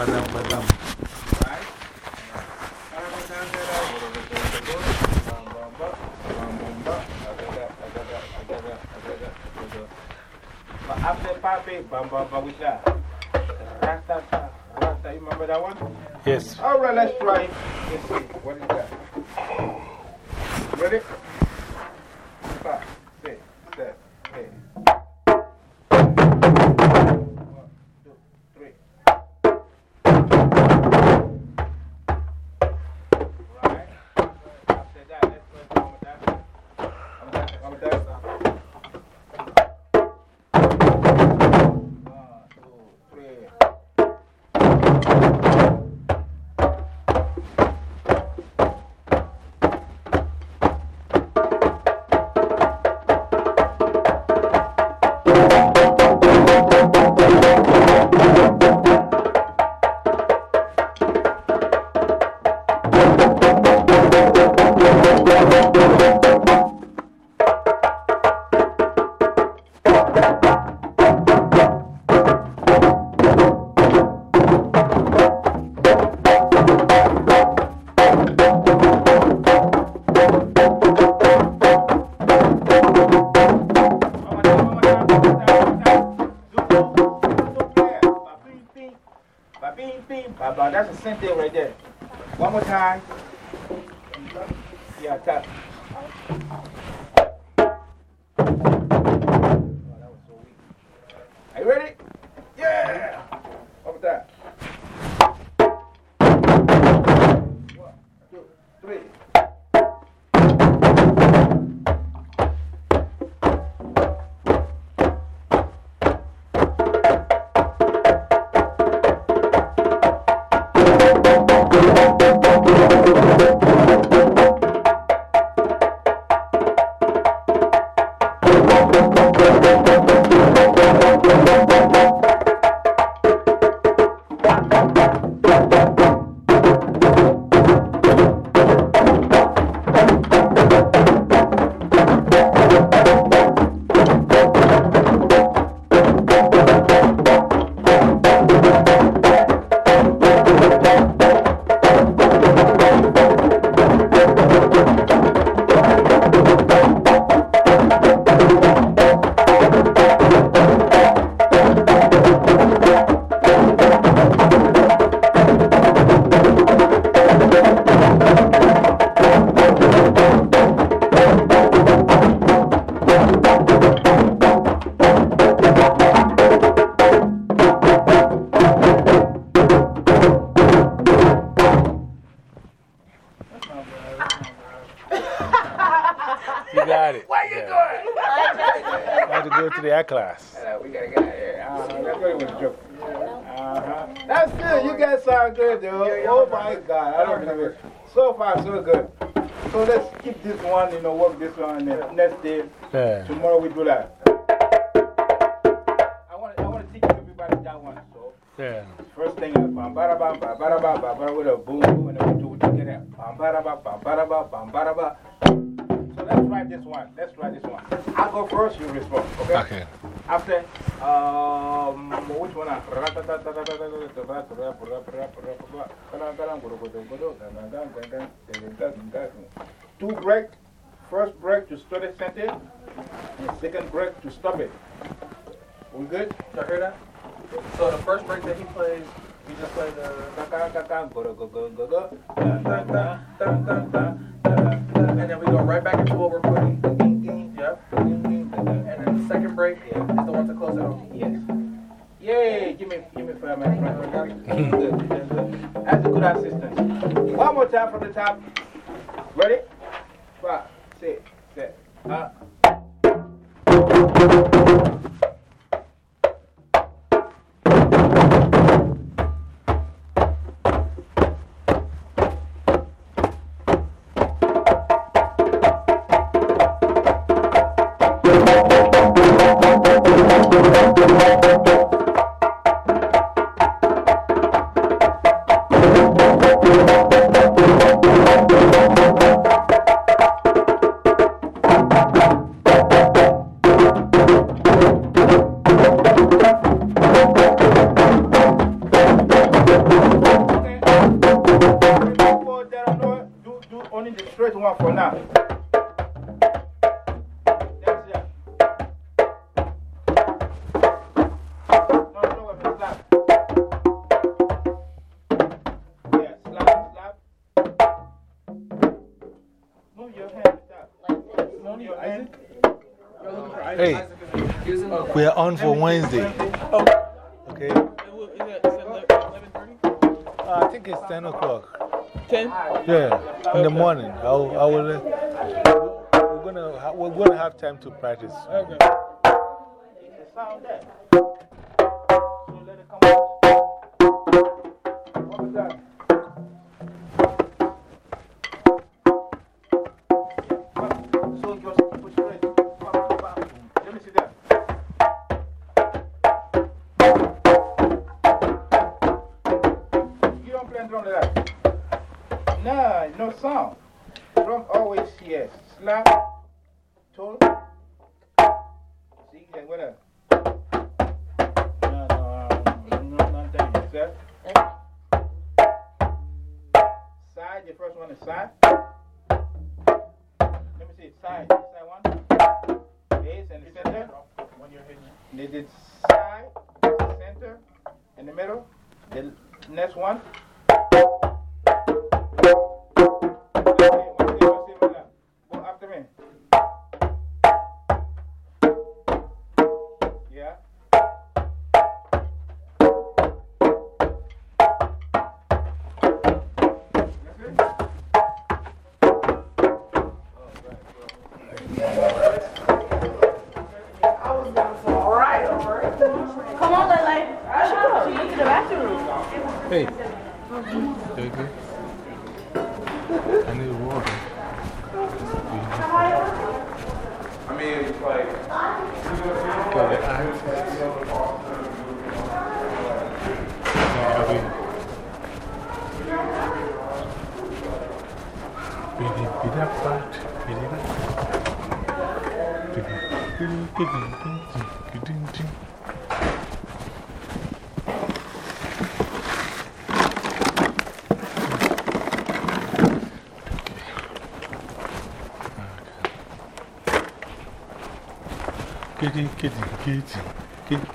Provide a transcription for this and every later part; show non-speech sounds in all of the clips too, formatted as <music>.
padam, padam. Right? But after Pape, Bamba Bawisha, Rasta, you remember that one? Yes. Alright, let's try it. Let's see. What is to practice.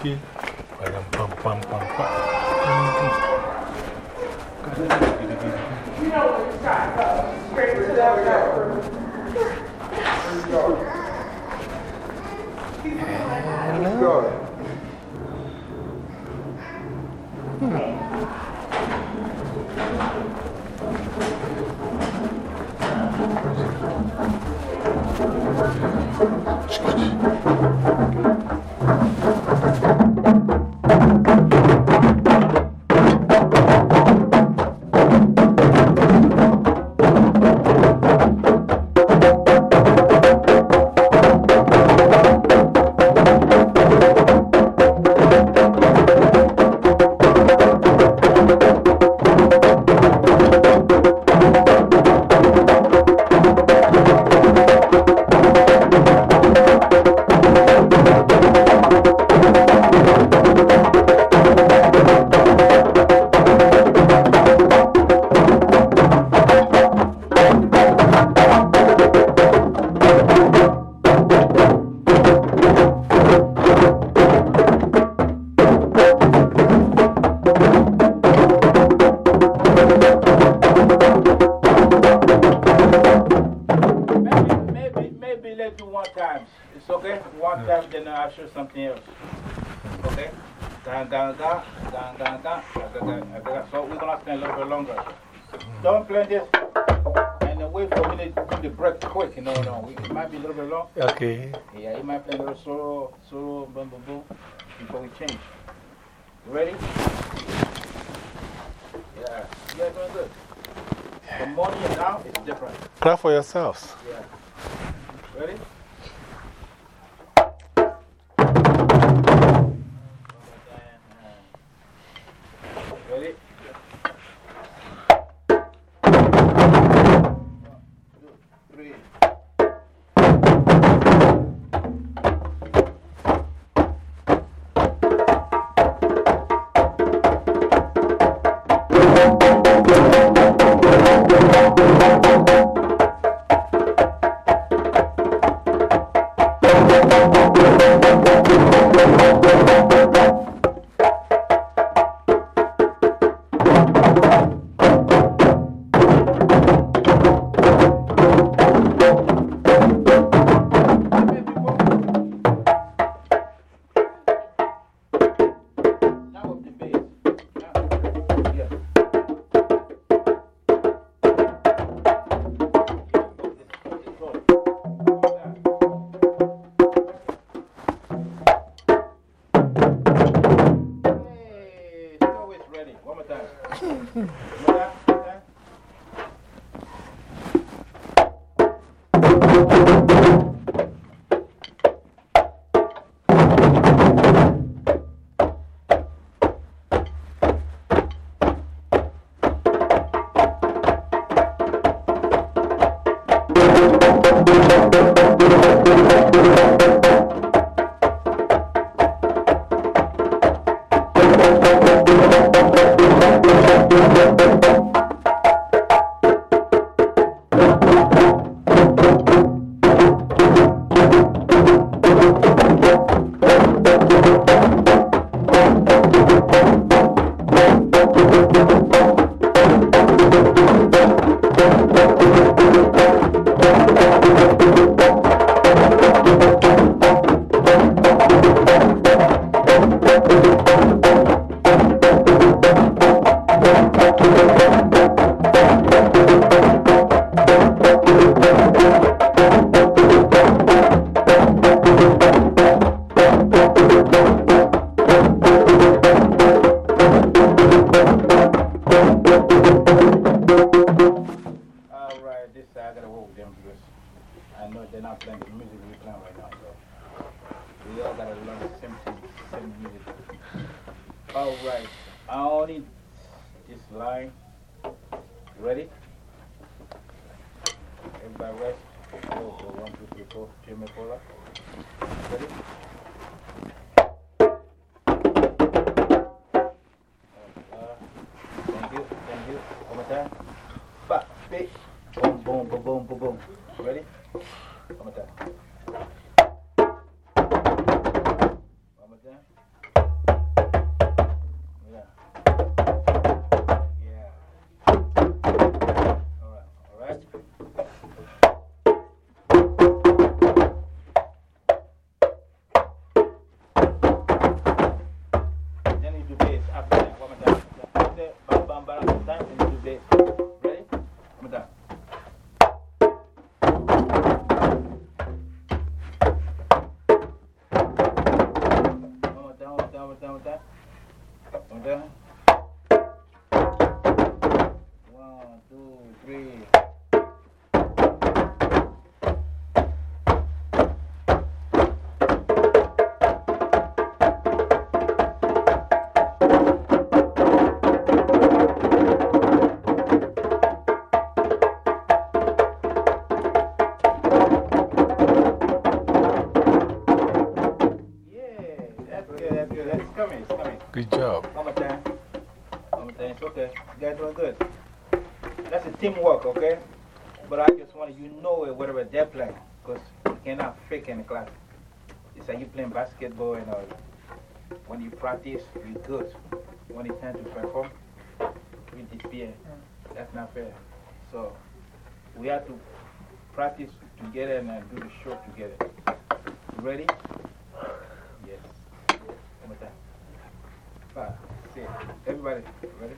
Yeah. da, da, da, da, da, da, So we're going to stand a little bit longer. Don't play this and wait for me to do the break quick. No, no, it might be a little bit long. Okay. Yeah, it might play a little solo, solo, boom, boom, boom, before we change. You ready? Yeah, yeah, doing good. The morning and now is different. Clap for yourselves. Yeah. Ready? okay? But I just want you to know it, whatever they're playing, because you cannot fake in the class. It's like you playing basketball and all. When you practice, you're good. When it's time to perform, you disappear. That's not fair. So we have to practice together and uh, do the show together. Ready? Yes. One more time. Five, six. Everybody, ready?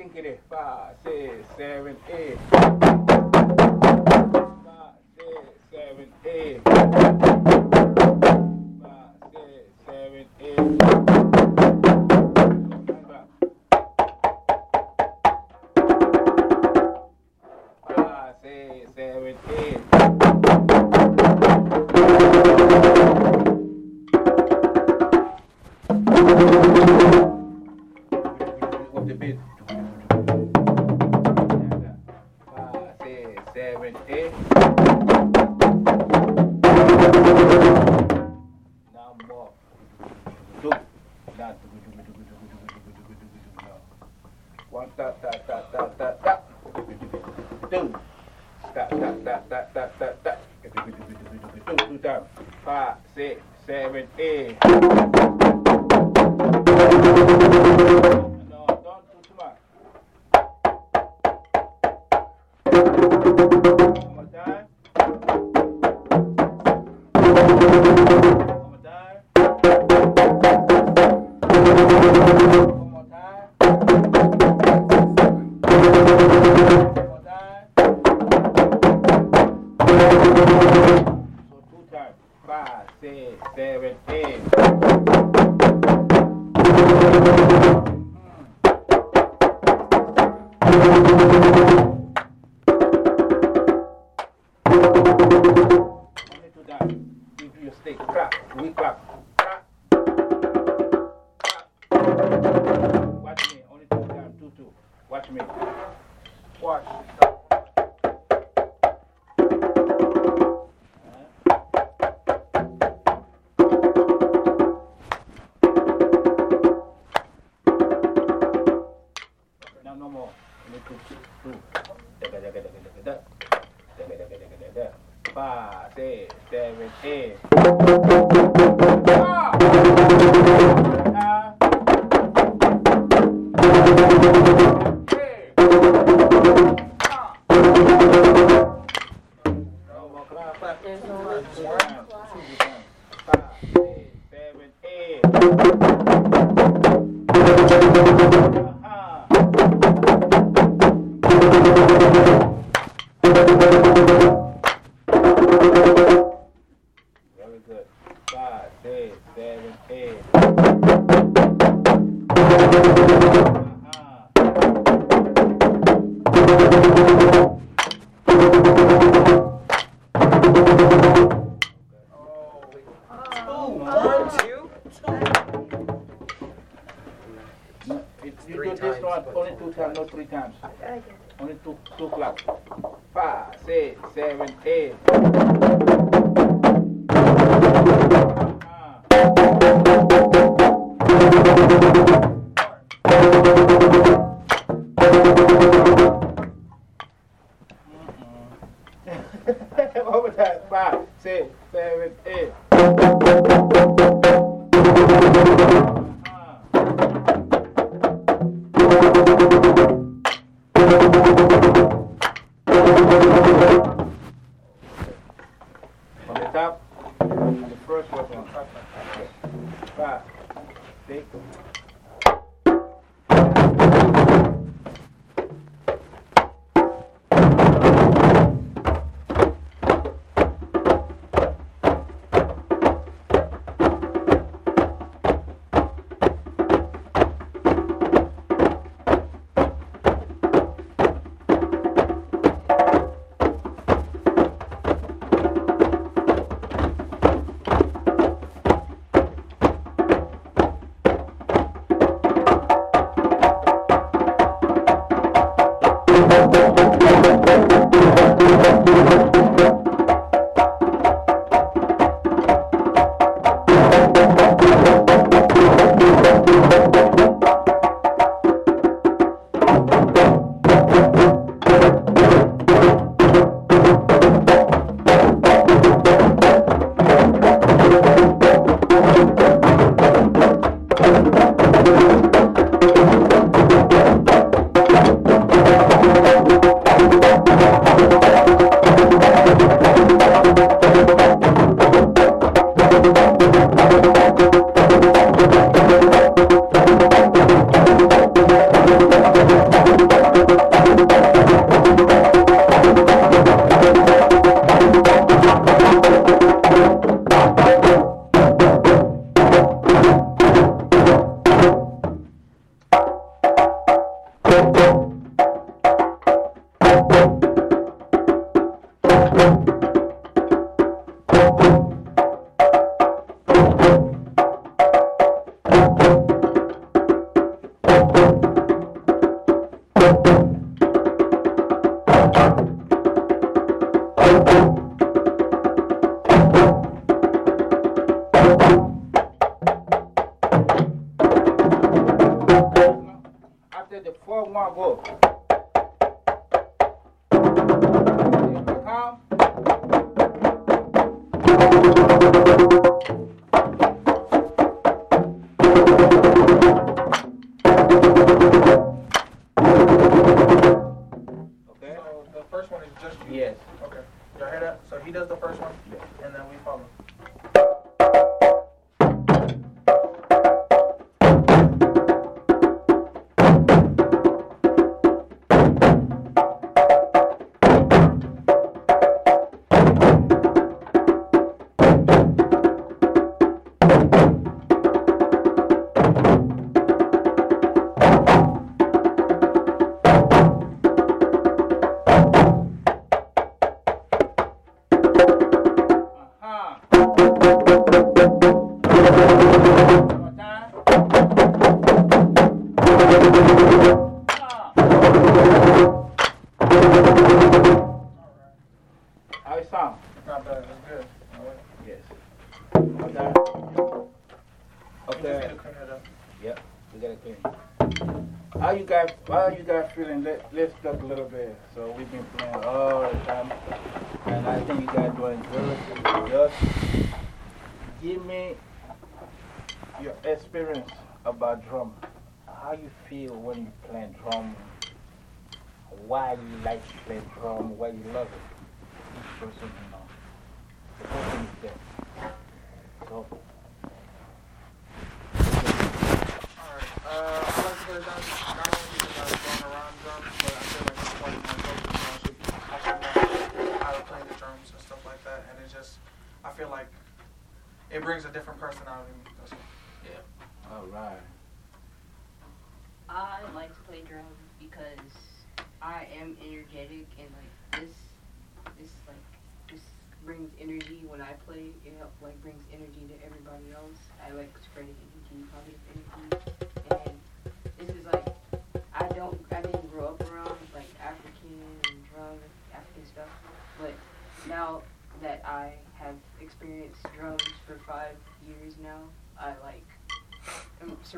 think it is five, six, seven, eight. Five, six, seven, eight.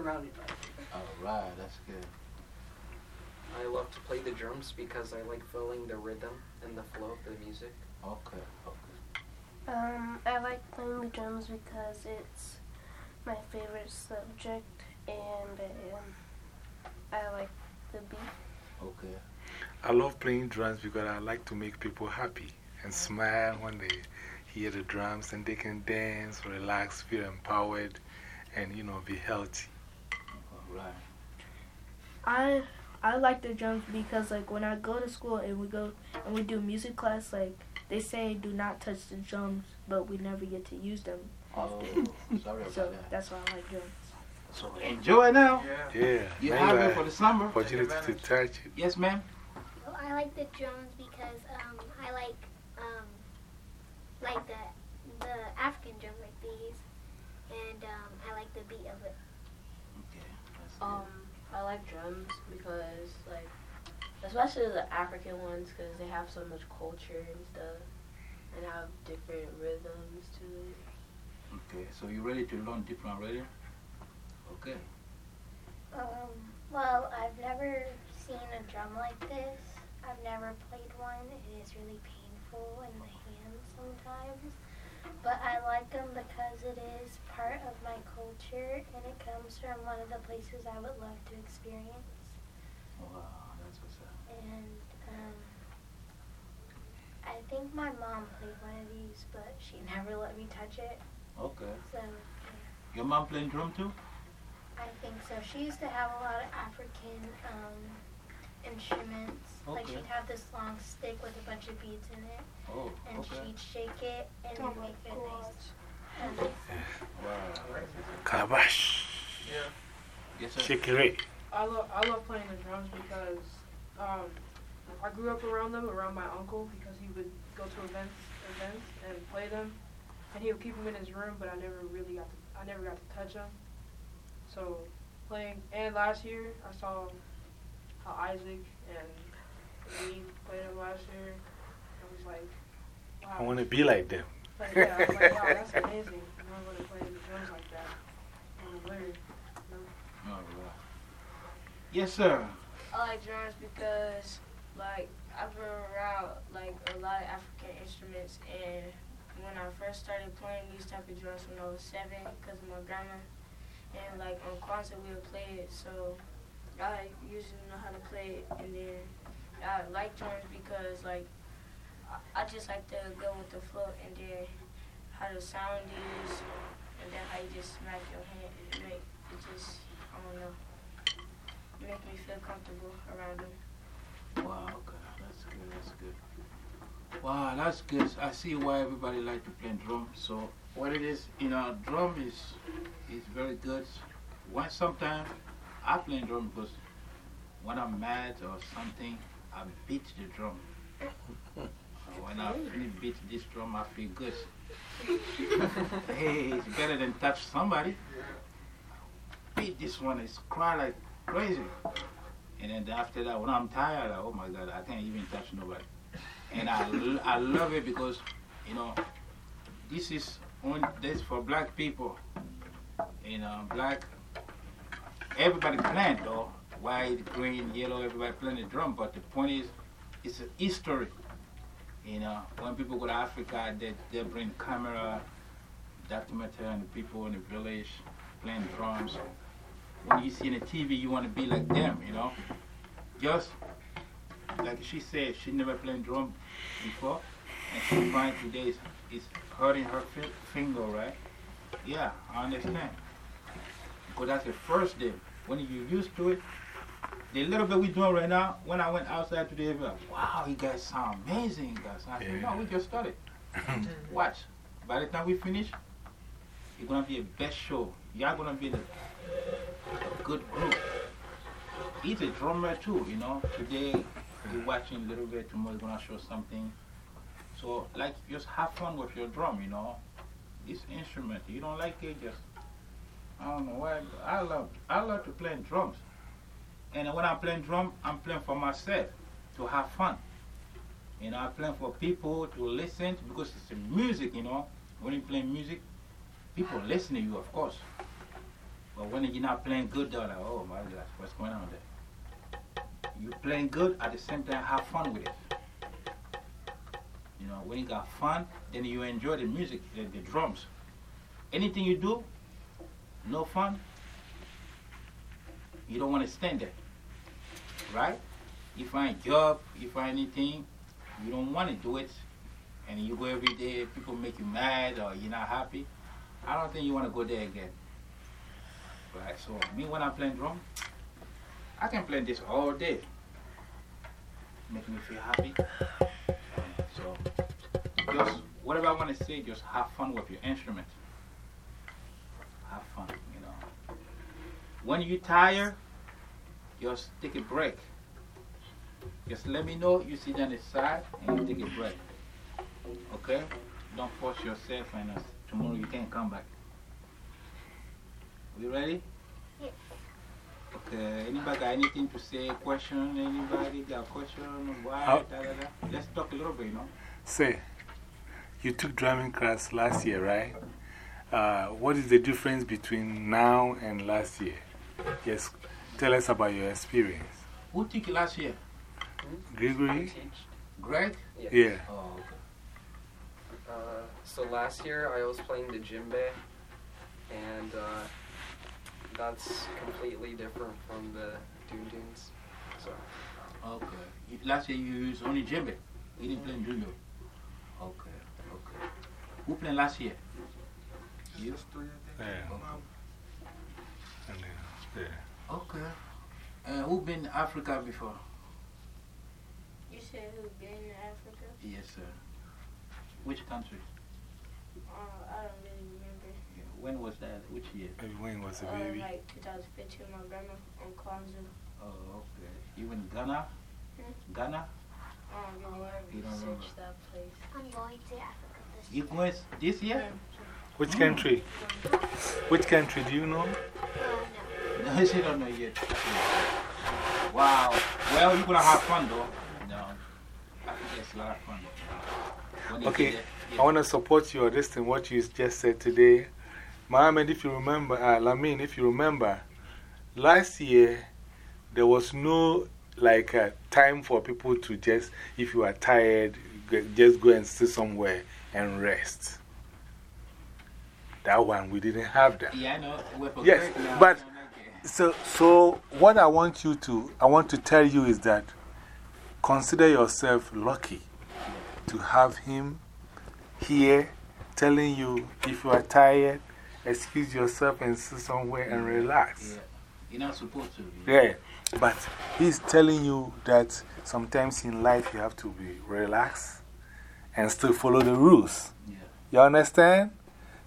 Am surrounded by. Alright, that's good. I love to play the drums because I like feeling the rhythm and the flow of the music. Okay, okay. Um, I like playing the drums because it's my favorite subject and um, I like the beat. Okay. I love playing drums because I like to make people happy and smile when they hear the drums and they can dance, relax, feel empowered, and you know, be healthy. Alright. I I like the drums because like when I go to school and we go and we do music class, like they say do not touch the drums, but we never get to use them Oh, often. sorry <laughs> so about that. that's why I like drums. So enjoy now. Yeah. Yeah. You now have it for the summer. opportunity to touch it. Yes, ma'am? Well, I like the drums because um, I like um, like the the African drum like these, and um, I like the beat of it. Okay. That's good. Um, I like drums because, like, especially the African ones, because they have so much culture and stuff, and have different rhythms to it. Okay, so you're ready to learn different already? Okay. Um, well, I've never seen a drum like this. I've never played one. It is really painful in the hands sometimes. But I like them because it is part of my culture and it comes from one of the places I would love to experience. Wow, that's what's up. And um, I think my mom played one of these, but she never let me touch it. Okay. So Your mom playing drum too? I think so. She used to have a lot of African um, instruments. Like she'd have this long stick with a bunch of beads in it, Oh, and okay. she'd shake it and Oh make it nice. Wow. Calabash. Yeah. Yes, sir. Shake. I love I love playing the drums because um, I grew up around them around my uncle because he would go to events events and play them, and he would keep them in his room, but I never really got to I never got to touch them. So playing and last year I saw how Isaac and Lee played them last year. I was like, wow. I want to be like them. Like, yeah, I was like, wow, <laughs> that's amazing. I'm gonna play the drums like that. I'm gonna learn. All right. Yes, sir. I like drums because, like, I've been around like a lot of African instruments, and when I first started playing these type of drums when I was seven, because of my grandma, and like on concert we would play it, so I usually know how to play it, and then I like drums because like I, just like to go with the flow, and then how the sound is, and then how you just smack your hand, it make it just I don't know make me feel comfortable around them. Wow, okay. That's good, that's good. Wow, that's good. I see why everybody like to play drum. So what it is, you know, drum is is very good. One sometimes I play the drum because when I'm mad or something, I beat the drum. when I finish beat this drum, I feel good. <laughs> hey, it's better than touch somebody. Beat this one, it's cry like crazy. And then after that, when I'm tired, I, oh my God, I can't even touch nobody. And I, I love it because, you know, this is on this for black people. You know, black, everybody playing though. White, green, yellow, everybody playing the drum. But the point is, it's a history. You know, when people go to Africa, they, they bring camera, documentary on the people in the village playing drums when you see in the TV, you want to be like them, you know. Just like she said, she never played drum before, and she find today is, is hurting her fi finger, right? Yeah, I understand. Because that's the first day. When you used to it, the little bit we're doing right now, when I went outside today, they were like, wow, you guys sound amazing, you guys. I said, no, we just started. Mm-hmm. Watch. By the time we finish, it's going to be a best show. Y'all going to be the a good group. He's a drummer too, you know. Today you're watching a little bit, tomorrow he's gonna show something. So like just have fun with your drum, you know. This instrument, you don't like it, just I don't know why. I love I love to play drums. And when I'm playing drum, I'm playing for myself to have fun. You know, I'm playing for people to listen to because it's music, you know. When you play music, people listen to you, of course. But when you're not playing good, they're like, oh my God, what's going on there? You're playing good, at the same time, have fun with it. You know, when you got fun, then you enjoy the music, the, the drums. Anything you do, no fun, you don't want to stand there. Right? You find job, you find anything, you don't want to do it, and you go every day, people make you mad or you're not happy. I don't think you want to go there again. Right? So, me when I'm playing drum, I can play this all day. Make me feel happy. So, just whatever I want to say, just have fun with your instrument. Have fun, you know. When you tired, just take a break. Just let me know you sit on the side and you take a break. Okay? Don't force yourself and uh, tomorrow you can't come back. We ready? Yes. Okay. Anybody got anything to say? Question? Anybody got a question? Why? Da, da, da. Let's talk a little bit, you know. Say, you took drumming class last year, right? Uh, what is the difference between now and last year? Yes, tell us about your experience. Who took it last year? Gregory? Greg? Yeah. Yeah. Oh, okay. Uh, so last year I was playing the djembe, and uh, that's completely different from the dunduns. So Okay. Last year you used only djembe. You didn't play djembe. Okay. Okay. Who played last year? You? Just three, I think. Yeah. And then, yeah. Okay. Uh, who been to Africa before? You said who been in Africa? Yes, sir. Which country? Uh, I don't really remember. Yeah. When was that? Which year? Maybe when was a Uh, baby? like 2015, my grandma on Kwanzaa. Oh, okay. You in Ghana? Hmm? Ghana? I don't really You remember. don't remember? Research that place. I'm going to Africa this You year. going s- this year? Which country? Which country do you know? No. She don't know yet. Wow. Well, you're gonna have fun though. No. I think it's a lot of fun. When Okay, there- I want to support your this thing, what you just said today. Mohammed, if you remember, uh, Lamin, if you remember, last year there was no like uh, time for people to just, if you are tired, just go and sit somewhere and rest. That one, we didn't have that. Yeah, I know. Yes, now, but- so So, what I want you to, I want to tell you is that consider yourself lucky to have him here telling you if you are tired, excuse yourself and sit somewhere and relax. Yeah. You're not supposed to. Yeah, but he's telling you that sometimes in life you have to be relaxed and still follow the rules. Yeah. You understand?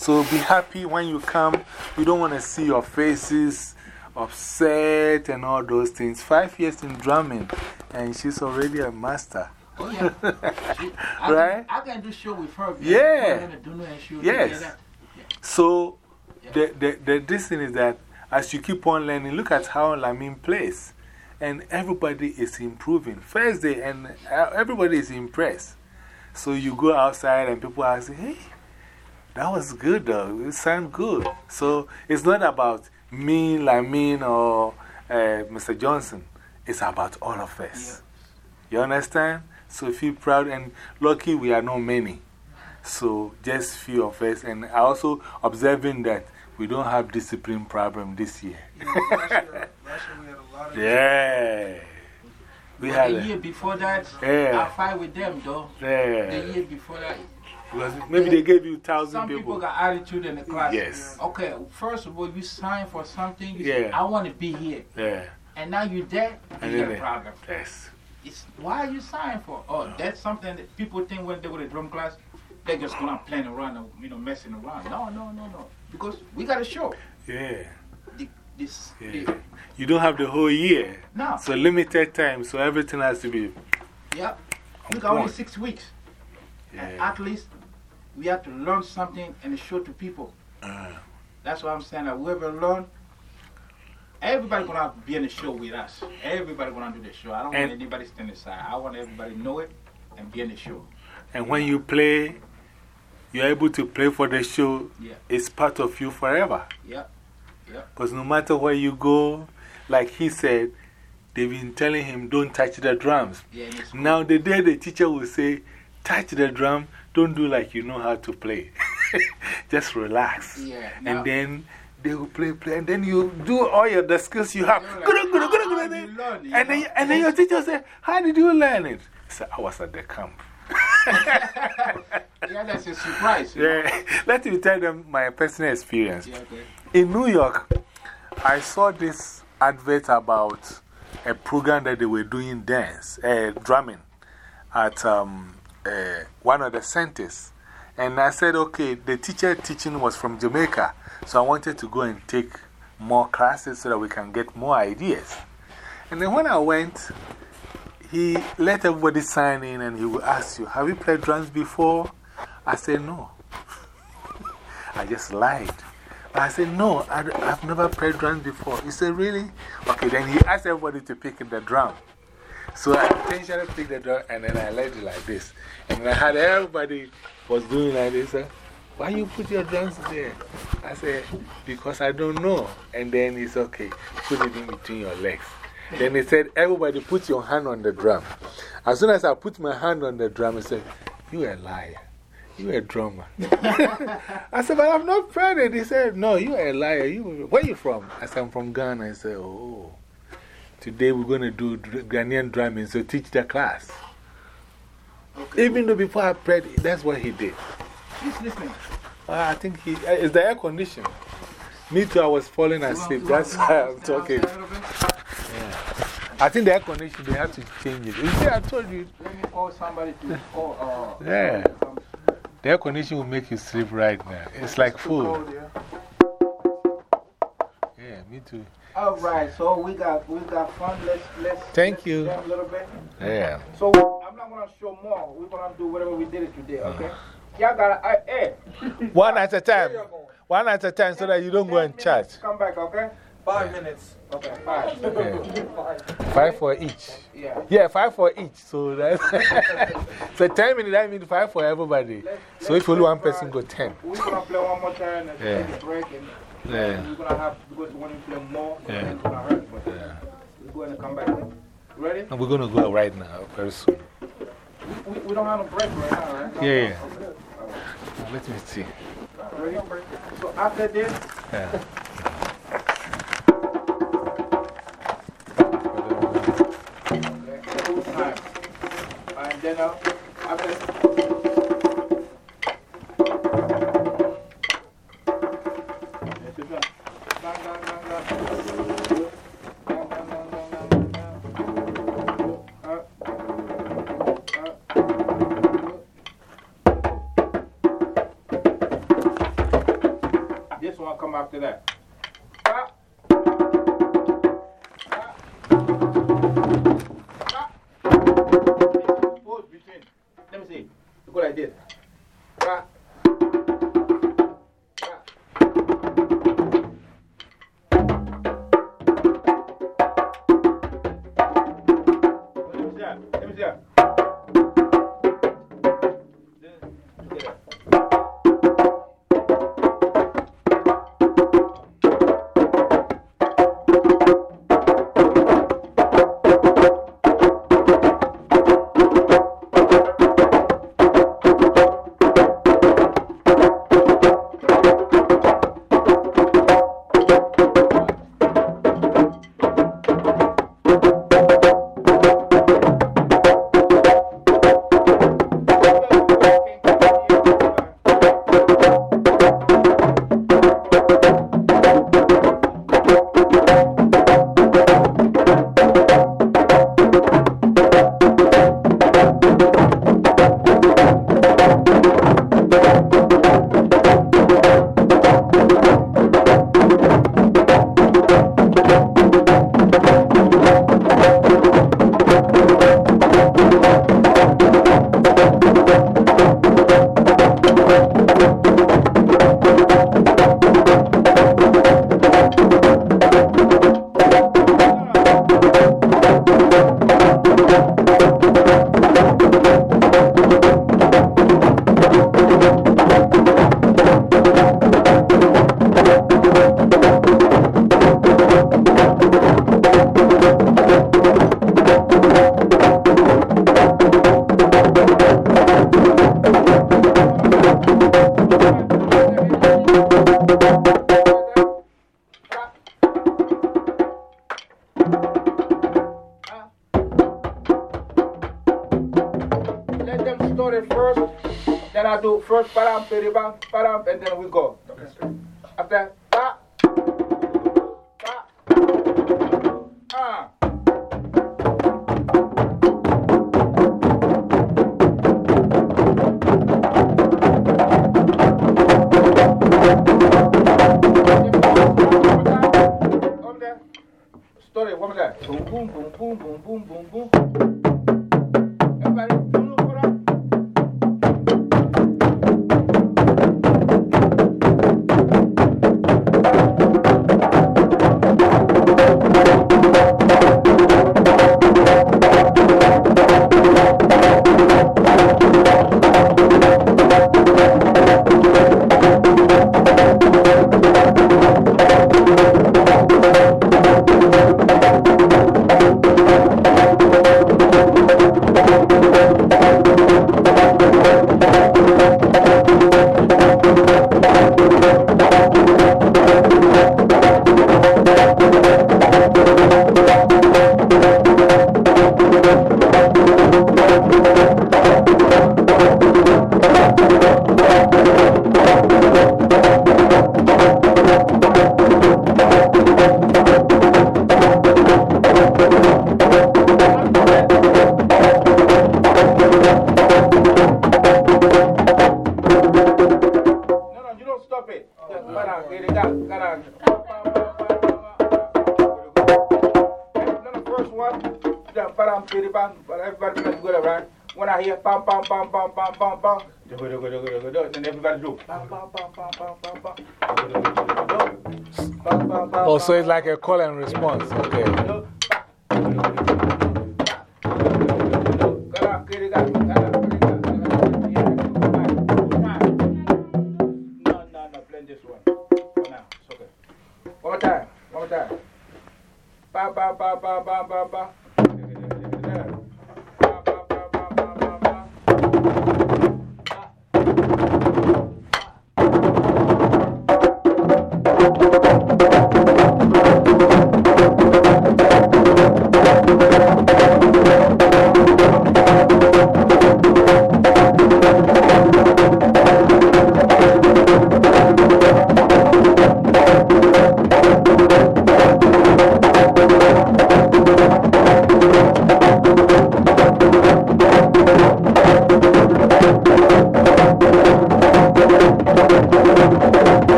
So be happy when you come. We don't want to see your faces upset and all those things. Five years in drumming, and she's already a master. Oh, yeah. <laughs> She- I Right? Can, I can do show with her. Yeah. Do no and she'll Yes. So, the, the, the, this thing is that as you keep on learning, look at how Lamin plays. And everybody is improving. First day, and uh, everybody is impressed. So you go outside and people are saying, hey, that was good though. It sounded good. So it's not about me, Lamin, or uh, Mr. Johnson. It's about all of us. You understand? So feel proud and lucky we are not many. So just few of us. And I also observing that we don't have discipline problem this year. yeah, last, year, last year we had a. Yeah. We had the year before that, Yeah. I fight with them though. Yeah. The year before that, Because maybe they gave you thousand people. some people got attitude in the class. Yes. Okay, first of all, you sign for something, you Yeah. say, I want to be here. Yeah. And now you're there, And you got a problem. Yes. It's, why are you signing for? Oh, that's something that people think when they go to drum class, they're just gonna playing around and you know, messing around. No, no, no, no. Because we got a show. Yeah. The, this, Yeah. the, You don't have the whole year. no, So limited time. So everything has to be. yeah. We got only six weeks. Yeah. at least we have to learn something and show to people. Uh, That's why I'm saying that whoever learn, everybody gonna be in the show with us. Everybody gonna do the show. I don't want anybody stand aside. I want everybody to know it and be in the show. And when you play, you're able to play for the show, Yeah. it's part of you forever. Yep. Because no matter where you go, like he said, they've been telling him, don't touch the drums. Yeah, it's Now, the day the teacher will say, touch the drum, don't do like you know how to play. <laughs> Just relax. Yeah. now- And then they will play, play, and then you do all your, the skills you have. Like, Guru, guru, guru, how guru, do you then- And then, and then your teacher say, How did you learn it? I said, I was at the camp. <laughs> yeah, that's a surprise. know? Yeah. <laughs> Let me tell them my personal experience. Yeah, okay. In New York, I saw this advert about a program that they were doing dance, uh, drumming at um, uh, one of the centers. And I said, okay, the teacher teaching was from Jamaica. So I wanted to go and take more classes so that we can get more ideas. And then when I went, he let everybody sign in and he will ask you, Have you played drums before? I said, No. <laughs> I just lied. I said, No, I, have never played drums before. He said, Really? Okay, then he asked everybody to pick the drum. So I intentionally picked the drum and then I led it like this. And I had everybody was doing like this. uh, Why you put your drums there? I said, Because I don't know. And then it's Okay, put it in between your legs. Then he said, Everybody put your hand on the drum. As soon as I put my hand on the drum, he said, You a liar. You a drummer. <laughs> I said, But I've not played it. He said, No, you a liar. You, where you from? I said, I'm from Ghana. I said, Oh, today we're going to do Ghanaian drumming, so teach the class. Even though before I prayed, that's what he did. He's listening. Uh, I think he, uh, it's the air condition. Me too, I was falling asleep. That's why I'm talking. Yeah. I think the air condition, they have to change it. You see, I told you. Let me call somebody to call. Uh, Yeah. The air condition will make you sleep right now. It's like food. Yeah, me too. All right, so we got, we got fun. Let's, let's. Thank let's you. jam A little bit. Yeah. So I'm not going to show more. We're going to do whatever we did it today, uh-huh. okay? Y'all got to, hey. One at a time. One at a time so that you don't go and chat. Come back, okay? Five minutes. Okay, five. <laughs> Five for each. Yeah. Yeah, five for each. So that's <laughs> so 10 minutes, that means five for everybody. So if only one person go 10. We're going to play one more time and Yeah. take a break. And Yeah. we're going to have, because when we play more, Yeah. it's going to hurt. But Yeah. we're going to come back. Ready? And we're going to go right now, very soon. We, we don't have a break right now, right? Yeah, yeah. Okay. All right. Let me see. Ready? So after this, Yeah. okay, time. And then uh, after. So it's like a call and response. Okay.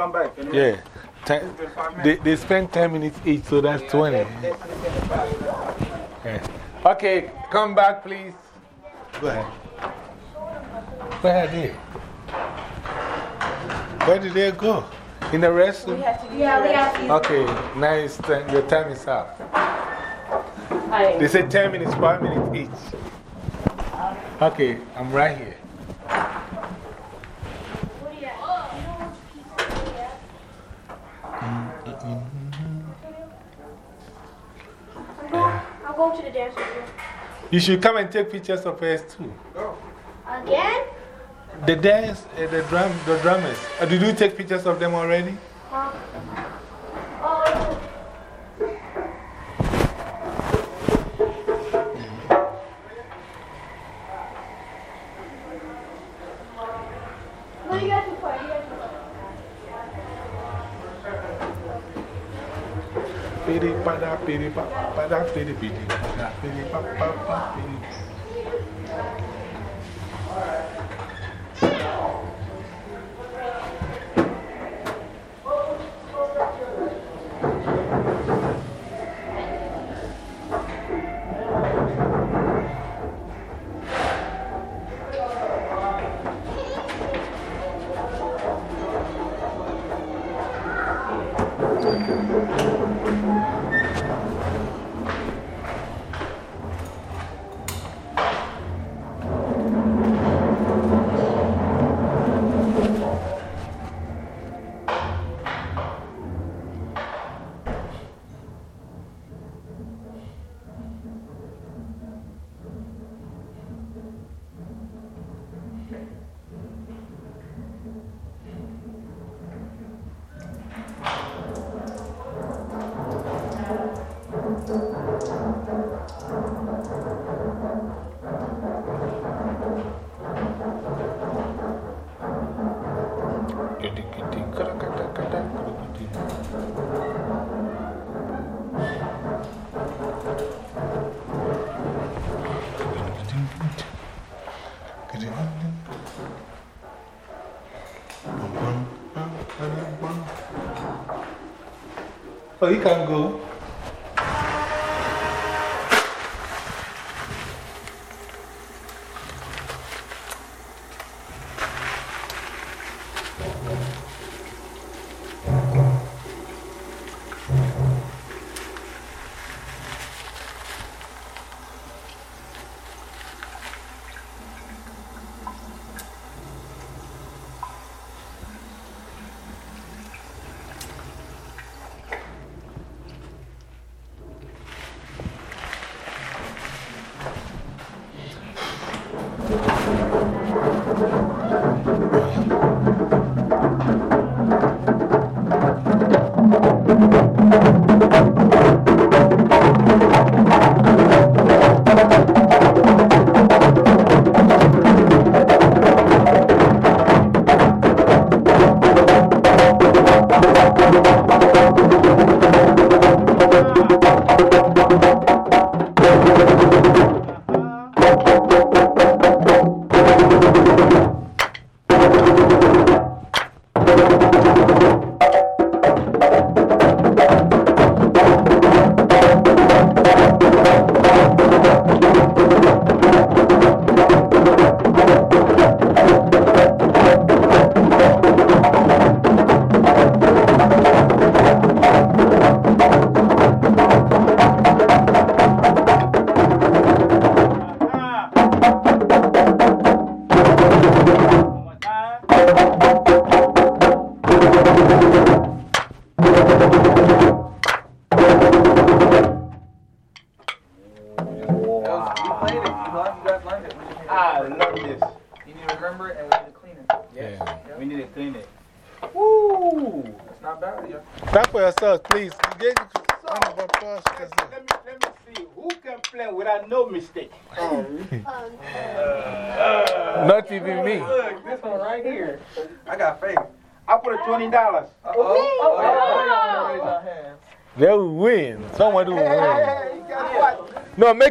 come back. Yeah. Ten, they, they spend 10 minutes each, so that's 20. Okay, come back, please. Go ahead. Go ahead, here. Where did they go? In the restroom? Yeah, okay, nice. Your time is up. They said 10 minutes, 5 minutes each. Okay, I'm right here. to the dance. You should come and take pictures of us too. Oh. Again? The dance, eh, the, drum, the drummers. Uh, did you take pictures of them already? Huh? Piri, pada, piri, pa, pada, piri, piri, pada, piri, pa, pa, pa, piri. Oh,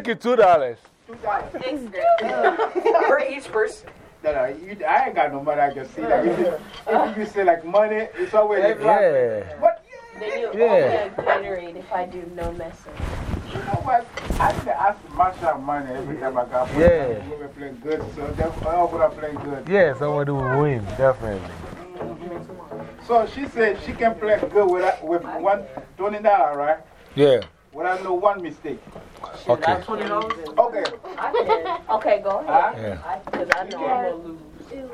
what? No, make it $2. $2. For each person. No, no, you, I ain't got no money I can see. Like, if, you, say like money, it's always a Yeah. But Then you Yeah. only generate if I do no messing. you know what? I need to ask Masha money every time I got money. Yeah. You were playing good, so they all gonna play good. Yeah, someone will win, definitely. Mm-hmm. So she said she can play good with, with one $20, right? Yeah. Without no one mistake. Okay. Okay. Okay, go Huh? ahead. Yeah. I, Cause I know I'm gonna lose.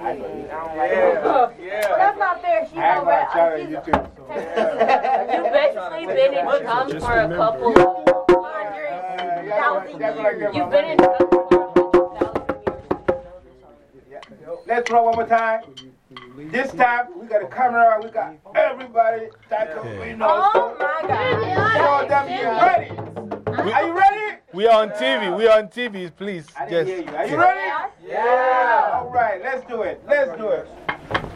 I, Yeah. Yeah. That's not fair. She's over gonna it. challenge you too. So, yeah. You basically been in drums Just for a couple of hundred thousand yeah, Thousand that's what I get my You've been in money. drums for a hundred thousand years. so you know this already. Yeah. Let's roll one more time. This time, we got a camera, we got everybody that can, we oh know. Oh my God. Show them you're ready. Are you ready? We are on TV. We are on TV, please. I didn't Just. hear you. Are you ready? Yeah. All right, let's do it. Let's do it.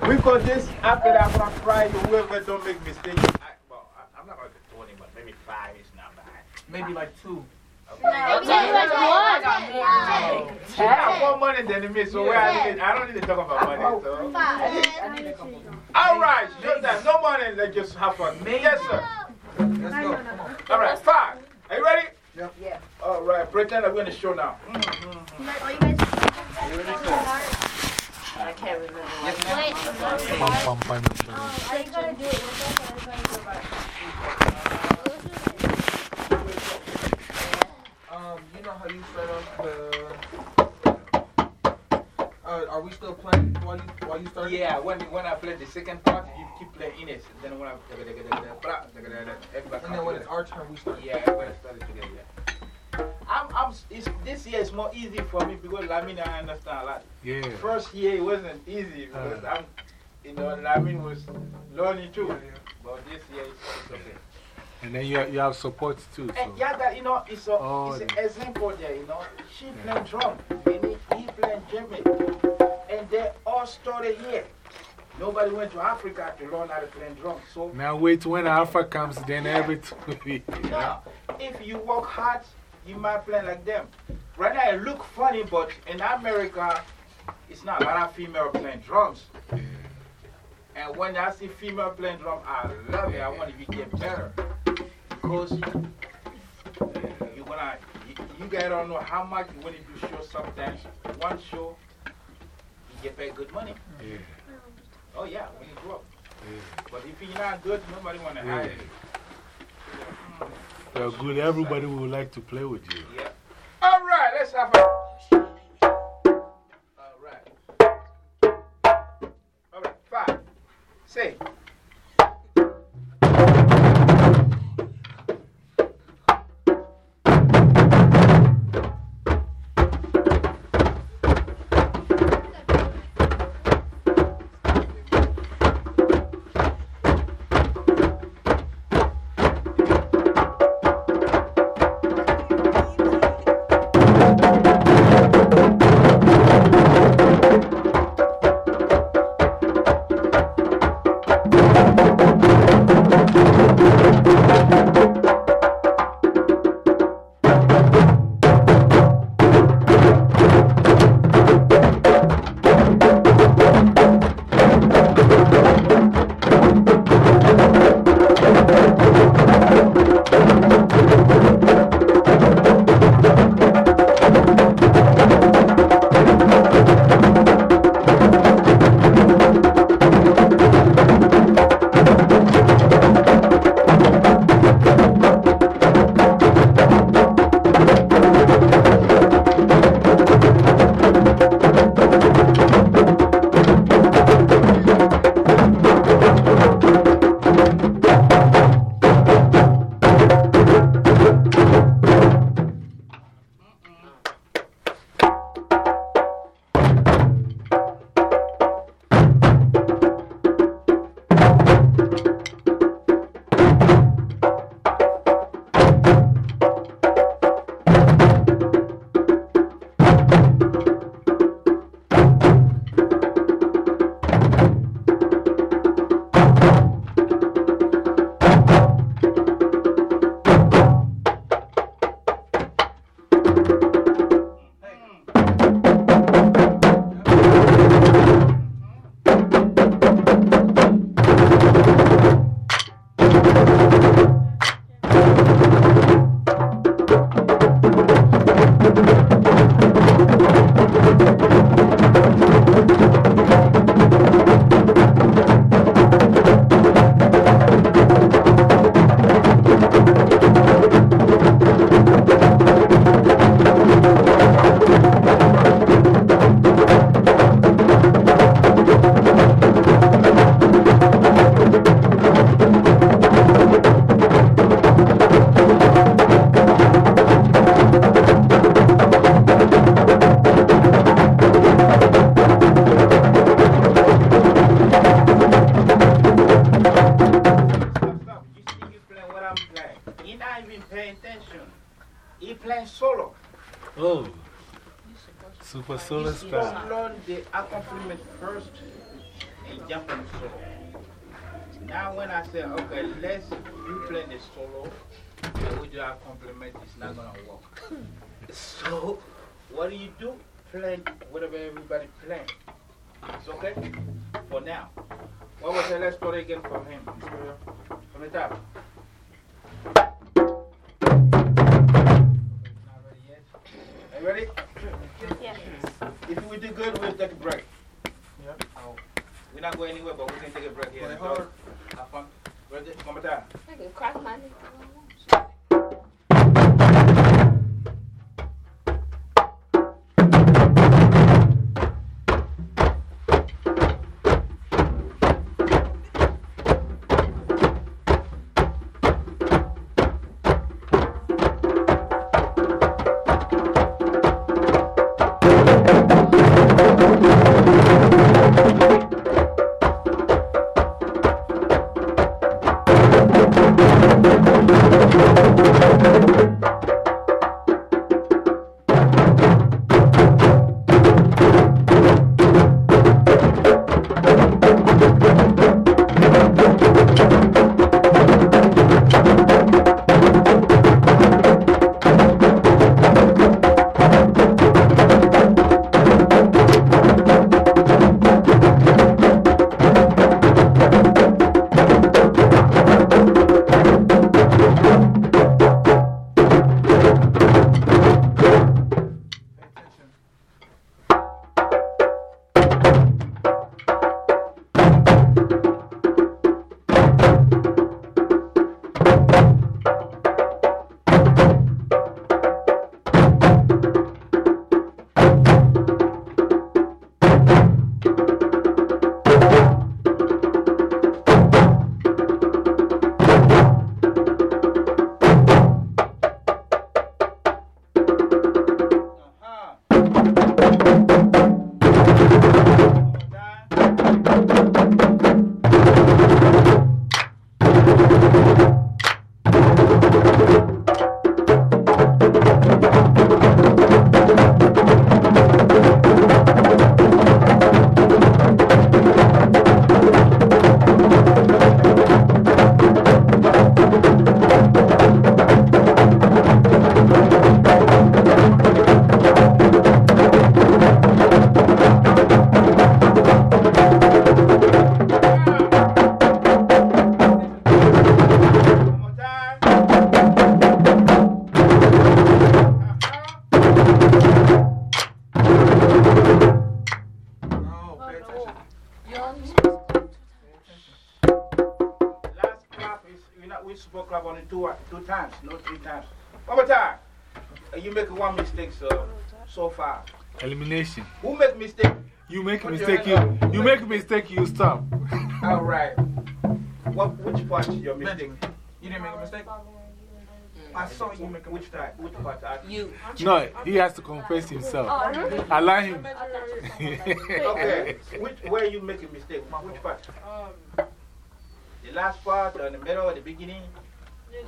We've got this. After that, I'm going to try to whoever don't make mistakes. I, well, I, I'm not going to do 20, but maybe five. is not bad. Maybe like two. Maybe like one. She got more money than me, so where I, need, I don't need to talk about money. So. All right, showtime. No money, let's just have fun. Yes, sir. Let's go. All right, five. Are you ready? Yep. Yeah. All right, pretend I'm going to show now. I can't remember. Yes, ma'am. Pam, pam, pam. Um, you know how you set up the. Uh, are we still playing while you while you start? Yeah, when, when I play the second part, you keep playing in it. Then when I. And then when it's our turn, we start. Yeah, everybody started together. Yeah. I'm, I'm, it's, this year is more easy for me because I mean, I understand a lot. Yeah. First year it wasn't easy because Uh. I'm, you know, Lamin was learning too. But this year it's, it's okay. And then you, you have support too. Eh, so. And yeah, that, you know, it's, a, Oh, it's an example there, you know. She playing drum, and he, he playing djembe. And they all started here. Nobody went to Africa to learn how to play drum. So, Now wait when Alpha comes, then everything will be. no, if you work hard, you might play like them. Right now, it look funny, but in America, it's not a lot of female playing drums. And when I see female playing drum, I love it. I want to be get better. Because you're gonna, you, you guys don't know how much when you do show sometimes. One show, you get paid good money. Yeah. Oh, yeah, when you grow up. Yeah. But if you're not good, nobody want to hire you. You're good. Everybody would like to play with you. Yeah. All right, let's have a. Say. Super Solo You Star. don't learn the accompaniment first and jump on the solo. Now, when I say, okay, let's you play the solo, and we do our compliment, it's not going to work. <laughs> so, what do you do? Play whatever everybody playing. It's okay? For now. What was the last story again from him? From the top. If we do good, we'll take a break. Yep. We're not going anywhere, but we can take a break here. Play and hard. talk. Have fun. Ready? One more time. Elimination. Who make mistake? You make Put mistake, you, up. you make a mistake, you stop. All right. What, which part is your mistake? You didn't make a mistake? I saw you make a Which part? Which part? You. No, he has to confess himself. I Allow him. Okay. <laughs> Which, where you make a mistake? Which part? Um, The last part, or the middle, or the beginning?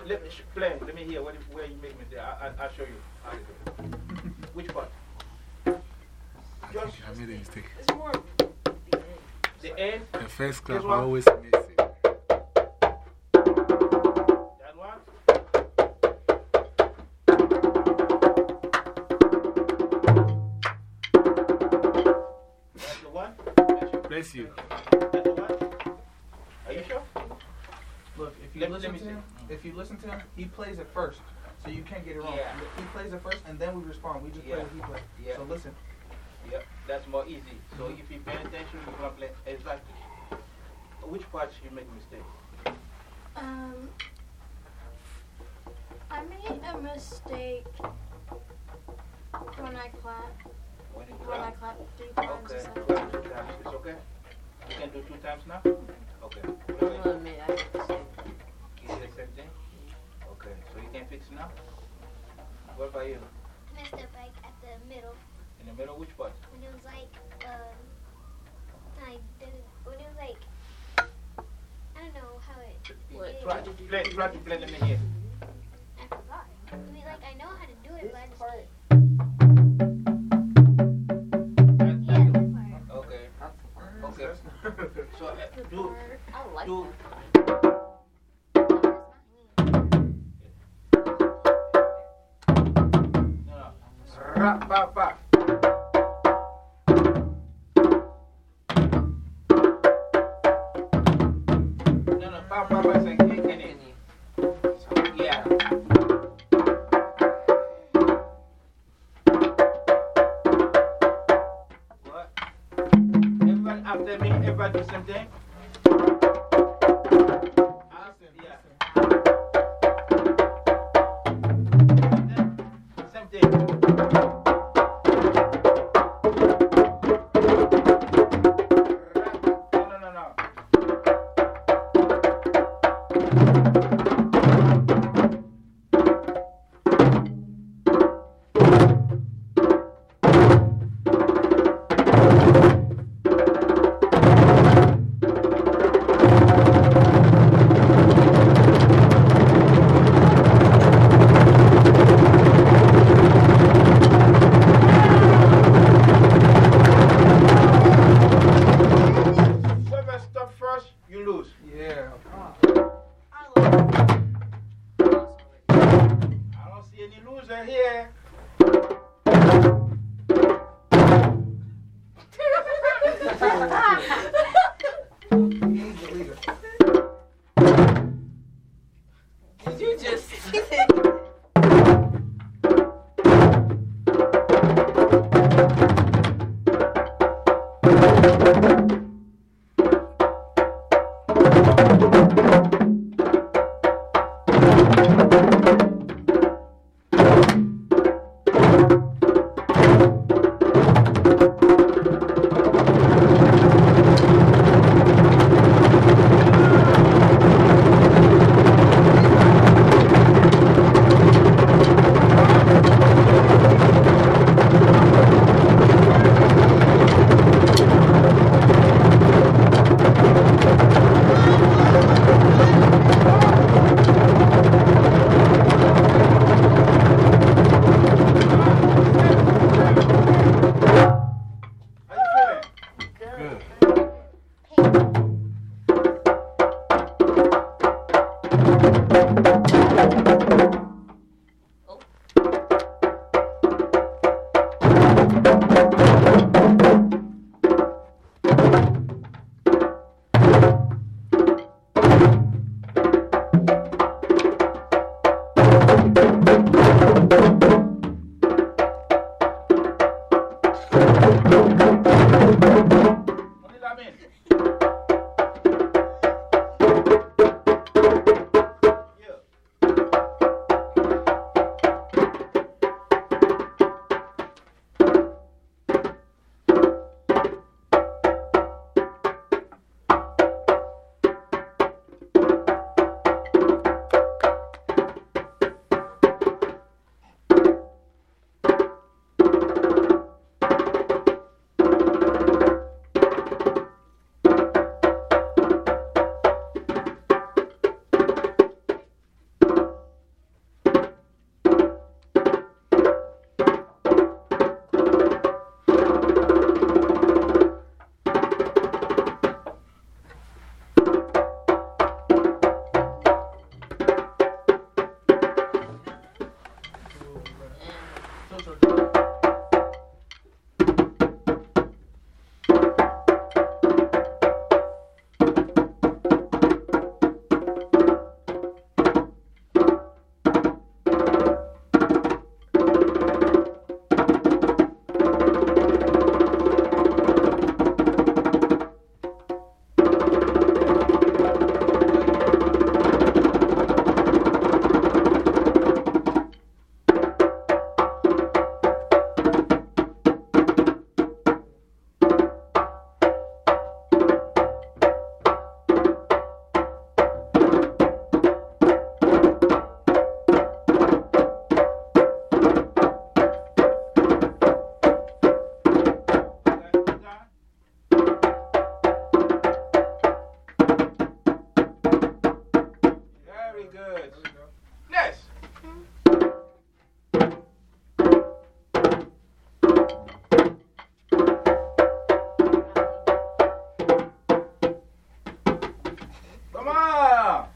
Let me sh- play. Let me hear what, where you make mistake. I, I, I'll show you how to do it. Which part? I I made a mistake. it's more The end? The first clap, I always miss it. That one? That's the one? That's Bless you. That's the one? Are you sure? Look, if you Let listen let me to see. him, if you listen to him, he plays it first. So you can't get it wrong. Yeah. He plays it first and then we respond. We just play what he plays. Yeah. So listen. Yep, that's more easy. So if you pay attention, you're gonna play exactly. Which part you make mistake? Um, I made a mistake when I clap. When you When I clap? clap three times Okay, clap two. two times. It's okay? You can do two times now? Okay. I'll Really? admit I did the same. You did the same thing? Okay, so you can fix now? What about you? Messed up like at the middle In the middle, which part? When it was like, um, I when it was like, I don't know how it. What? Try, play, try to play them in here. I forgot. I mean, like, I know how to do it, this but I just. Part. Yeah, okay. Okay. so, uh, do, I rap, rap. Pa. No, no, Vamos lá!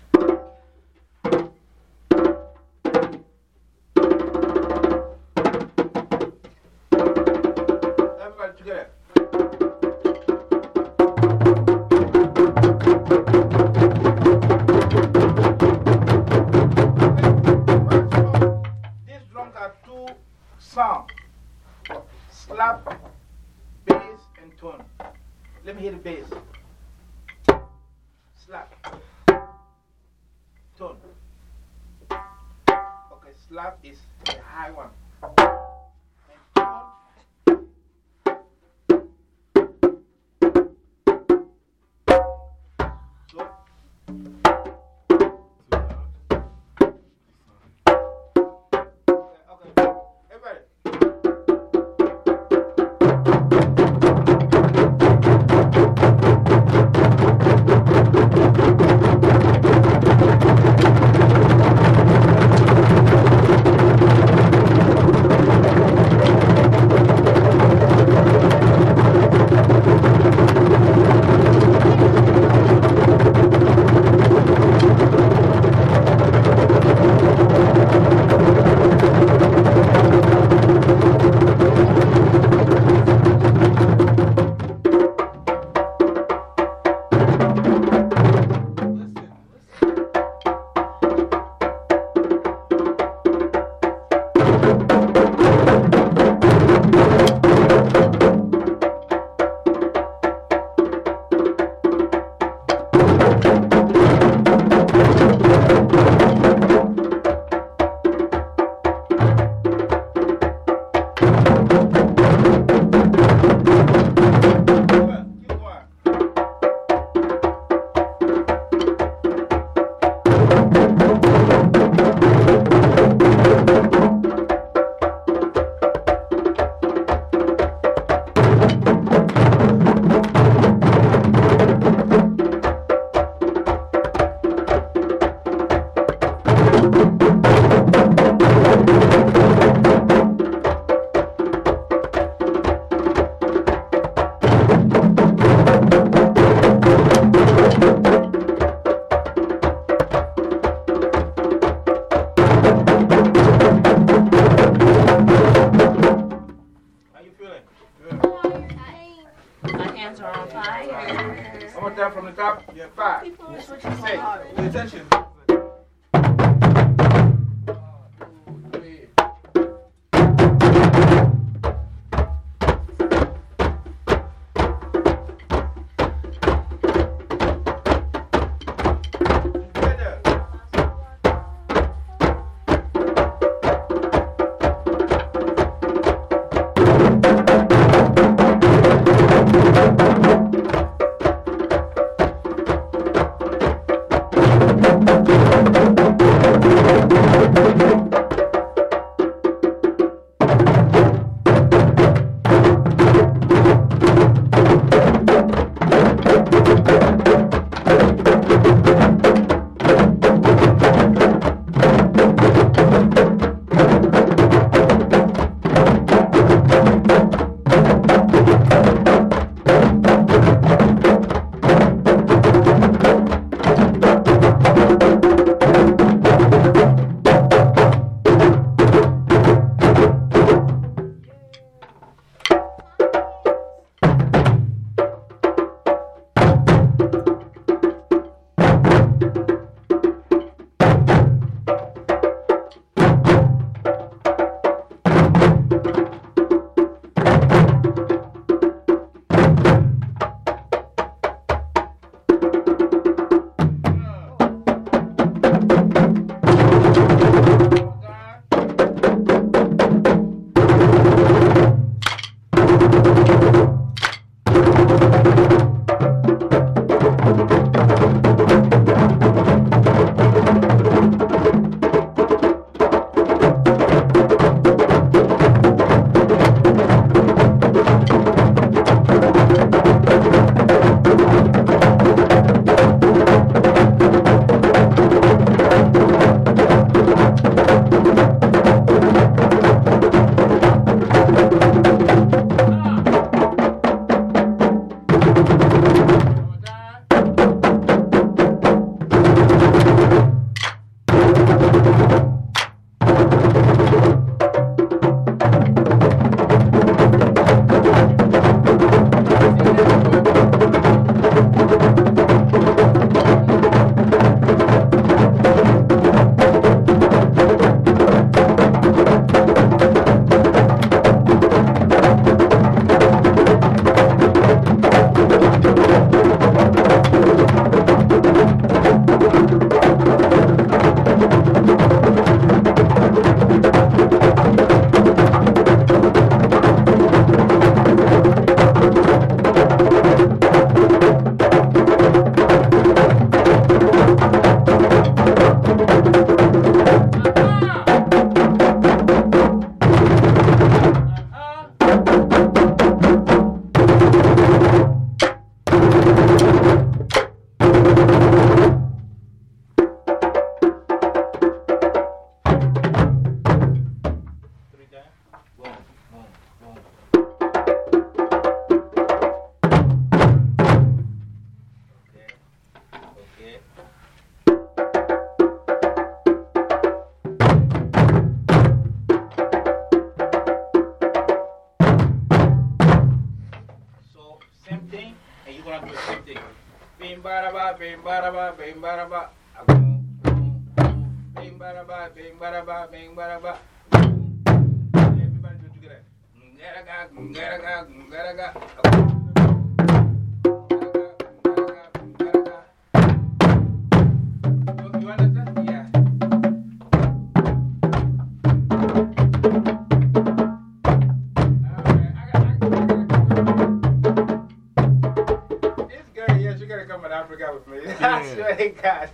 God.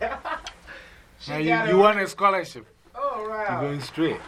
You, you want a scholarship? Oh, right. You're going straight.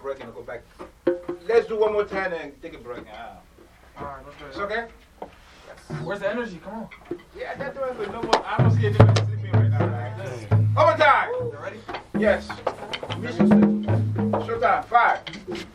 Break and go back. Let's do one more time and take a break. Ah. Alright, let's do it. It's okay? Where's the energy? Come on. Yeah, that's doing good. No more. I don't see anyone sleeping right now. Right? Let's- time. You ready? Yes. Mission Showtime. Five.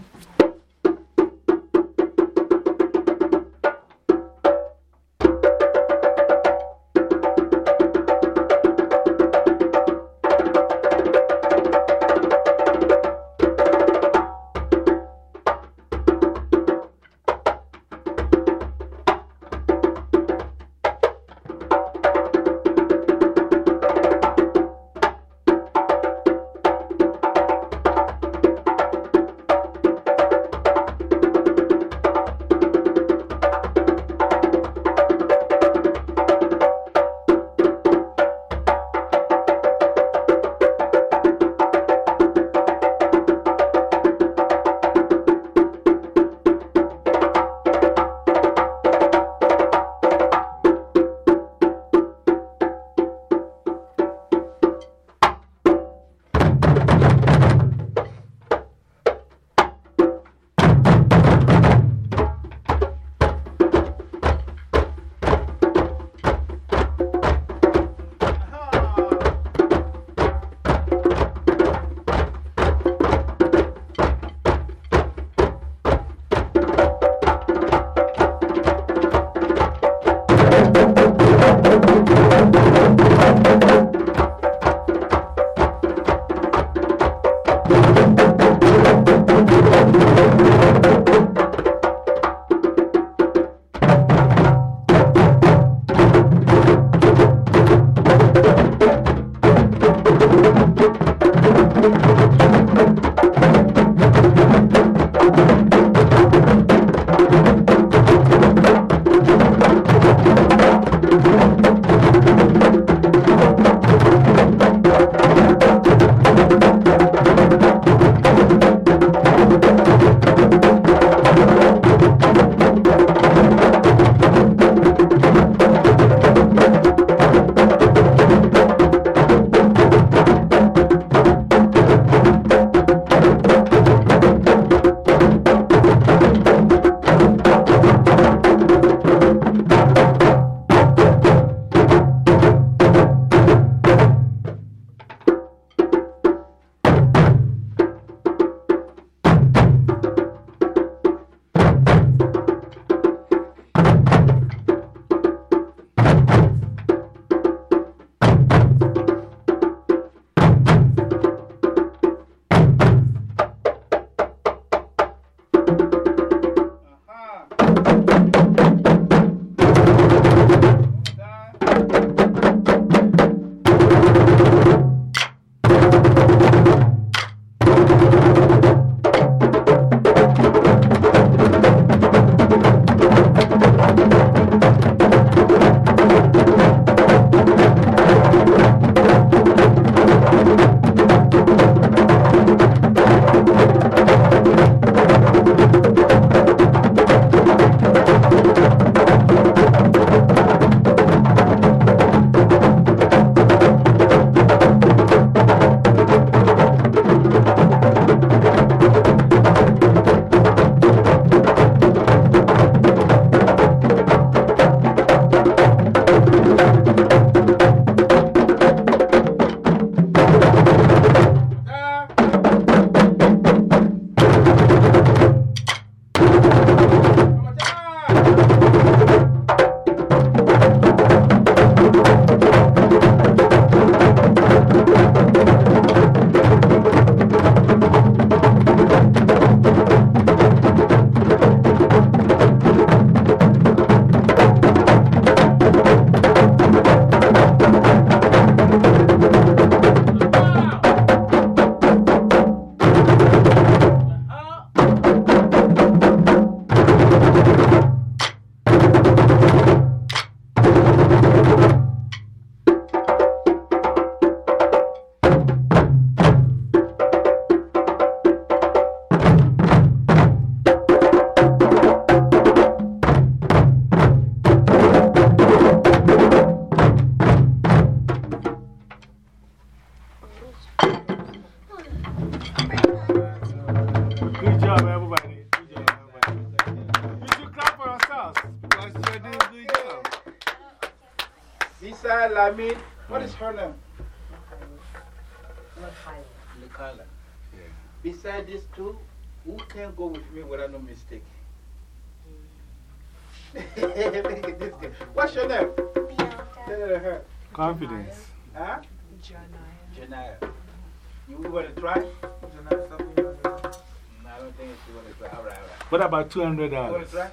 About $200? You want to?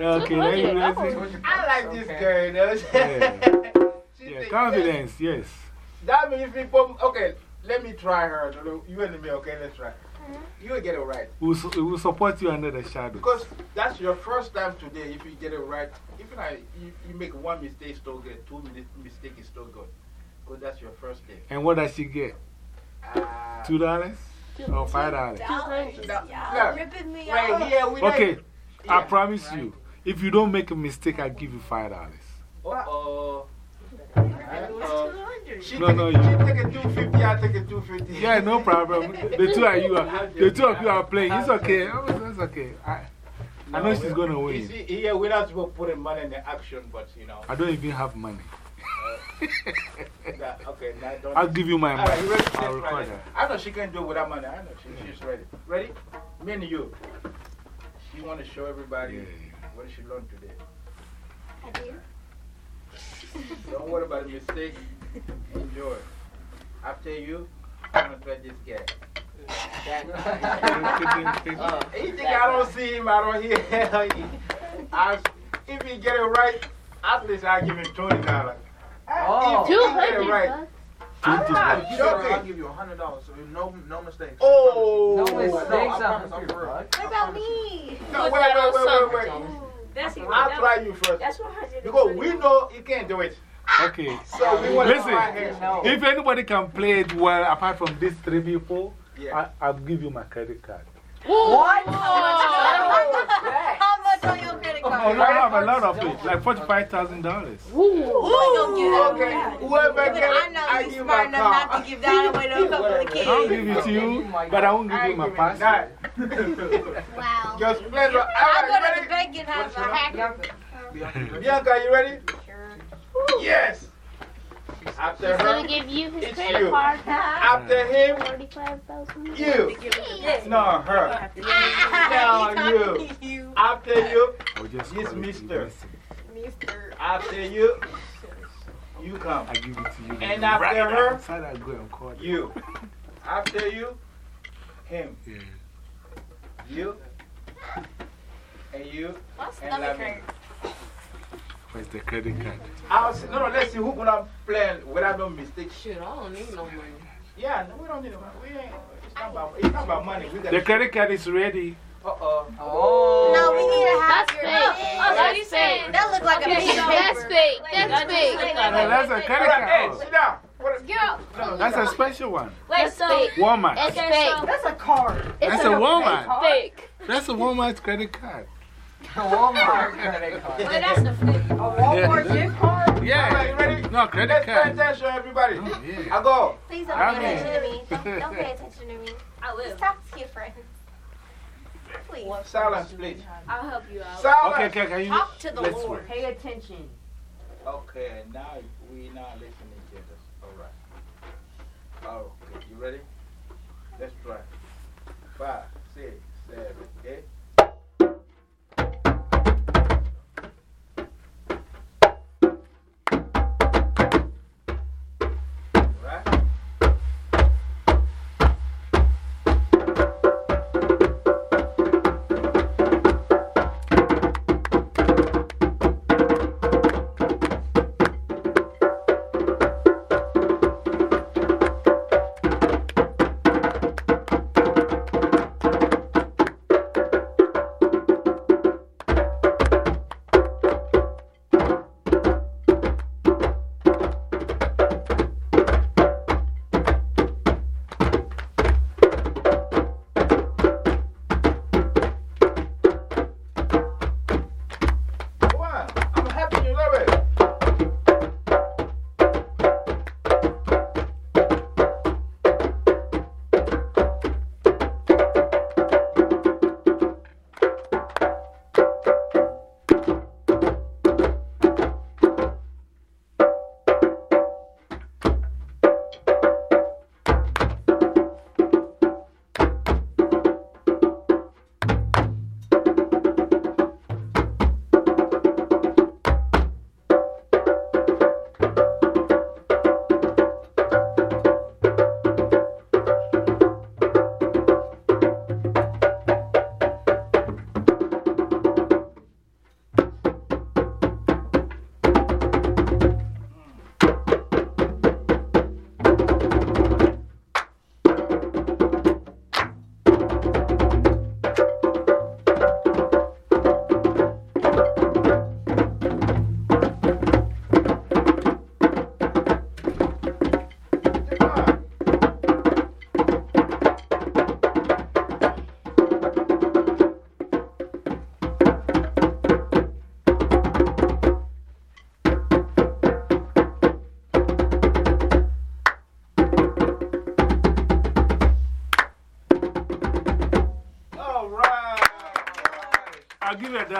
Okay, let me let's see. I like this girl, you know. Yeah. <laughs> She Yeah, think- confidence, yes. That means people, okay, let me try her. You and me, okay, let's try. You will get it right. We'll, su- we'll support you under the shadow. Because that's your first time today. If you get it right, even I, you, you make one mistake, still good. Two minutes mistake is still good. Because that's your first day. And what does she get? Ah. $2 or $5? Look, Ripping me right here, we Okay, I Yeah. promise you, if you don't make a mistake, I'll give you $5. Uh oh. Uh-oh. She No, take, no, she take a 250, I take a 250. Yeah, no problem. The two of you are, the two of you are playing. It's okay. Oh, <laughs> It's okay. I, I know she's going to You win. see, here we're not supposed to put money in the action, but you know. I don't even have money. That, okay, now don't. I'll give you my All right, you money. ready? I'll record this. her. I know she can do it without money. I know she, she's ready. Ready? Me and you. She want to show everybody Yeah. what she learned today. I do. Don't worry about the mistake. Enjoy. After you, I'm going to try this guy. <laughs> Uh, He think I don't see him, I don't hear <laughs> him. I, if he get it right, at least I'll give him $20. Oh. If he get it right. I'm not If you get it right, I'll give you $100. So no, no mistakes. Oh. No No, I mistakes, promise, a I'm for real. What about me? No, wait, wait, wait, wait, wait. That's I'll try you first. That's 100. Because we know you can't do it. Okay. So we want Listen, try him. if anybody can play it well, apart from these three people, Yeah. I, I'll give you my credit card. What? Oh, oh. <laughs> How much on your credit Oh, card? no, I have a lot of it, like $45,000. Okay, whoever But get I it, know I you give smart my enough not to give that away to a couple of I'll kids. give it to you, but I won't give you my password. <laughs> Wow. Just pleasure. All I right, go to you the bank and have a hacker. ready? Bianca, you ready? Yes. After He's her, gonna give you his it's credit you. card. after him, you. <laughs> No, her. <laughs> No, you. After you, I'll just Yes, call it mister. after you, you come. I give it to you. And then after right her, outside, I go and call. You. After you, him. Yeah. You. And you. My And stomach Lavin. Hurts. Where's the credit card? I'll see, no, no, let's see who gonna play without no mistake. Shit, I don't need no money. Yeah, no, we don't need no money. We ain't, it's, not about, it's not about money. We The credit card is ready. Uh oh. Oh. No, we need to have That's your fake. Oh, That's you saying fake. that look like a Okay, piece of that's fake. That's fake. No, that's a credit Hey, card. sit down. Girl, Oh, that's a special one. wait, That's so fake. Walmart. It's fake. That's a card. That's a Walmart. Fake. That's a Walmart credit card. Walmart credit card. wait, that's the fake. A Walmart Yeah. gift card? All right, Yeah. you ready? No, credit Let's pay attention, everybody. Oh, yeah. I go. Please don't I pay mean- attention to me. Don't, don't pay <laughs> attention to me. I will. Just talk to your friends. Please. Silence, please. I'll help you out. Silence. Okay, okay, can you? Talk to the let's Lord. wait. Pay attention. Okay, now we not listening to this. All right. Okay, you ready? Let's try. Five, six, seven,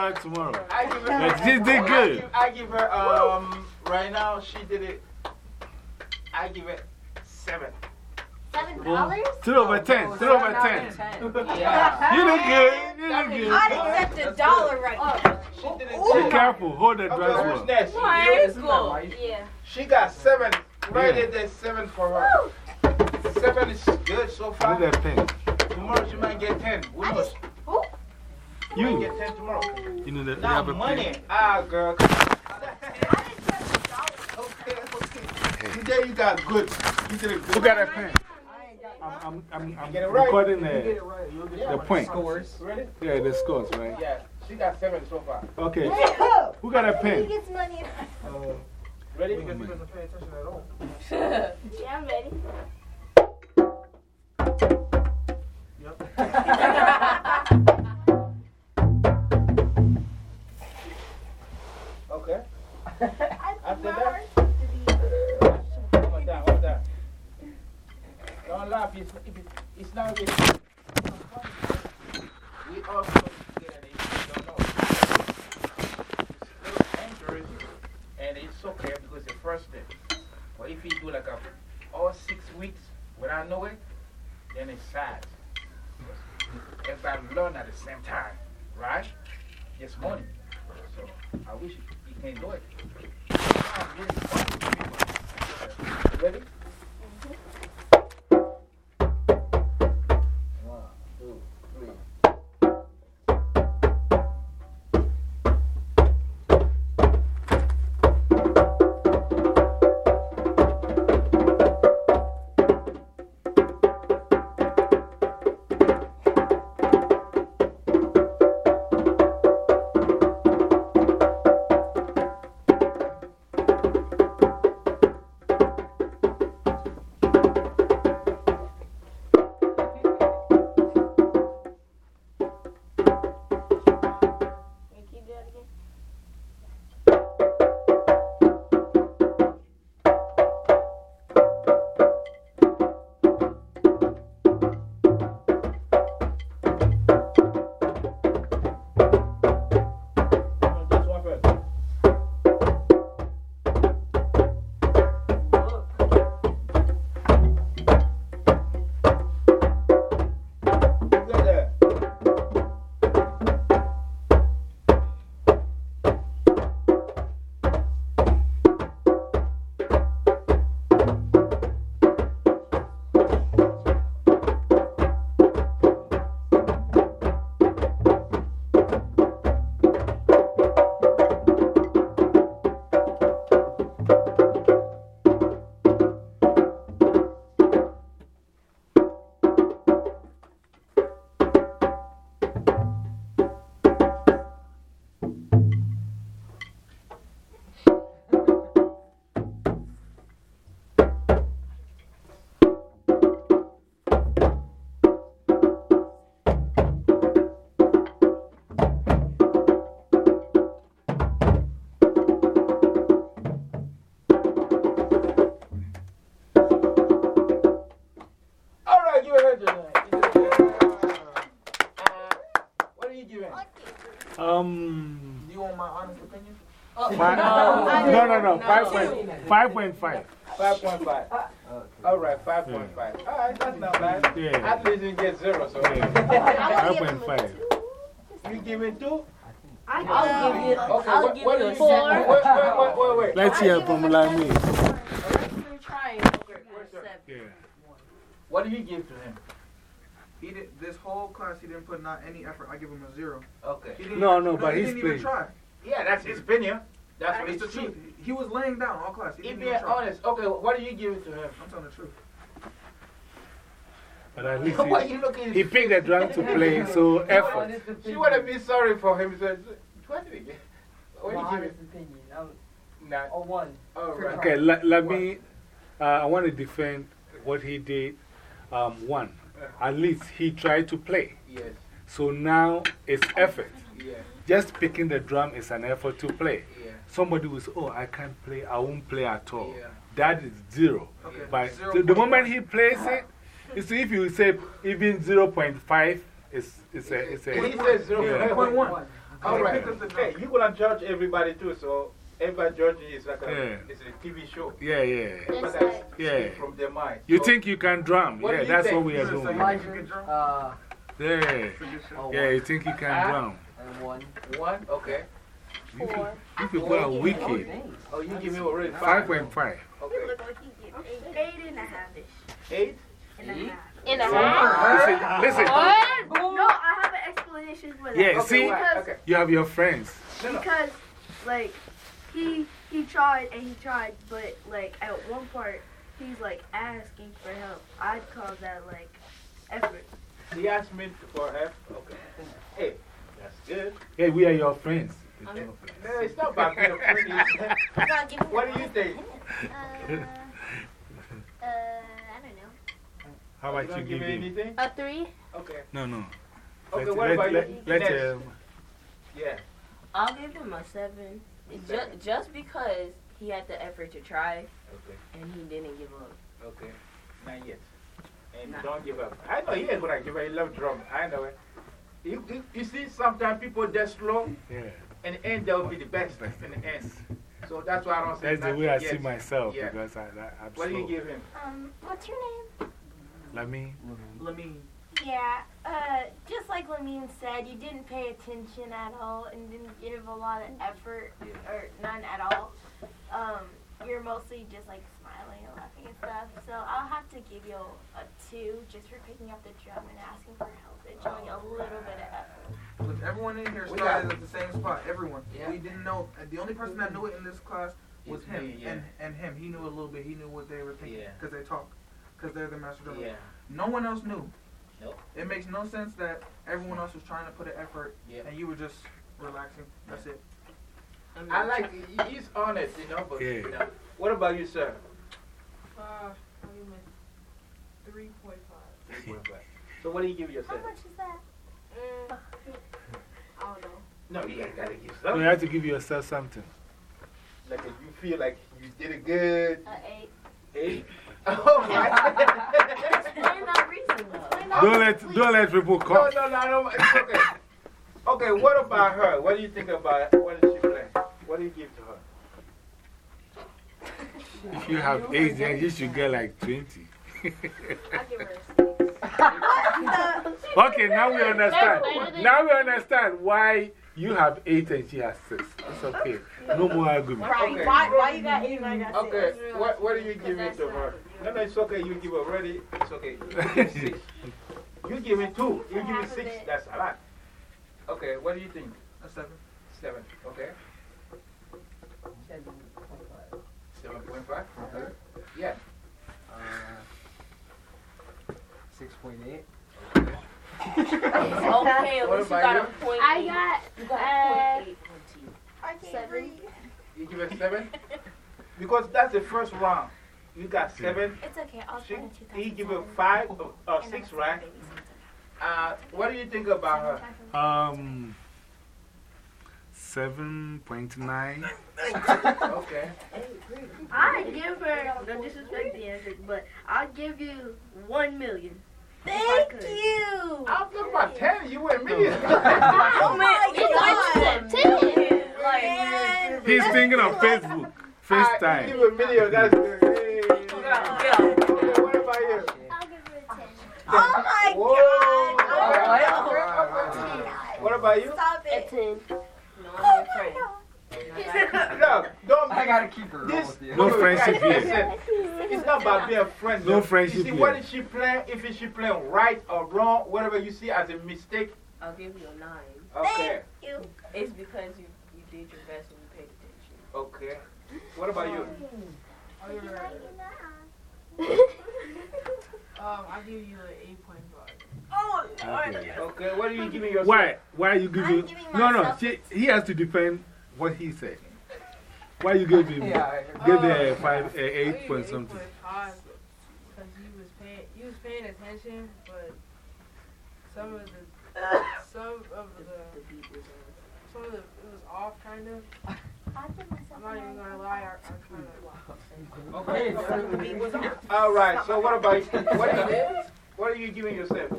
I'll give you a dollar tomorrow. I give her. But she did I good. give, I give her, um, right now, she did it. I give it seven. Seven dollars? Three over ten. Three over ten. <laughs> Yeah. You did good. You did good. I'd accept a dollar right now. She did it Be good. careful. Hold the Okay, dress who's well. next? High You? school. Yeah. She got seven. Right Yeah. there, seven for her. Seven is good so Give far. me that pen. Tomorrow she might get ten. Who knows? She You. get ten tomorrow. You know that Now money. pen. Ah, girl. Okay, okay. Today you got good. You did it good. Who got a pen? I'm, I'm, I'm, I'm Get it right. recording You get the, it right. Get the it point. Scores. Ready? Yeah, the scores, right? Yeah. She got seven so far. Okay. Who got a He pen? gets money. Ready? Because he doesn't pay attention at all. <laughs> Yeah, I'm ready. After that? heart to be. Hold on, hold on. Don't laugh. It's, it's not really. We all go together. You don't know. It's dangerous, and it's okay because it's the first day. But if you do like a, all six weeks without knowing, then it's sad. Everybody learn at the same time, five, no, no, no, five point, five point five. 5.5. All right, 5.5. All right, that's not bad. Yeah. At least you get zero. So Five point five. you give it two? I'll give you, Okay, I'll what, give what you do a you four. give? Wait, wait, wait, wait, wait. Let's hear from Lami. We're trying over seven. Yeah. What do you give to him? He did, this whole class, he didn't put not any effort. I give him a zero. Okay. He didn't No, even- no, but he didn't even try. Yeah, that's his opinion. That's what It's it's the truth. He was laying down all class. He If didn't you're even try. honest, okay, what do you give it to him? I'm telling the truth. But at <laughs> least Why he, you he picked the drum to play, <laughs> so effort. She want to be sorry for him. He said, what did he give? What My did he honest give opinion, I'm it? Nah. a one. All right. Okay, let, let me, uh, I want to defend what he did. Um, one, at least he tried to play. Yes, So now it's effort. yeah, Just picking the drum is an effort to play. Yeah. Somebody will say, Oh, I can't play, I won't play at all. Yeah. That is zero. Okay. But Zero the, the moment he plays it, you see, if you say even 0.5, it's, it's a. It's a He said zero Yeah. point one. All right. Pick up Hey, you're going to judge everybody too, so everybody judging is like a, Yeah. it's a TV show. Yeah, yeah. Everybody. Yeah. from their mind. You think you can drum? What do Yeah, you that's think? what we are So doing. you think you can drum? Uh, Yeah. Yeah, you think you can Ah. drum? and one. One? Okay. You, Four. you people are Oh, wicked. thanks. Oh, you give me already five. 5.5. Okay. Look like he gets eight. Eight and a half ish. Eight? And a half. In a half. Listen, listen. No, I have an explanation for that. Yeah, Okay, see? why? Okay. You have your friends. No, no. Because, like, he he tried and he tried, but like at one part he's like asking for help. I'd call that like effort. He asked me for help. Okay. Hey, that's good. Hey, we are your friends. No, it's not about being a friend. What do you think? Uh, uh, I don't know. How about don't you give give me anything? A three? Okay. No, no. Okay, Let- what let- about let- you? Let, Next. um, Yeah. I'll give him a seven. Just, just because he had the effort to try Okay. and he didn't give up. Okay. Not yet. And Not- don't give up. I know he ain't gonna give up. He love drum. I know it. You, you, you see, sometimes people just slow, yeah. In the end, they'll be the best in the end. So that's why I don't say That's the nothing way I yet. see myself Yeah. because I, I, I'm What do you slow. give him? Um, what's your name? Let me. Lamine. Yeah, uh, just like Lamine said, you didn't pay attention at all and didn't give a lot of effort, or none at all. Um, you're mostly just like smiling and laughing and stuff. So I'll have to give you a two just for picking up the drum and asking for help and showing a little bit of effort. Because everyone in here We started got- at the same spot. Everyone. Yeah. We didn't know. The only person that knew it in this class was It's him. me, yeah. and, and him. He knew a little bit. He knew what they were thinking. Yeah. Because they talk. Because they're the master drummer. Yeah. No one else knew. Nope. It makes no sense that everyone else was trying to put an effort Yeah. and you were just relaxing. That's it. I like, he's honest, you know, but, Yeah. you know. What about you, sir? Uh, I'll give him a 3.5. So what do you give yourself? How much is that? Mm, I don't know. No, you gotta give You something. have to give yourself something. Like if you feel like you did it good. A eight. Eight. <laughs> Oh my. Explain that reason though. Don't let, don't let people call. no, no, no, no. It's okay. Okay, what about her? What do you think about What did she play? What do you give to her? If you have eight, then you should get like 20. I'll give her a <laughs> six. okay, now we understand. Now we understand why you have eight and she has six. It's okay. No more argument. Okay. Why, why you got eight and I got Okay, six? what, what do you give it to her? No, no, it's okay. You give already. It's okay. You give <laughs> six. You give me two. You give me six. That's a lot. Okay, what do you think? A seven. Seven. Okay. Seven point five? Okay. Yeah. Uh, 6.8. Okay, at least you got you? a point. I got You got uh, a point eight. I seven. You give it seven? <laughs> Because that's the first round. You got seven. It's okay. I'll She, try he give it five or, or six, right? Uh, what do you think about her? Um, 7.9. <laughs> Okay. I give her no disrespect the answer, but I'll give you one million. Thank you. I'm talking about ten. You and me. Oh my It's god. <laughs> Oh ten. Man. He's thinking of Facebook. <laughs> I FaceTime. give a million. That's good. Hey. Yeah. Okay, what about you? I'll give her a ten. Oh my Whoa. God. What about you? Stop A it. ten. No, Oh I'm your my friend. god. <laughs> Look, don't I gotta keep it real This, with you. No friendship here. It's not about being a friend. No yo. friendship You see, here. what is she playing? If she playing right or wrong, whatever you see as a mistake, I'll give you a nine. okay, You. It's because you, you did your best and you paid attention. okay. What about you? I'll give her, um, I'll give you an 8.5. Oh, Okay. Okay, what are you giving yourself? Why? Why are you giving? giving No, no. She, he has to defend what he said. Why you gave him? Yeah, Give Oh. the five, uh, I'll eight point something. because you was paying, you was paying attention, but some of the, some of the, The beat was some of the, it was off kind of. I'll give myself I'm not even gonna lie, I, I kind of. Okay. okay. All right. So what about you? What are you? What are you giving yourself?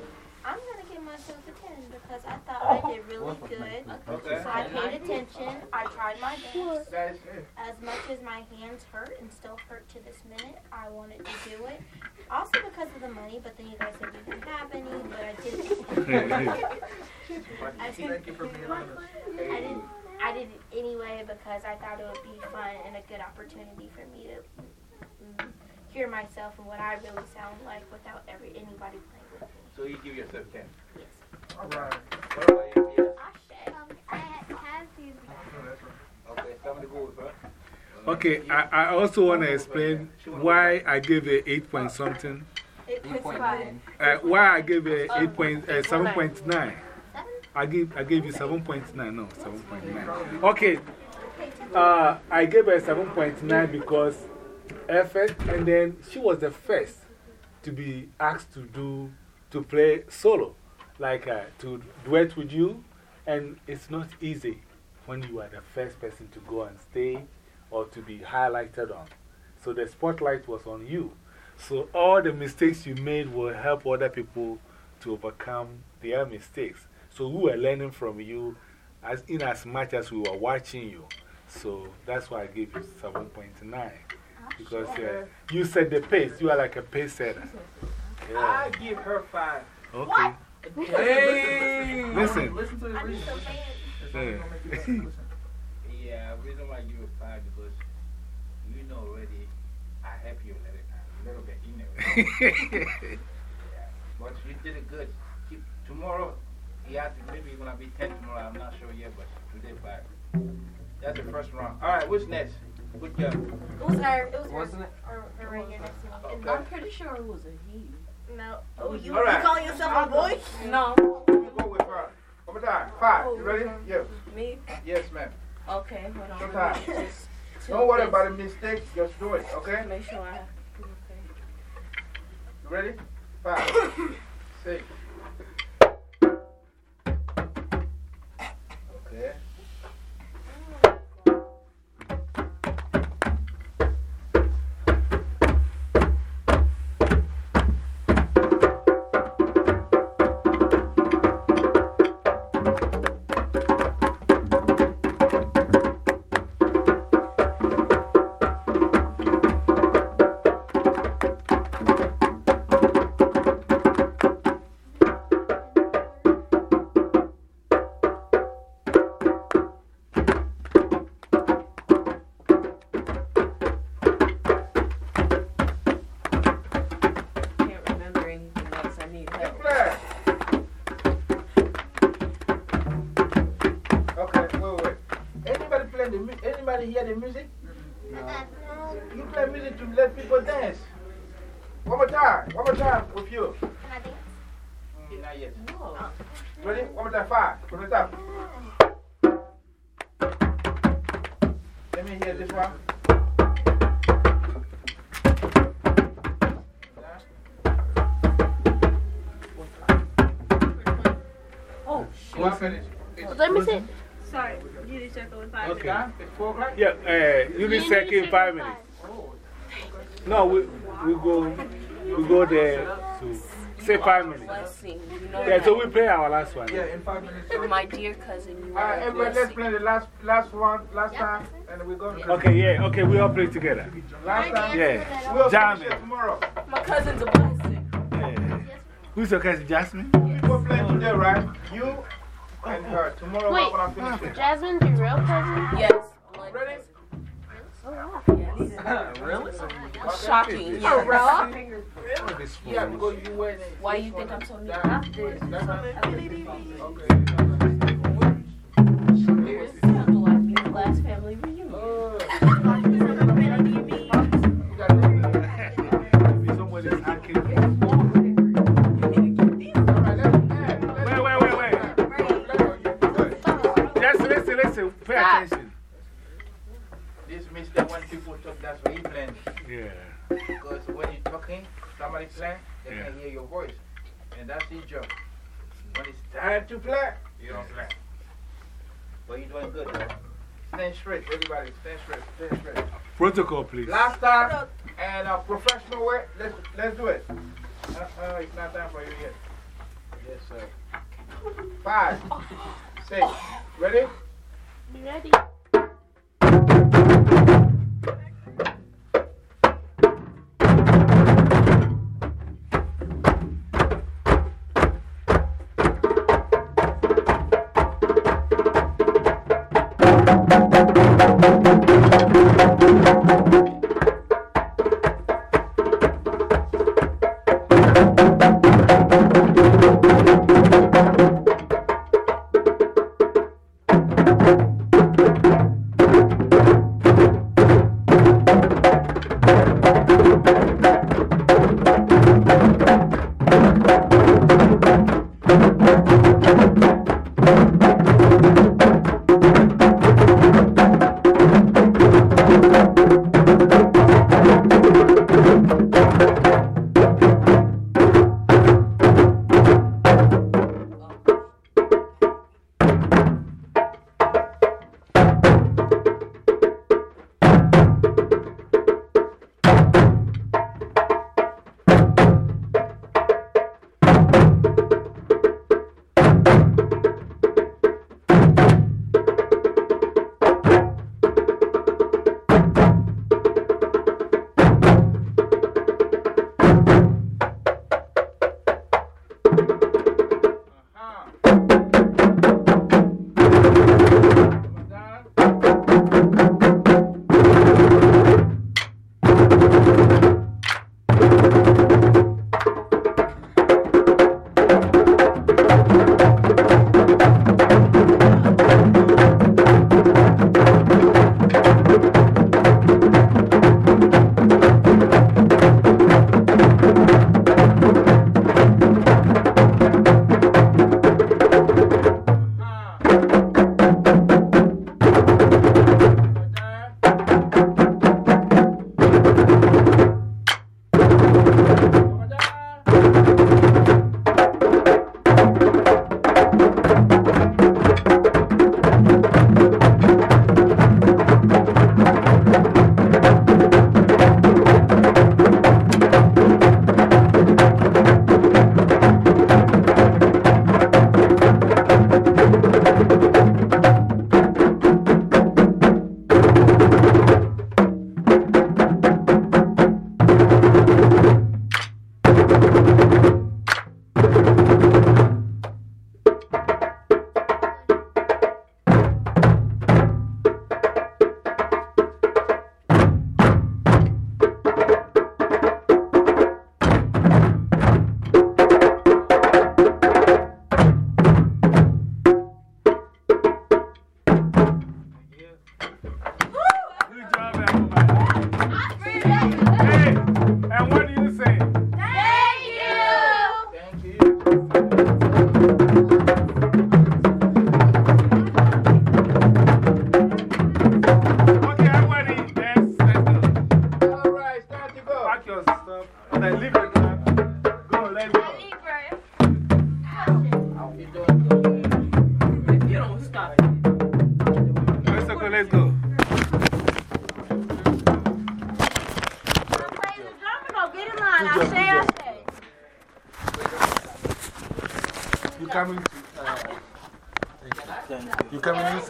I'm gonna give myself a ten because because I thought I did really good. Okay. So I paid attention. I tried my best. As much as my hands hurt and still hurt to this minute, I wanted to do it. Also because of the money, but then you guys said you didn't have any, but I did. <laughs> I did. Thank you for being honest. I did. I did it anyway because I thought it would be fun and a good opportunity for me to mm, hear myself and what I really sound like without every anybody playing with me. So you give yourself 10. Yes. All right. What about you? Yes. I have to. Okay, somebody go with. Okay, I, I also want to explain why I gave it 8 point something. Uh, why I gave it 8 point, uh, 7.9. I gave, I gave you 7.9, no, 7.9. Okay, uh, I gave her 7.9 because effort, and then she was the first to be asked to do, to play solo, like uh, to duet with you. And it's not easy when you are the first person to go and stay or to be highlighted on. So the spotlight was on you. So all the mistakes you made will help other people to overcome their mistakes. So we were learning from you as, in as much as we were watching you. So that's why I gave you 7.9. Because uh, you set the pace. You are like a pace setter. Yeah. I give her 5. Okay. Hey! Listen. Listen to the reason. It's Yeah. you listen. Listen. Yeah, reason why you 5 because you know already I help you a little, a little bit in there. <laughs> yeah. But you did it good. Keep, tomorrow, he has to, maybe you're going to be 10 tomorrow. I'm not sure yet, but today 5. That's the first round. All right, what's next? Good job. It was her. It was her. Wasn't it? Or, her right here next to me. Okay. I'm pretty sure it was a he. No. Oh, you, All right. you calling yourself a boy? No. You go with her. One more time. Five. You ready? Yes. Me? Yes, ma'am. Okay, hold on. Sometime. Let me just Don't worry about the mistake. Just do it, okay? Make sure I. Okay. You ready? Five. Six. Okay. Say five minutes. blessing. You know Yeah, that. so we play our last one. Yeah, in five minutes. My dear cousin, you All right, are a everybody, let's play the last, last one, last time, and we go. Okay, yeah, okay, we all play together. Last time. Yeah. We'll Jam it it. tomorrow. My cousin's a blessing. yeah. Who's your cousin, Jasmine? We're playing today, right? You and her. Tomorrow Wait. we're going to finish it. Jasmine's your real cousin? Yes. Ready? Really? Shocking. Oh, Yeah. Yeah, because you went. Why you think I'm so neat? Sounded like me last family reunion. Wait, wait, wait, wait. Just listen, listen, pay attention. This means that when people talk, that's what he playing. Yeah. Because when you're talking, somebody playing, they Yeah. can hear your voice. And that's his job. When it's time to play, you don't play. But you're doing good, though. Stand straight, everybody. Stand straight, stand straight. Protocol, please. Last time, and a professional way, let's, let's do it. Uh, uh, it's not time for you yet. Yes, sir. Five, six. Ready? Be ready.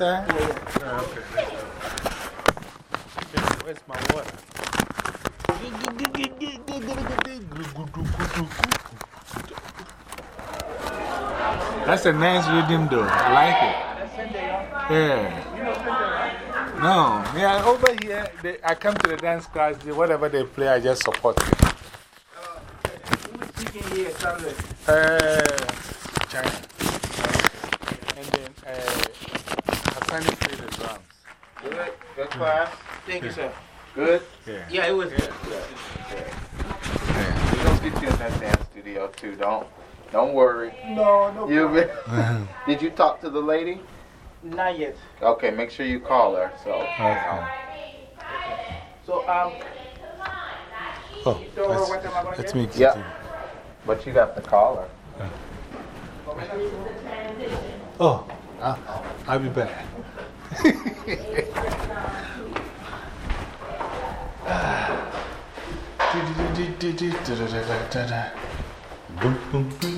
Yeah. okay. Where's my water? That's a nice rhythm, though. I like it. Yeah. No, yeah, over here, they, I come to the dance class, whatever they play, I just support it. Who's speaking here Saturday? Uh, China. And then uh, Hassani played the drums. Good. Good class. Thank you, sir. Good. Yeah. Yeah, it was. We're going to get you in that dance studio too. Don't, don't worry. No, no. You been, Did you talk to the lady? Not yet. Okay, make sure you call her. So, Okay. So, um, Oh, so let's, what am I going to let get? me get Yeah. in. but you got to call her. Oh, I'll, I'll be back. Boom, boom, boom, boom, boom.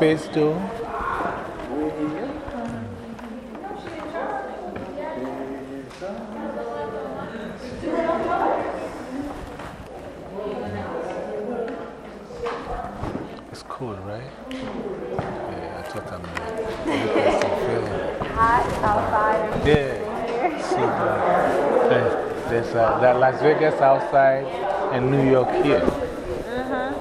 Space too. It's cool, right? Yeah, I thought I'm uh, feeling. Hot outside. Yeah. Uh, there's, there's uh, that Las Vegas outside and New York here. Uh-huh.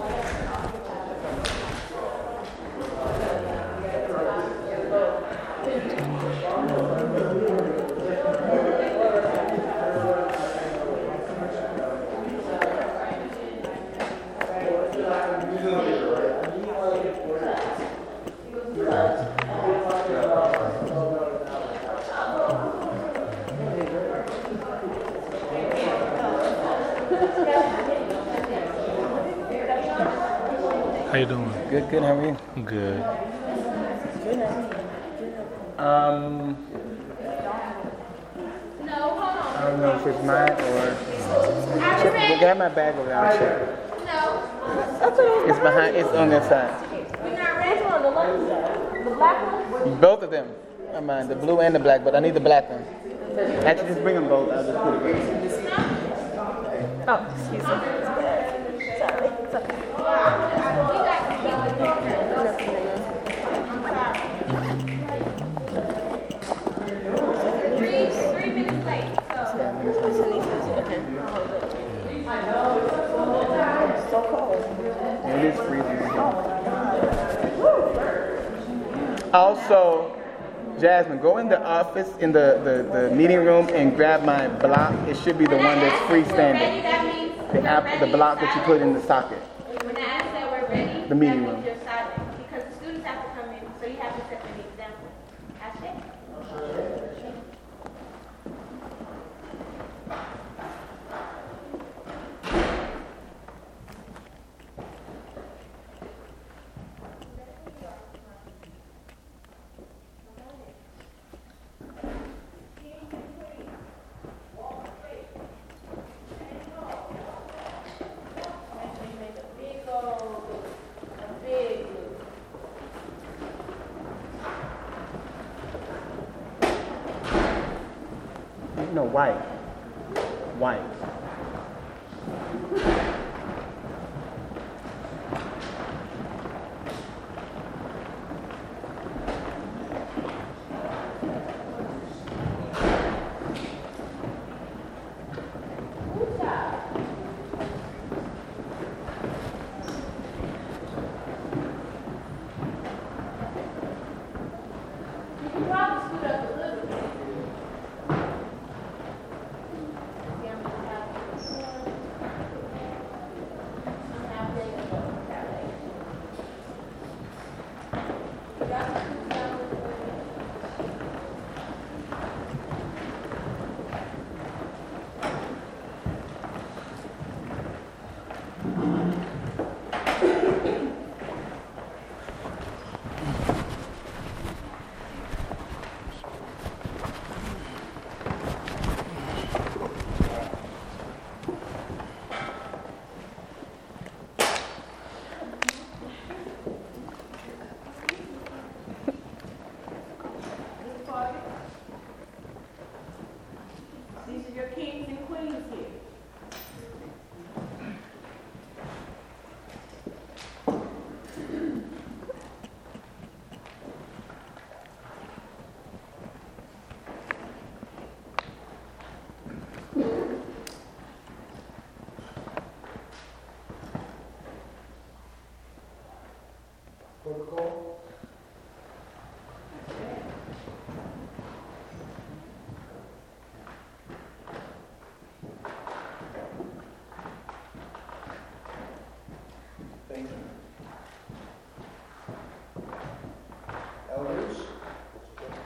How you doing? Good, good. How are you? Good. Um, I don't know if it's mine or. Check, they got my bag over there. I'll check. It's behind, it's on their side. Both of them are mine, the blue and the black, but I need the black one. Actually, just bring them both. I'll just put it right Oh, excuse me. Jasmine, go in the office, in the, the, the meeting room, and grab my block. It should be the one that's freestanding. The, app, the block that you put in the socket. The meeting room.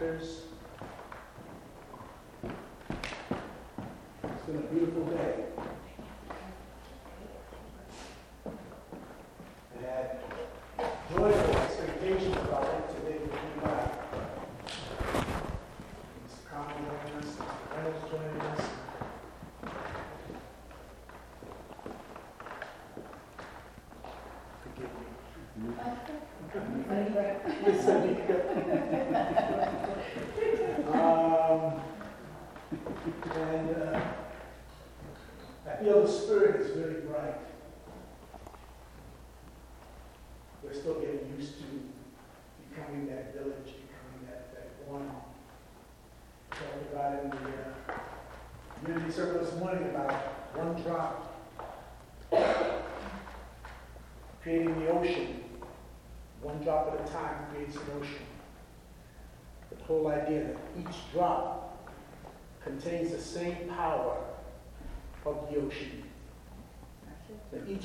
It's been a beautiful day. I had joyful expectations about it today would be back. Mr. Connell joining us, Mr. Reynolds joining us. Forgive me.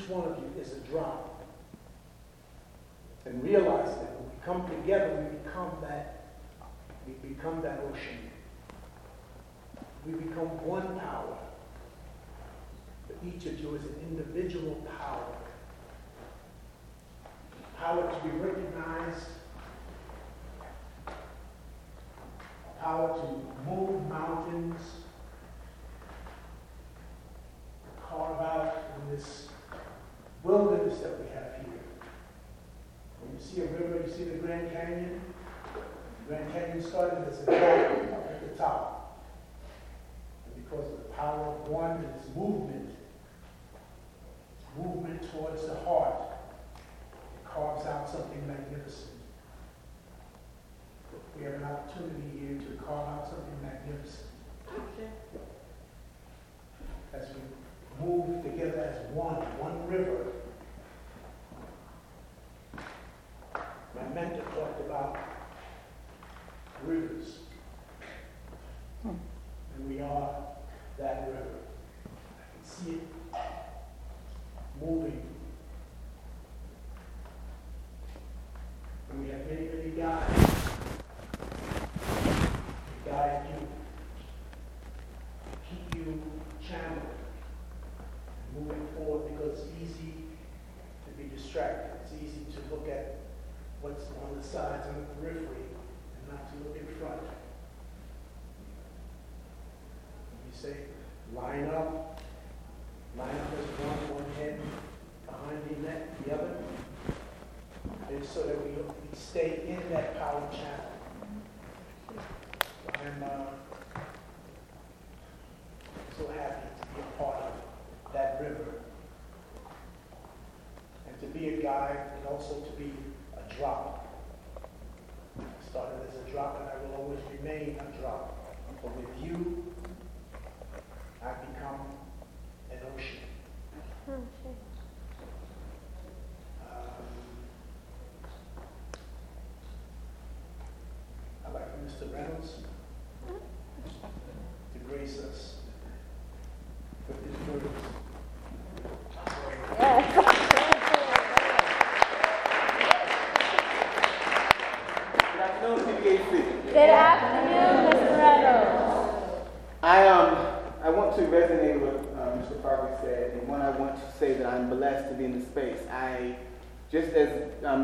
one of you is a drop. And realize that when we come together, we become that, we become that ocean. We become one power. But each of you is an individual power. Power to be recognized started as a joke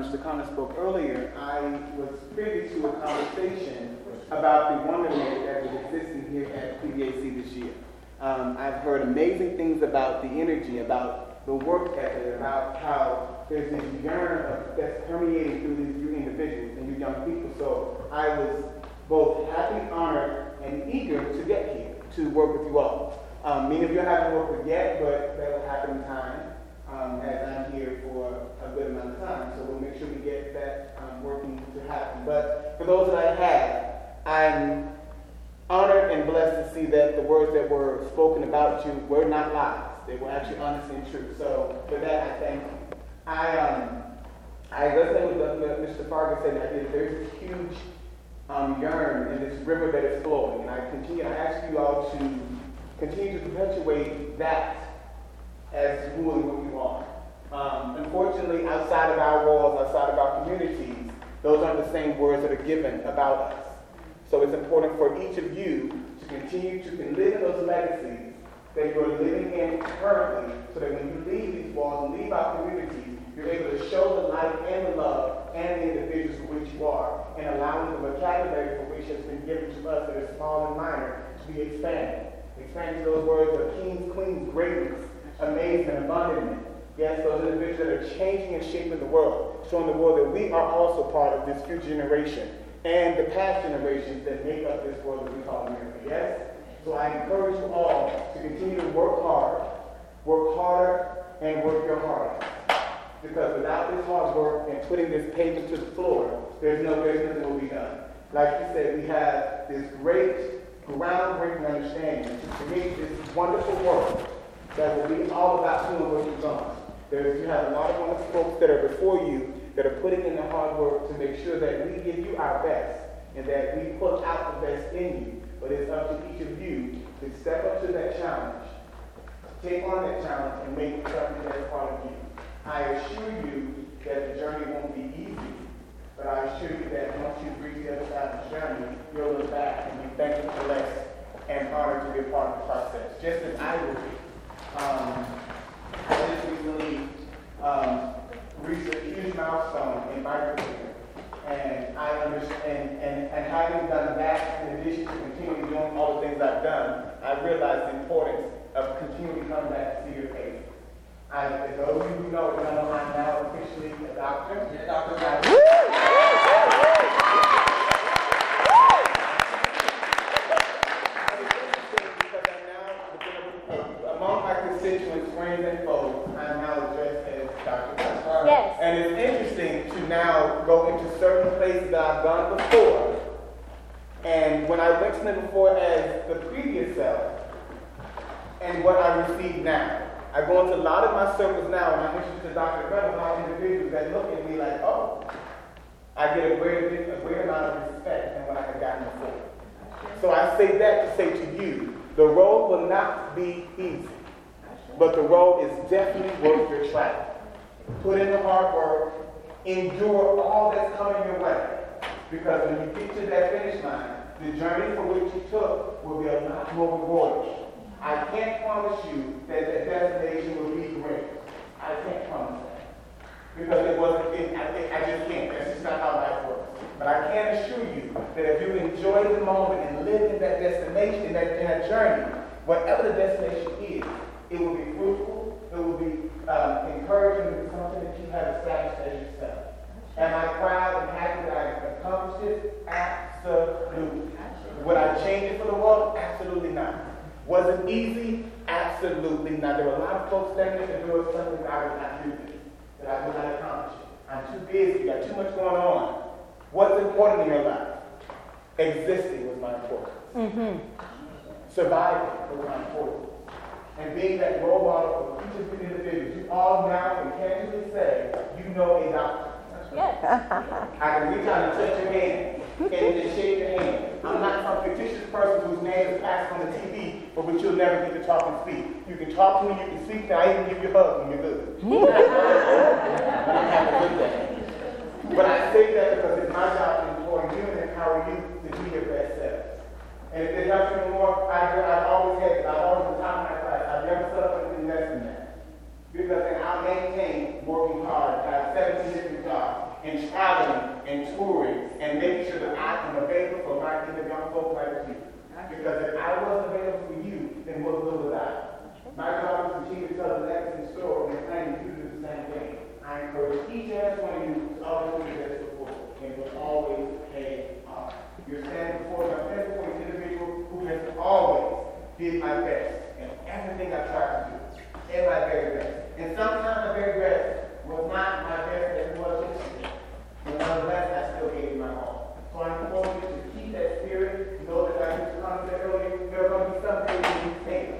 Mr. Connor spoke earlier, I was privy to a conversation about the wonderment that is existing here at PBAC this year. Um, I've heard amazing things about the energy, about the work ethic, about how there's this yearn that's permeating through these individuals and you young people. So I was both happy, honored, and eager to get here to work with you all. Um, many of you haven't worked with yet, but that will happen in time um, as I'm here for a good amount of time. So we'll make sure we get that um, working to happen. But for those that I have, I'm honored and blessed to see that the words that were spoken about you were not lies. They were actually honest and true. So for that, I thank you. I, um, I resonate what Mr. Fargo said. There's this huge um, yearn in this river that is flowing. And I continue, I ask you all to continue to perpetuate that as and what you are. Um, unfortunately, outside of our walls, outside of our communities, those aren't the same words that are given about us. So it's important for each of you to continue to live in those legacies that you are living in currently so that when you leave these walls and leave our communities, you're able to show the light and the love and the individuals for which you are and allowing the vocabulary for which has been given to us that is small and minor to be expanded. Expanding those words of kings, queens, greatness, amazement, abundantment. Yes, those individuals that are changing and shaping the world, showing the world that we are also part of this future generation and the past generations that make up this world that we call America. Yes? So I encourage you all to continue to work hard, work harder, and work your hardest. Because without this hard work and putting this pavement to the floor, there's no there's nothing will be done. Like you said, we have this great groundbreaking understanding to create this wonderful world that will be all about doing what you've done. You have a lot of wonderful folks that are before you that are putting in the hard work to make sure that we give you our best and that we put out the best in you. But it's up to each of you to step up to that challenge, take on that challenge, and make something that's part of you. I assure you that the journey won't be easy, but I assure you that once you reach the other side of the journey, you'll look back and be thankful, for blessed, and honored to be a part of the process, just as I will be. Um, I just recently um, reached a huge milestone in my career. And I understand, and, and having done that, in addition to continuing doing all the things I've done, I realized the importance of continuing coming back to see your face. I, those of you who know, I'm now officially a doctor. Yeah, Dr my constituents, friends, and foes, I'm now addressed as Dr. Kasparov. Yes. And it's interesting to now go into certain places that I've gone before. And when I went to them before as the previous self, and what I receive now. I go into a lot of my circles now, and I'm introduced to Dr. Lot of individuals that look at me like, oh, I get a greater, a greater amount of respect than what I had gotten before. So I say that to say to you, the road will not be easy. but the road is definitely worth your travel. Put in the hard work, endure all that's coming your way. Because when you get to that finish line, the journey for which you took will be a lot more rewarding. I can't promise you that the destination will be great. I can't promise that. Because it wasn't, it, I, think, I just can't. That's just not how life works. But I can assure you that if you enjoy the moment and live in that destination, in that, that journey, whatever the destination is, it will be fruitful, it will be um, encouraging, will be something that you have established as yourself. Am I proud and happy that I accomplished it? Absolutely. Would I change it for the world? Absolutely not. Was it easy? Absolutely not. There were a lot of folks standing there doing something that I would not do this, that I would not accomplish it. I'm too busy, got too much going on. What's important in your life? Existing was my importance. Mm-hmm. Surviving was my importance. And being that role model for each of you individuals, you all now can casually say, you know a doctor. Yes. I can reach out and touch your hand and just shake your hand. I'm not some fictitious person whose name is passed on the TV, but which you'll never get to talk and speak. You can talk to me, you can speak, and I even give you a hug when you're good. but I'm a good day. But I say that because it's my job to employ you and empower you to be your best self. And if it helps you more, I, I've always had it. I've always been top of my class. I've never up anything less than that. Because I'll maintain working hard. I have 17 different jobs and traveling and touring and making sure that I am available for my kingdom young folks like you. Because if I wasn't available for you, then what good was I? My job is to continue to tell the legacy story and plan you to do the same thing. I encourage each and every one of you to always do this before and will always pay off. You're standing before, an individual who has always did my best everything I tried to do. In my very best. And sometimes the very best was not my best as it was yesterday. But nonetheless, I still gave you my all. So I implore you to keep that spirit. You Know that I used to come to earlier, there are going to be some days when you fail.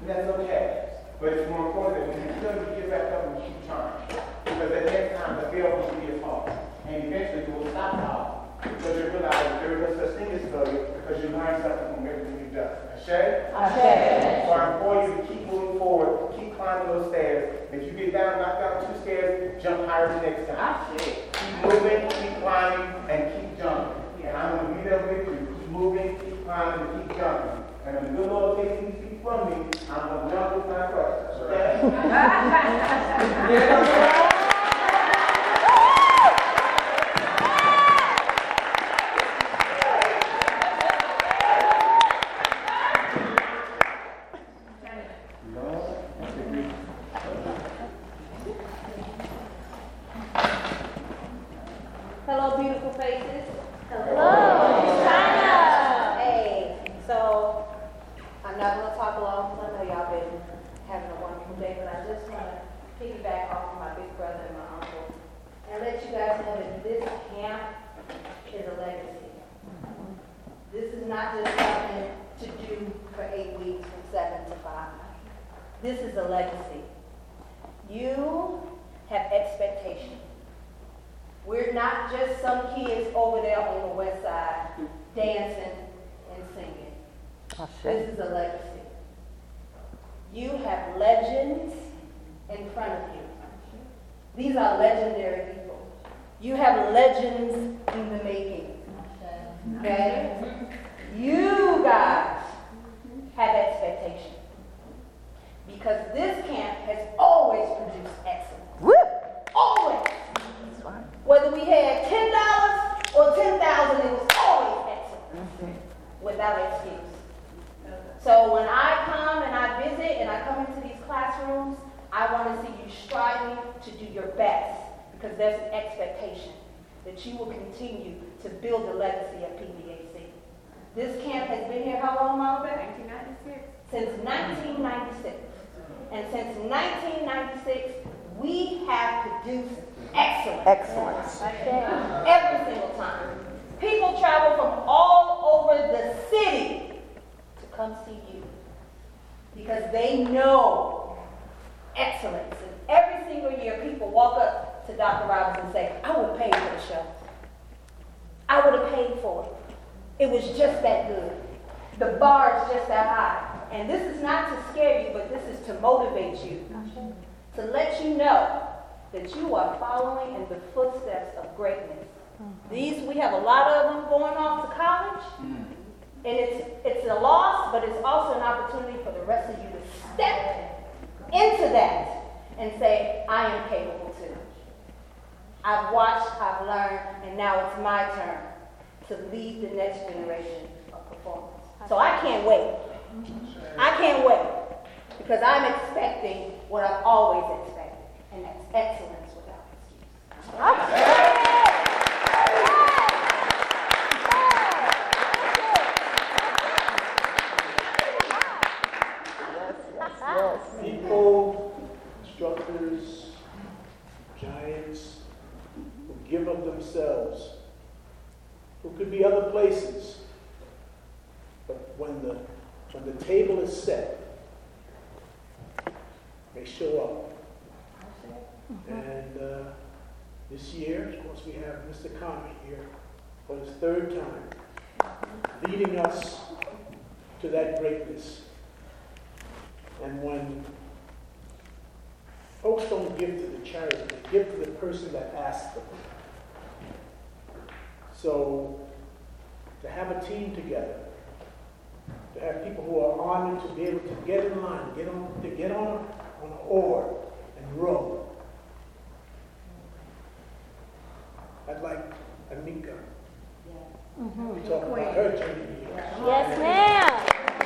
And that's okay. But it's more important that when you fail, you get back up and keep trying. Because at that time, the fail will be as hard. And eventually, you will stop out. Because you realize that there is no such thing as failure because you learn something from everything you've done. Ashe? Ashe. So I implore you to keep moving forward, keep climbing those stairs. If you get down, knock down two stairs, jump higher the next time. Ah, keep moving, keep climbing, and keep jumping. And I'm going to be there with you. Keep moving, keep climbing, and keep jumping. And when the good Lord takes these feet from me, I'm going to jump with my questions. Okay? And it's, it's a loss, but it's also an opportunity for the rest of you to step into that and say, I am capable too. I've watched, I've learned, and now it's my turn to lead the next generation of performers. So I can't wait. I can't wait because I'm expecting what I've always expected, and that's excellence without People, who give of themselves, who could be other places. But when the, when the table is set, they show up. And uh, this year, of course, we have Mr. Connor here for his third time, leading us to that greatness. And when folks don't give to the charity, they give to the person that asks them. So to have a team together, to have people who are honored to be able to get in line, get on, to get on, on an oar and row. I'd like Anika to mm-hmm. talk about her journey. Yes, ma'am.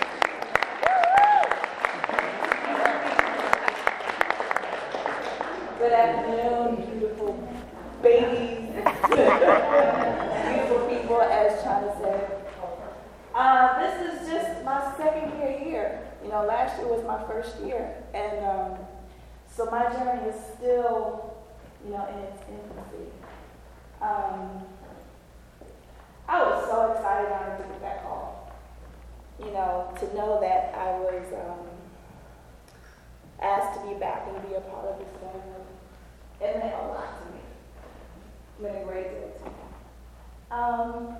Afternoon, beautiful babies, beautiful people, as China said. Uh, this is just my second year here. You know, last year was my first year, and um, so my journey is still, you know, in its infancy. Um, I was so excited when I get that call. You know, to know that I was um, asked to be back and be a part of this family. It meant a lot to me. It meant a great deal to me. Um,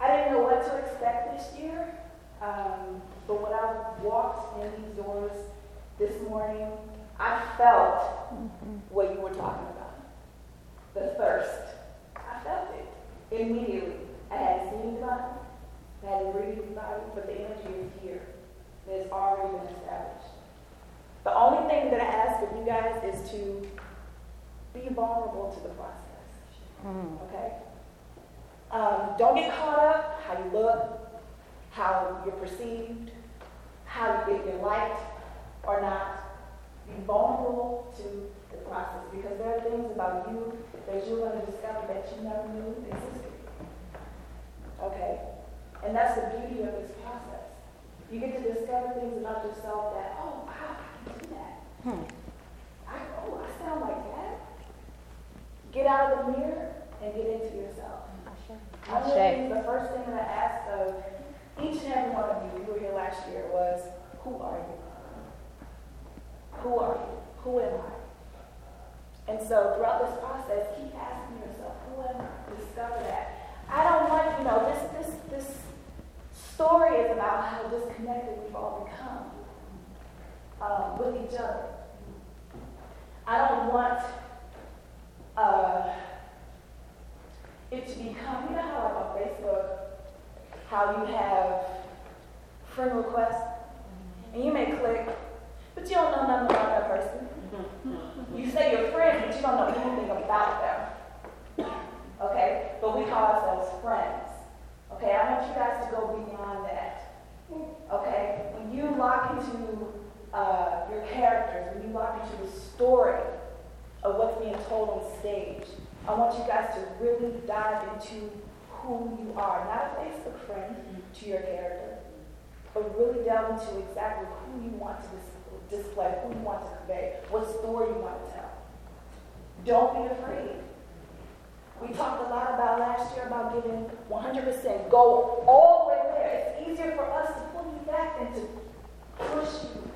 I didn't know what to expect this year, um, but when I walked in these doors this morning, I felt what you were talking about. The thirst. I felt it immediately. I hadn't seen anybody, I hadn't read anybody, but the energy is here. It's already been established. The only thing that I ask of you guys is to be vulnerable to the process. Okay? Um, don't get caught up how you look, how you're perceived, how you get your liked or not. Be vulnerable to the process because there are things about you that you're going to discover that you never knew existed. Okay? And that's the beauty of this process. You get to discover things about yourself that, oh, wow, I can do that. I, oh, I sound like that. Get out of the mirror and get into yourself. One of the Ashe. things, the first thing that I asked of each and every one of you, who were here last year, was, who are you? Who are you? Who am I? And so throughout this process, keep asking yourself, who am I? Discover that. I don't want, you know, this, this, this story is about how disconnected we've all become um, with each other. I don't want uh, it to become, you know how like on Facebook, how you have friend requests, and you may click, but you don't know nothing about that person. You say you're friends, but you don't know anything about them. Okay? But we call ourselves friends. Okay? I want you guys to go beyond that. Okay? When you lock into uh, your characters, when you lock into the story of what's being told on stage, I want you guys to really dive into who you are. Not a Facebook friend to your character, but really delve into exactly who you want to dis- display, who you want to convey, what story you want to tell. Don't be afraid. We talked a lot about last year about giving 100%. Go all the way there. It's easier for us to pull you back than to push you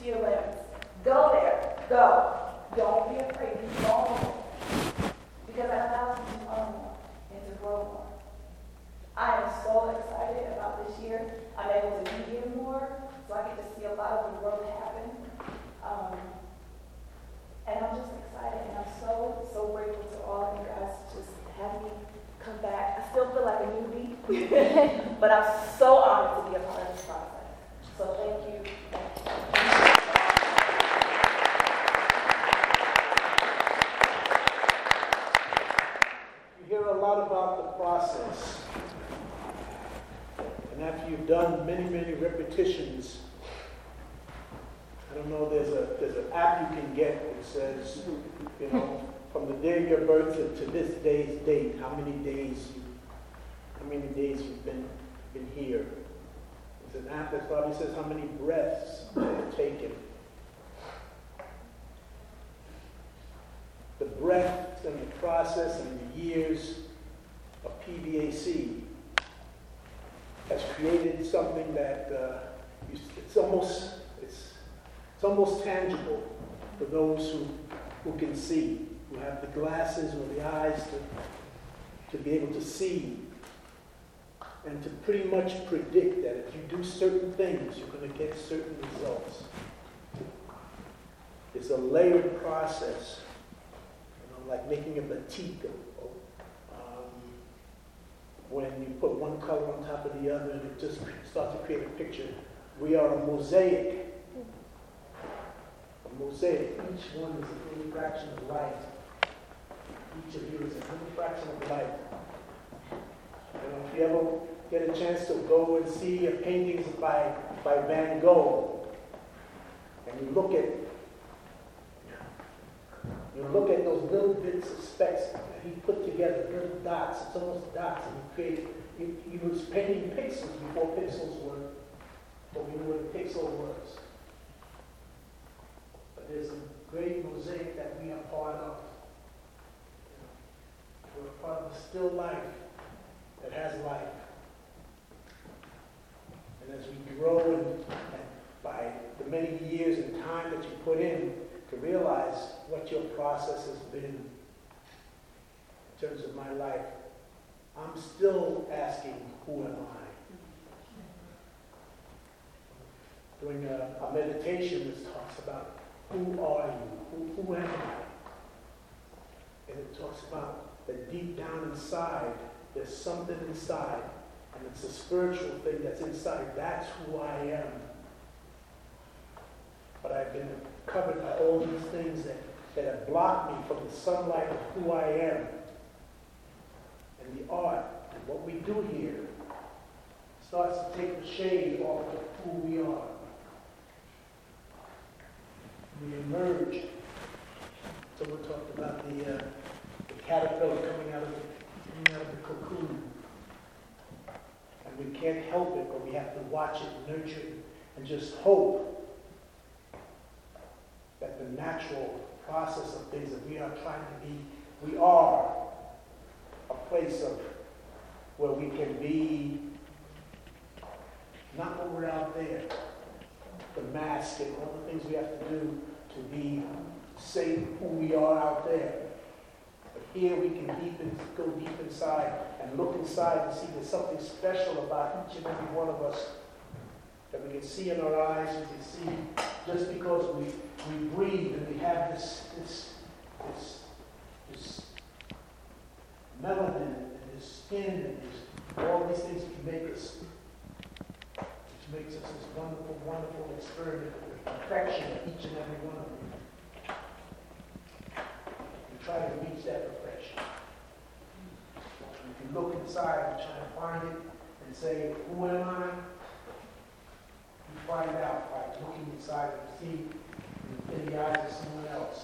to your limbs. Go there. Go. Don't be afraid. Be vulnerable. Because that allows you to learn more and to grow more. I am so excited about this year. I'm able to be here more, so I get to see a lot of the growth happen. Um, and I'm just excited, and I'm so, so grateful to all of you guys just having me come back. I still feel like a newbie, <laughs> but I'm so honored to be a part of this process. So thank you. Thank you. About the process. And after you've done many, many repetitions, I don't know, there's a there's an app you can get that says, you know, from the day of your birth to, to this day's date, how many days you how many days you've been been here. There's an app that probably says how many breaths you've taken. The breath and the process and the years of PBAC has created something that uh, it's almost it's, it's almost tangible for those who, who can see, who have the glasses or the eyes to, to be able to see and to pretty much predict that if you do certain things, you're going to get certain results. It's a layered process, you know, like making a batik. When you put one color on top of the other and it just starts to create a picture. We are a mosaic. A mosaic. Each one is a little fraction of light. Each of you is a little fraction of light. And if you ever get a chance to go and see paintings by, by Van Gogh, and you look at you look at those little bits of specks he put together, little dots, it's almost dots, and he created, he, he was painting pixels before pixels were, but we knew what a pixel was. But there's a great mosaic that we are part of. We're part of a still life that has life. And as we grow and, and by the many years and time that you put in to realize what your process has been in terms of my life, I'm still asking, who am I? Doing a, a meditation that talks about who are you? Who, who am I? And it talks about that deep down inside, there's something inside, and it's a spiritual thing that's inside. That's who I am. But I've been covered by all these things that, that have blocked me from the sunlight of who I am. And the art and what we do here starts to take the shade off of who we are. We emerge. Someone talked about the, uh, the caterpillar coming out of the, coming out of the cocoon. And we can't help it, but we have to watch it, nurture it, and just hope that the natural process of things that we are trying to be, we are a place of where we can be not when we're out there, the mask and all the things we have to do to be safe who we are out there. But here we can deep in, go deep inside and look inside and see there's something special about each and every one of us that we can see in our eyes, we can see just because we, we breathe and we have this, this, this, this melanin and his skin and this, all these things can make us, which makes us this wonderful, wonderful experiment of perfection, each and every one of them. We try to reach that perfection. If you look inside and try to find it and say, who am I? You find out by looking inside and see in the eyes of someone else.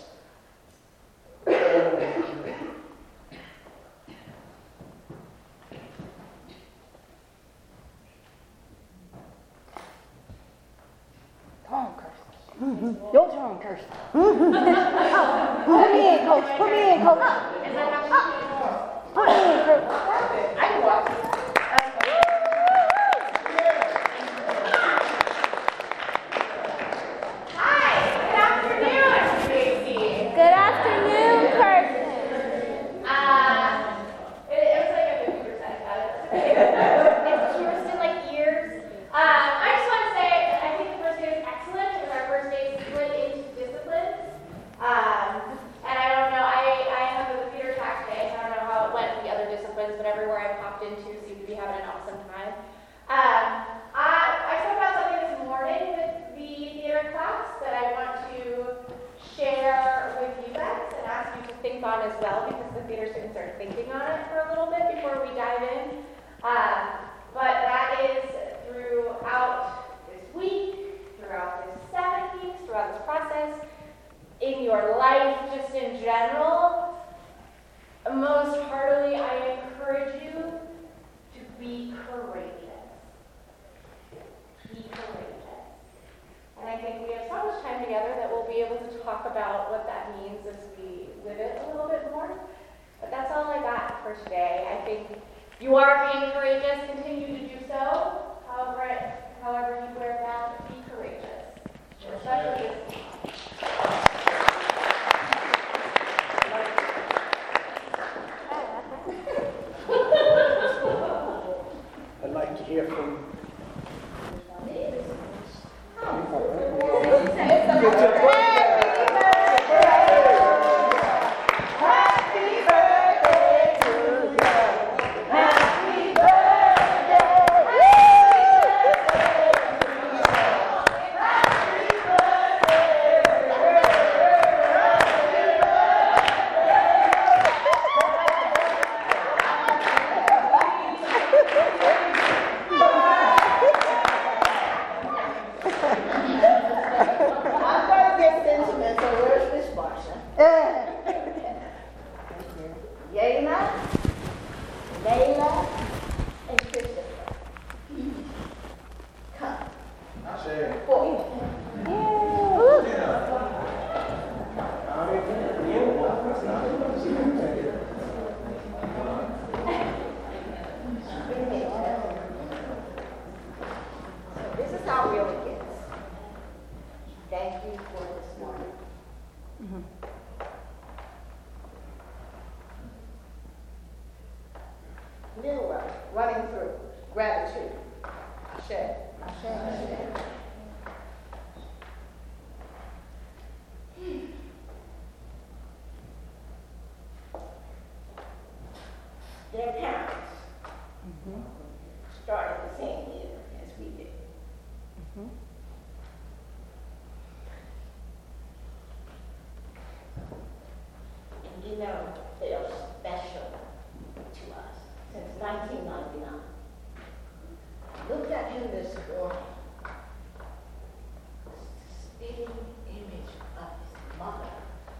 Kirsten. Your turn, Kirsten. Put me in, coach. Put me in, coach. Put me in, coach.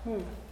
And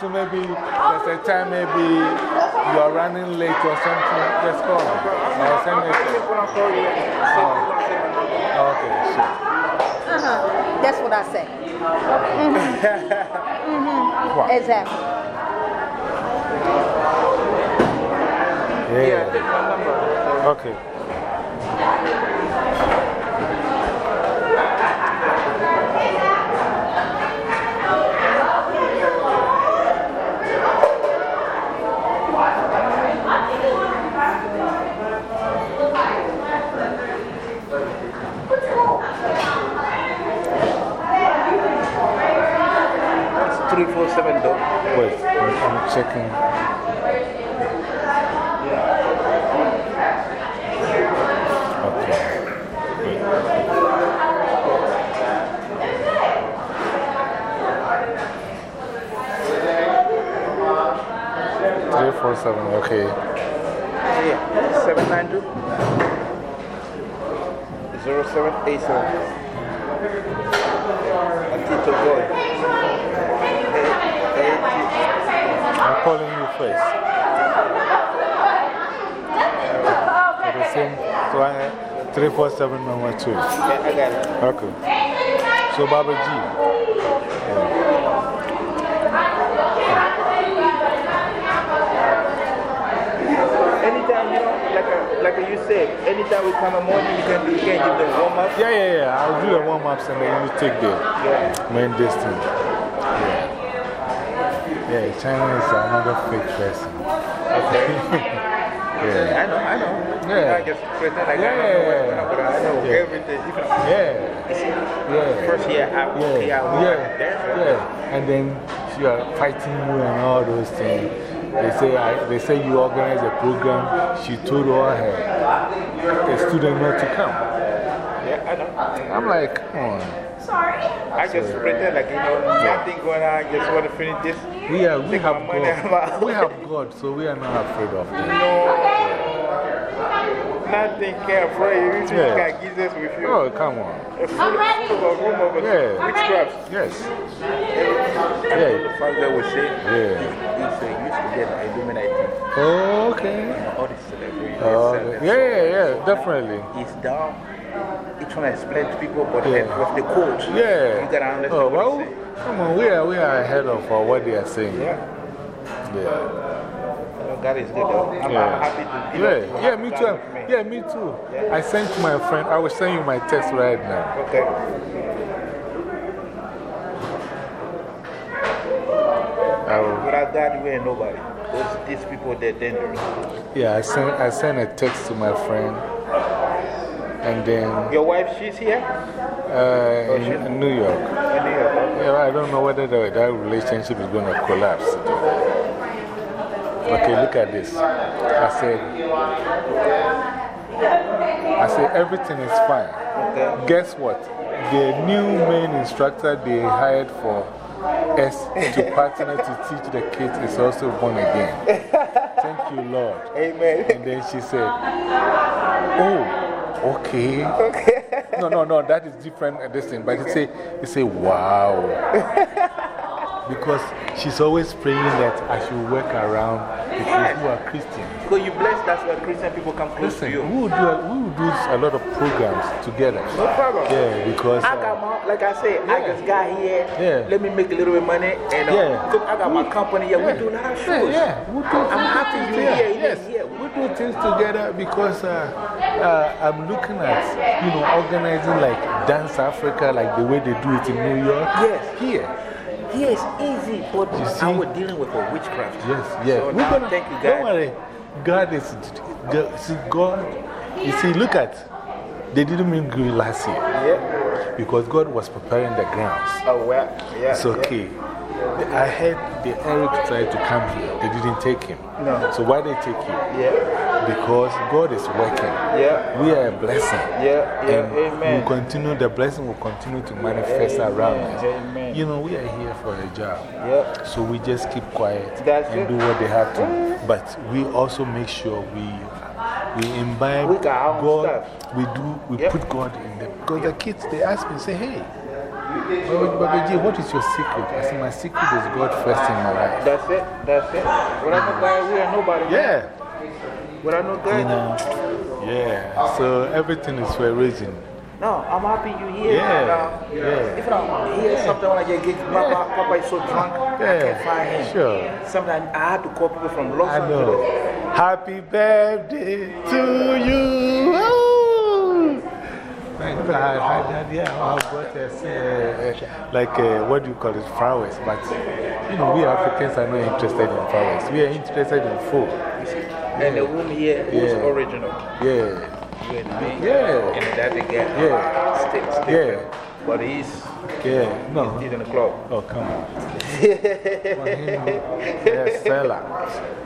something, maybe there's a time, maybe you are running late or something, just call me. Or send me a text. Oh. Okay, sure. Uh huh. That's what I say. Mm hmm. What? Exactly. Yeah. Okay. It's 347 though. Wait, I'm, I'm checking. Three, four, seven, okay. Yeah, 792 0787. Tito Boy. I'm calling you first. For the same, so I, three, four, two. Yeah, I got it. Okay. So, Baba G. Anytime, you know, like, a, like you said, anytime we come in the morning, you can, you can give them warm up. Yeah, yeah, yeah. I'll do the warm ups and then you take the main distance. Yeah. Yeah, China is another fake person. Okay. <laughs> yeah. I know, I know. Yeah. I just pretend like Yeah, I don't know yeah, what, what, what I know yeah. everything. You know. Yeah. See, Yeah. First year I work yeah. here, I work yeah. there. yeah. And then she are fighting you and all those things. They say, I, they say you organize a program. She told all her a student not to come. Yeah, I know. I'm like, come on. Sorry. I just pretend like, you know, nothing going on. I just want to finish this. We, are, we have my God. <laughs> we have God, so we are not afraid of them. Nothing can afraid you. You just Yeah. got Jesus with you. Oh, come on. A full, full of a room of Yeah. witchcraft. Yes. Yeah. The fact that we say, Yeah. he's a used to get Illuminati. Oh, okay. All the celebrities. Oh, okay. Yeah, yeah, yeah, definitely. He's down. He's trying to explain to people, but Yeah. then with the code, Yeah. you gotta understand Oh, what well, he's saying. come on, we are, we are ahead of uh, what they are saying. Yeah. Yeah. God is good. I'm, yeah. I'm happy to you know, yeah. yeah, me too. me. Yeah, me too. I sent my friend, I will send you my text right now. Okay. I will, Without God, we ain't nobody. Those, these people, they're dangerous. yeah, I sent, I sent a text to my friend. And then Your wife, she's here? uh, in, in New York. In New York. Yeah, I don't know whether the, that relationship is going to collapse. Okay, look at this. I said, I said, everything is fine. Guess what? The new main instructor they hired for us to partner to teach the kids is also born again. Thank you, Lord. Amen. And then she said, Oh, okay. okay. no, no, no, that is different, uh, this thing. But you say, you say, wow. <laughs> because she's always praying that I should work around people who are Christian. Because you bless, that's why Christian people come close Listen, to you. we will, do a, we will do a lot of programs together. No problem. Yeah, because. I got my, like I said, I just got here. Yeah. Let me make a little bit of money. And uh, Yeah. I got my company here. We do a lot of Yeah, shows. yeah. We do I'm happy you together. here. Yes. Yes. We do things together because uh, uh, I'm looking at, you know, organizing like Dance Africa, like the way they do it in New York. Yes. Here. Yes, easy. But You see? I was dealing with a witchcraft. Yes, yes. So We're gonna, thank you, Don't worry. God is. God, see, God. You see, look at. They didn't mean good last year. Yeah. Because God was preparing the grounds. Oh, well, yeah. It's okay. I heard the Eric tried to come here. They didn't take him. No. So why they take you? Yeah. Because God is working. Yeah. We are a blessing. Yeah, yeah, and amen. We'll continue, the blessing will continue to manifest Amen, around us. amen. You know, we are here for a job. Yeah. So we just keep quiet That's and it. do what they have to. Mm. But we also make sure we, we imbibe We got our own God. stuff. We do, we Yep. put God in them. Because the kids, they ask me, say, hey, Baba, G, what is your secret? I say, my secret is God first in my life. That's it. That's it. No God, we are nobody. man. Yeah. Without no God. You know, yeah. So everything is for a reason. No, I'm happy you here. Yeah, Now, yeah. If I hear something when I get, get Papa, Papa is so drunk, I can't find him. sure. Sometimes I have to call people from Los I know. Angeles. Happy birthday to you. Oh. My God, I had, yeah, I us, uh, like, uh, what do you call it, flowers. But, you know, we Africans are not interested in flowers. We are interested in food. And the woman here Yeah. original. Yeah. You I mean? Yeah. And the guy. Yeah. Stick, stick. Yeah. But he's, Yeah, no. he's in the club. Oh, come on. <laughs> Yeah, Stella.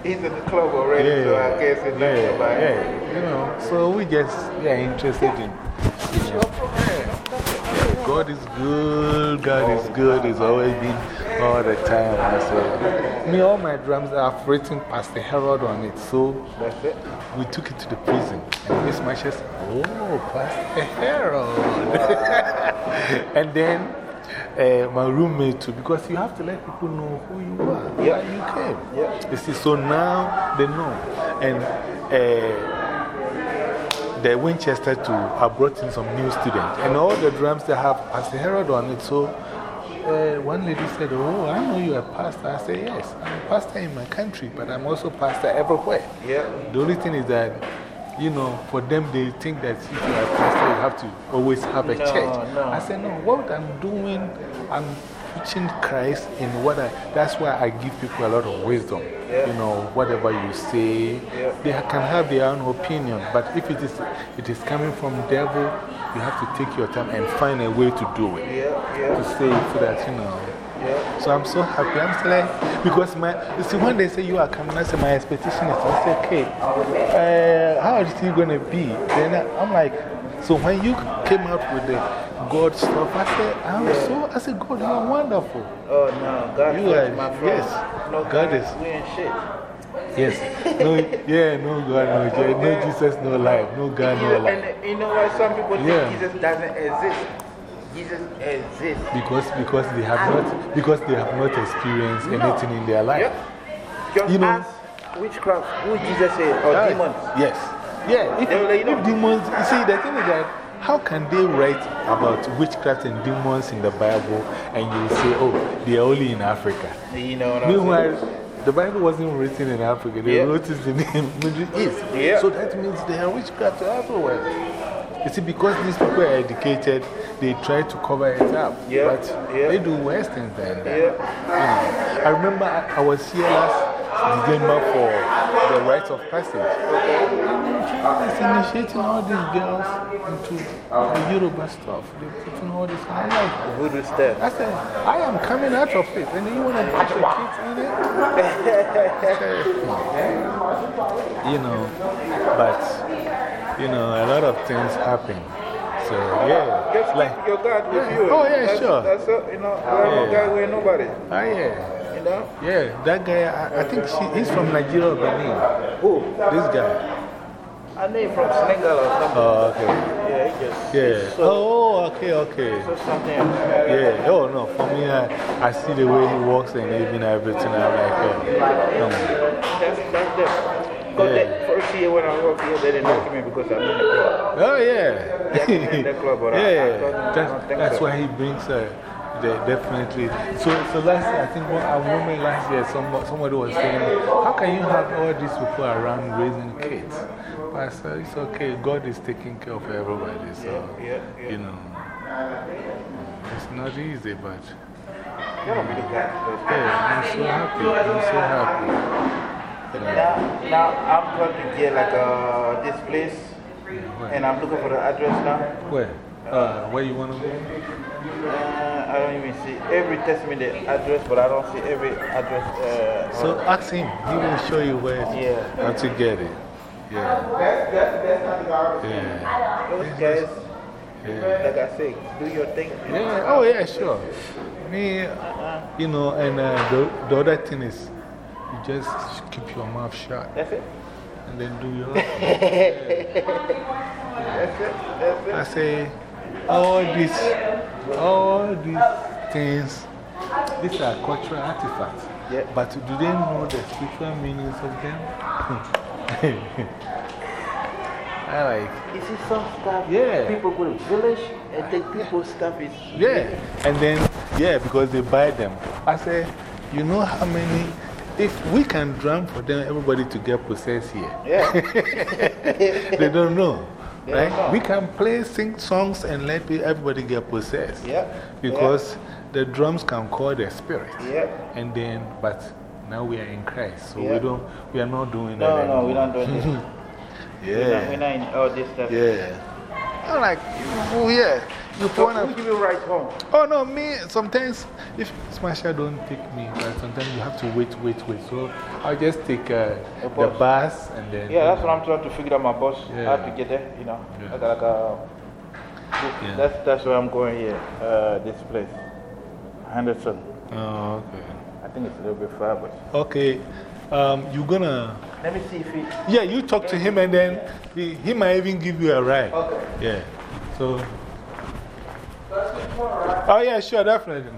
He's in the club already, Yeah, so I say nothing yeah, about it. yeah, you know, so we just, we are interested in, you know, yeah, God is good, God is good, He's always been all the time. I say, me, all my drums, I've written Pastor Harold on it, so That's it. we took it to the prison. And Miss Masha said, Oh, Pastor Harold. <laughs> and then uh, my roommate too, because you have to let people know who you are, where you came. Yeah. You see, so now they know. And uh, the Winchester too, I brought in some new students. And all the drums they have Pastor Harold on it. So uh, one lady said, Oh, I know you're a pastor. I said, Yes, I'm a pastor in my country, but I'm also pastor everywhere. Yeah. The only thing is that, you know, for them, they think that if you're a pastor, you have to always have a No, church. no. I said, No, what I'm doing, I'm preaching Christ in what I, that's why I give people a lot of wisdom. Yeah. You know, whatever you say, Yeah. they can have their own opinion, but if it is, it is coming from devil, you have to take your time and find a way to do it. Yeah, yeah. To say it so that, you know. Yeah. So I'm so happy. I'm still like, because my, you see, when they say you are coming, I say my expectation is, I say, okay, uh, how is it going to be? Then I, I'm like, so when you came out with the God stuff, I said, I'm so, I said, God, you are wonderful. Oh, no. God You are- my friend. yes. No, God is- We ain't shit. Yes. No, yeah, no God, no, Je- no Jesus, no life. No God, no life. And you know what? Some people think Jesus doesn't exist. Jesus exists. Because, because, they have not, because they have not experienced No. anything in their life. Yep. Just You know- ask witchcraft who Jesus is or Right. demons. Yes. Yeah. If, They you know. if demons, you see, the thing is that how can they write about witchcraft and demons in the Bible and you say, oh, they are only in Africa? You know Meanwhile? The Bible wasn't written in Africa, they Yeah. wrote it in the <laughs> Middle East. Yeah. So that means there are witchcraft everywhere. You see, because these people are educated, they try to cover it up. Yeah. But Yeah. they do worse things than that. Yeah. You know. I remember I, I was here last December for the rites of passage. And it's initiating all these girls into the Yoruba stuff. They're putting all this. And I'm like, Voodoo stuff. I said, I am coming out of it. And then you want to put your kids in it? <laughs> you know, but, you know, a lot of things happen. So, yeah. Just like, your God with yeah. you. Oh, yeah, that's, sure. That's it. You know, there are no Yeah. God with nobody. Ah, yeah. Yeah, that guy, I, I think she, he's from Nigeria or Benin. Who? This guy. I know him from Senegal or something. Oh, okay. Yeah, he just. Yeah. So, oh, okay, okay. So something. else. Yeah. Oh, no. For me, I, I see the way he walks and even everything. I'm like, oh, on. That's, that's different. Because Yeah. first year when I worked here, they didn't like me because I'm in the club. Oh, yeah. That's in the club, but I- I <laughs> yeah. That's that's so. why he brings her. They definitely. So, so last year, I think one, I remember last year somebody, somebody was saying, How can you have all these people around raising kids? But I said, It's okay. God is taking care of everybody. So, Yeah, yeah. you know, it's not easy, but. You that. Yeah, I'm so happy. I'm so happy. Now, now I'm going to get like uh, this place, and I'm looking for the address now. Where? Uh, where you want to go? Uh, I don't even see. Every text me the address, but I don't see every address. Uh, So ask him. He will show you where Yeah. how to get it. Yeah. That's, that's, that's not the garbage. Yeah. Those guys, Yeah. like I said, do your thing. Yeah. Oh, yeah, sure. Me, you know, and uh, the, the other thing is, you just keep your mouth shut. That's it. And then do your <laughs> That's it. That's it. I say, all these, all these things, these are cultural artifacts. Yeah. But do they know the spiritual meanings of them? <laughs> I like. You see some stuff, Yeah. people go to village and take people's stuff is. Yeah. And then, yeah, because they buy them. I say, you know how many, if we can drum for them, everybody to get possessed here. Yeah. <laughs> they don't know. Right? We can play, sing songs, and let everybody get possessed. Yeah. Because the drums can call the spirit. Yeah. And then, but now we are in Christ, so we, don't, we are not doing No, that. no, no, anymore. not doing this. <laughs> yeah. We're not, we're not in all this stuff. Yeah. I'm like, oh, yeah. You So wanna- who give you right home? Oh, no, me, sometimes, if Smasher don't take me, but sometimes you have to wait, wait, wait. So I'll just take uh, the bus. and then. Yeah, that's what I'm trying to figure out my bus, Yeah. how to get there, you know. Yeah. I like a. Yeah. That's, that's where I'm going here, uh, this place. Henderson. Oh, okay. I think it's a little bit far, but. Okay. Um, you're gonna. Let me see if he. Yeah, you talk to him and then he, he might even give you a ride. Okay. Yeah. So. Oh, yeah, sure, definitely.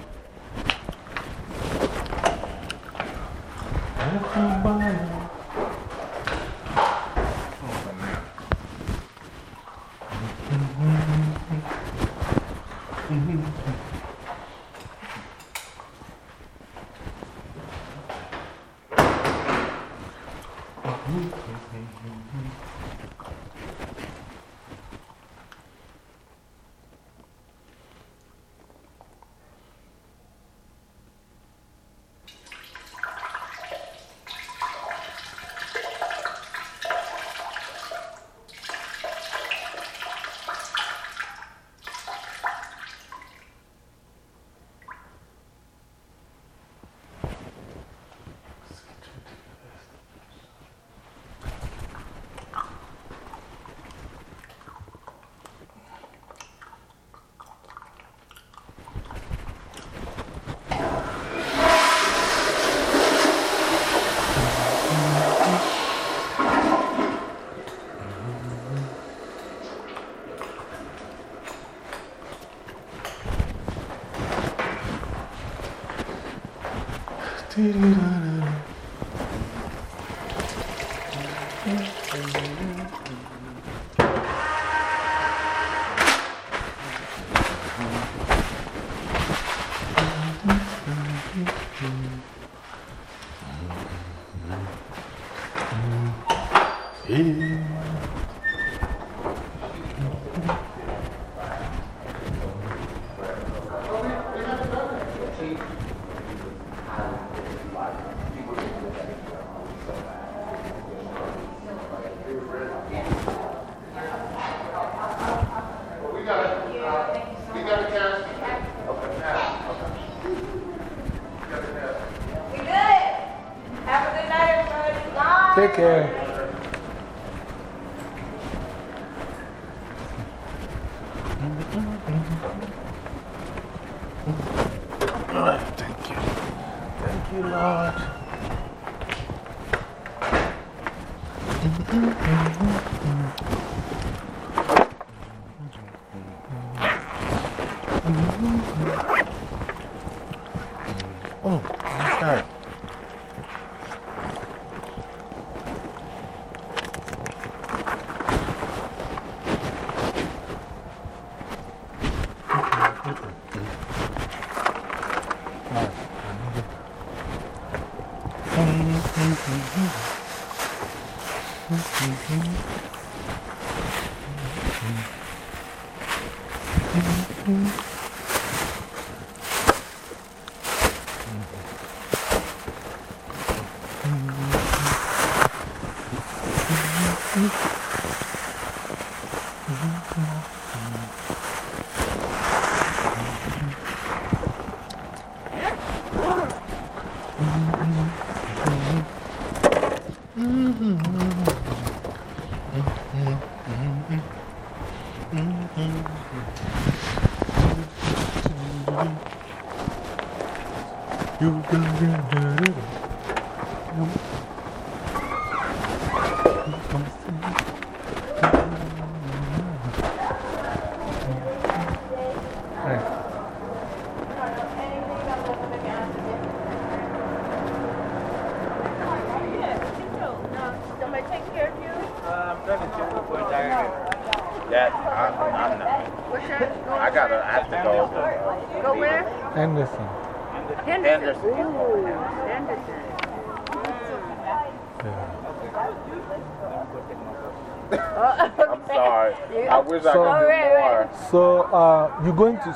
We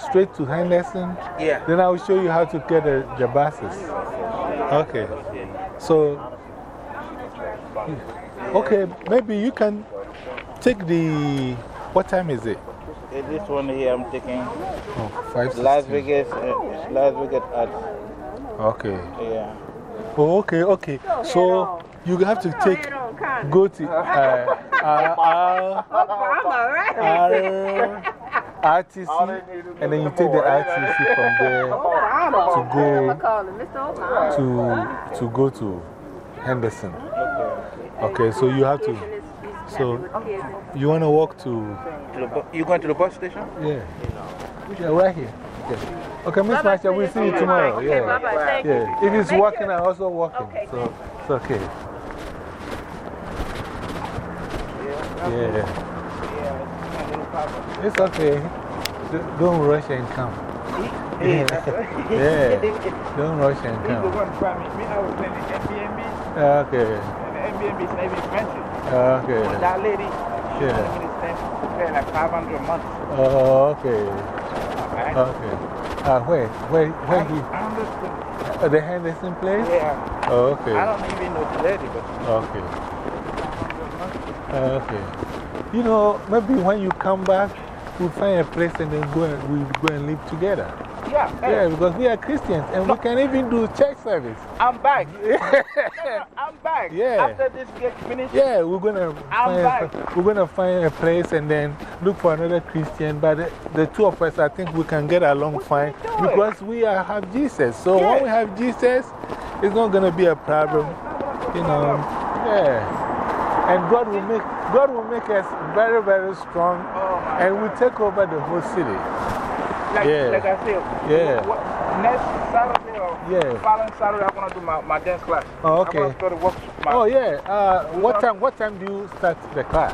straight to Henderson? Yeah. Then I will show you how to get the, the buses. Okay. So, okay, maybe you can take the. What time is it? Uh, This one here I'm taking. Oh, five Las sixteen. Vegas, uh, it's Las Vegas at. Okay. Yeah. Oh, okay, okay. So, you have to take. Go to. Uh, uh, uh, <laughs> I'm all right. R- RTC, and then you take the RTC from there <laughs> to go to, to go to Henderson. Okay, so you have to. So you want to walk to. To the You going to the bus station? Yeah. Yeah, right here. Yeah. Okay, Miss Marcia, we'll see you tomorrow. Okay, Yeah. bye-bye. Thank. Yeah. If it's Make walking, I'm also walking. So it's okay. Yeah. It's okay. Don't rush and come. Yeah. <laughs> Yeah. Don't rush and He's the come. one trying me. Me, I was playing the Airbnb. Okay. And the Airbnb is not even expensive. Okay. But that lady, she Yeah. to spend like 500 a month. Oh, okay. Right? Okay. Uh, where? Where, where he? Anderson. Uh, the Henderson place? Yeah. Oh, okay. I don't even know the lady, but. Okay. Okay. You know, maybe when you come back, we'll find a place and then go and, we'll go and live together. Yeah. Yeah, because we are Christians and we can even do church service. I'm back. <laughs> No, no, I'm back. Yeah. After this gets finished. Yeah, we're gonna I'm find, back. we're gonna find a place and then look for another Christian. But the, the two of us, I think we can get along fine because we are, have Jesus. So when we have Jesus, it's not gonna be a problem. You know, yeah. And God will make, God will make us very, very strong and we'll take over the whole city. Like, Yeah. like I said, Yeah. what- next Saturday or Yeah. following Saturday, I'm going to do my, my dance class. Oh, I'm going okay. to go to work. My, Oh, yeah. Uh, what, time, what time do you start the class?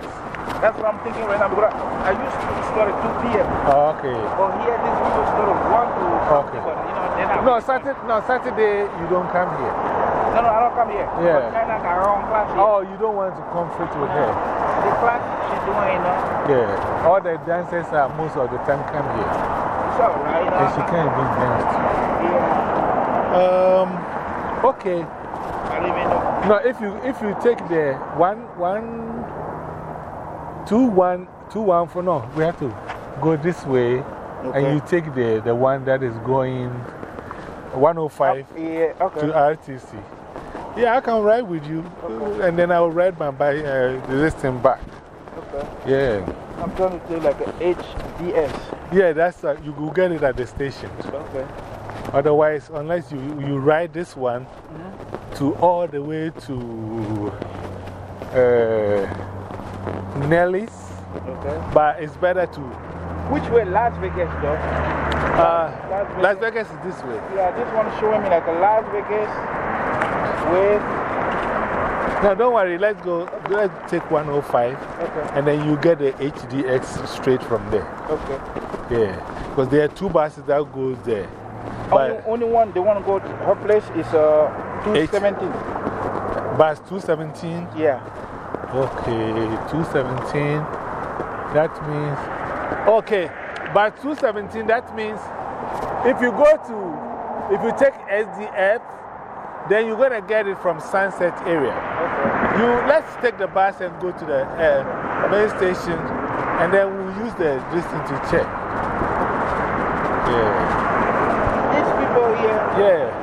That's what I'm thinking right now because I, I used to start at 2 p.m. Oh, okay. But here, this week, we start at 1 to Okay. But, you know, No, Saturday, no, Saturday you don't come here. No, no, I don't come here. Yeah. China got her own class here. Oh, you don't want to conflict with her. The class she's doing, you know, Yeah. All the dancers are most of the time come here. all right. And she can't even dance too. Yeah. Um, okay. I don't even know. No, if you, if you take the one, one, two, one, two, one for no, we have to go this way Okay. and you take the, the one that is going 105 Yeah, okay. to RTC. Yeah, I can ride with you. And then I'll ride my bike, uh, this thing back. Okay. Yeah. I'm trying to do like a HDX. Yeah, that's uh, you will get it at the station. Okay. Otherwise, unless you, you ride this one -hmm. to all the way to uh, Nelly's, Okay. but it's better to. Which way Las Vegas though? Uh, Las Vegas is this way. Yeah, this one showing me like a Las Vegas with. No, don't worry. Let's go. Let's take 105. Okay. And then you get the HDX straight from there. Okay. Yeah. Because there are two buses that goes there. Only, only one, the one go to her place is uh, 217. Bus 217? Yeah. Okay, 217. That means. Okay, bus 217, that means if you go to, if you take SDF, then you're going to get it from Sunset area. Okay. You, let's take the bus and go to the uh, main station, and then we'll use the distance to check. Yeah. These people here. Yeah.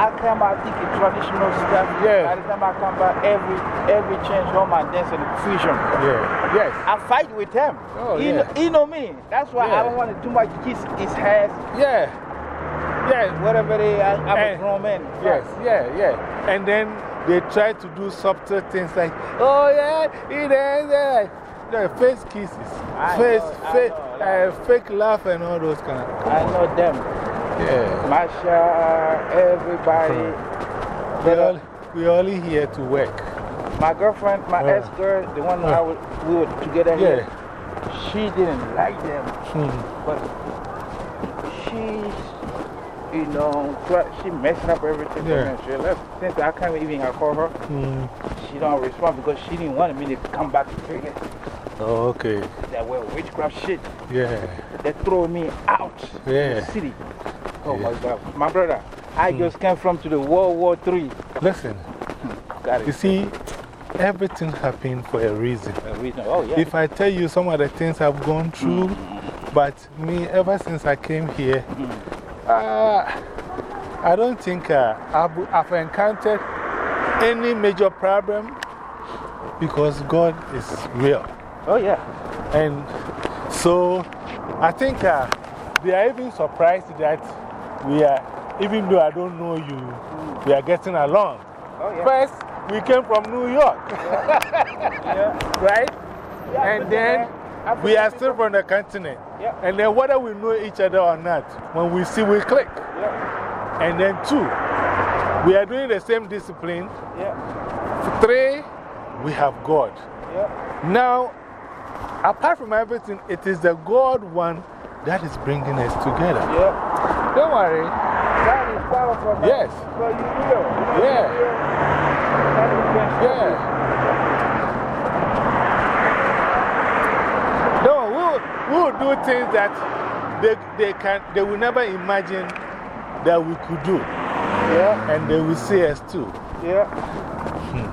I come, I think it's traditional stuff. Yeah. By the time I come back, every, every change home and dance and fusion. Yeah. Yes. I fight with them. Oh, he, yeah. know, he know me. That's why Yeah. I don't want to too much kiss his hands. Yeah. Yeah. Whatever they I, I'm a grown man. Yes, yeah, yeah. And then they try to do subtle things like, oh, yeah, it is, yeah. Yeah, face kisses, I face, know, fake, uh, fake laugh, and all those kind of I know them. Yeah. Masha, everybody. We're, all, we only here to work. My girlfriend, my Uh. ex girl, the one I was, we were together here, she didn't like them. Hmm. But she's, you know, she messing up everything Yeah. She left. Since I can't even call her, Hmm. she don't respond because she didn't want me to come back to Vegas. Oh, okay. That were witchcraft shit. Yeah. They throw me out Yeah. of the city. Oh my God. My brother, I mm. just came from to the World War III. Listen, <laughs> it. you see, everything happened for a reason. A reason. Oh, yeah. If I tell you some of the things I've gone through, mm. but me, ever since I came here, mm. Uh, I don't think uh, I've, I've encountered any major problem because God is real. Oh, yeah. And so I think uh, they are even surprised that we are, even though I don't know you, we are getting along. Oh, yeah. First, we came from New York. <laughs> Right? and then we are still from the continent. And then whether we know each other or not, when we see, we click. And then two, we are doing the same discipline. Yeah. Three, we have God. Now, apart from everything, it is the God one that is bringing us together. Don't worry. That is powerful. Yes. So you. You Yeah. you real. That is been Yeah. No, we will, we will do things that they, they, can, they will never imagine that we could do. Yeah. And they will see us too. Yeah. Hmm.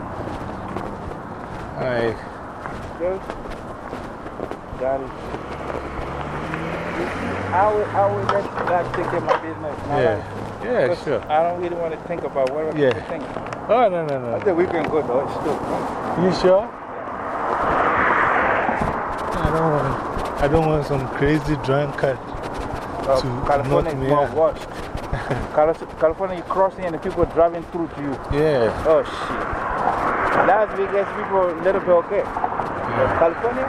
I, Good. Got it. I will, I will let God take care of my business. my Yeah. life. Yeah, sure. I don't really want to think about what other Yeah. think. oh, no, no, no. I think we can go though. It's still. You sure? I don't want, I don't want some crazy drunkard Uh, to California knock me out. <laughs> California, you're crossing and the people are driving through to you. Yeah. Oh, shit. Las Vegas people, a little bit okay. California,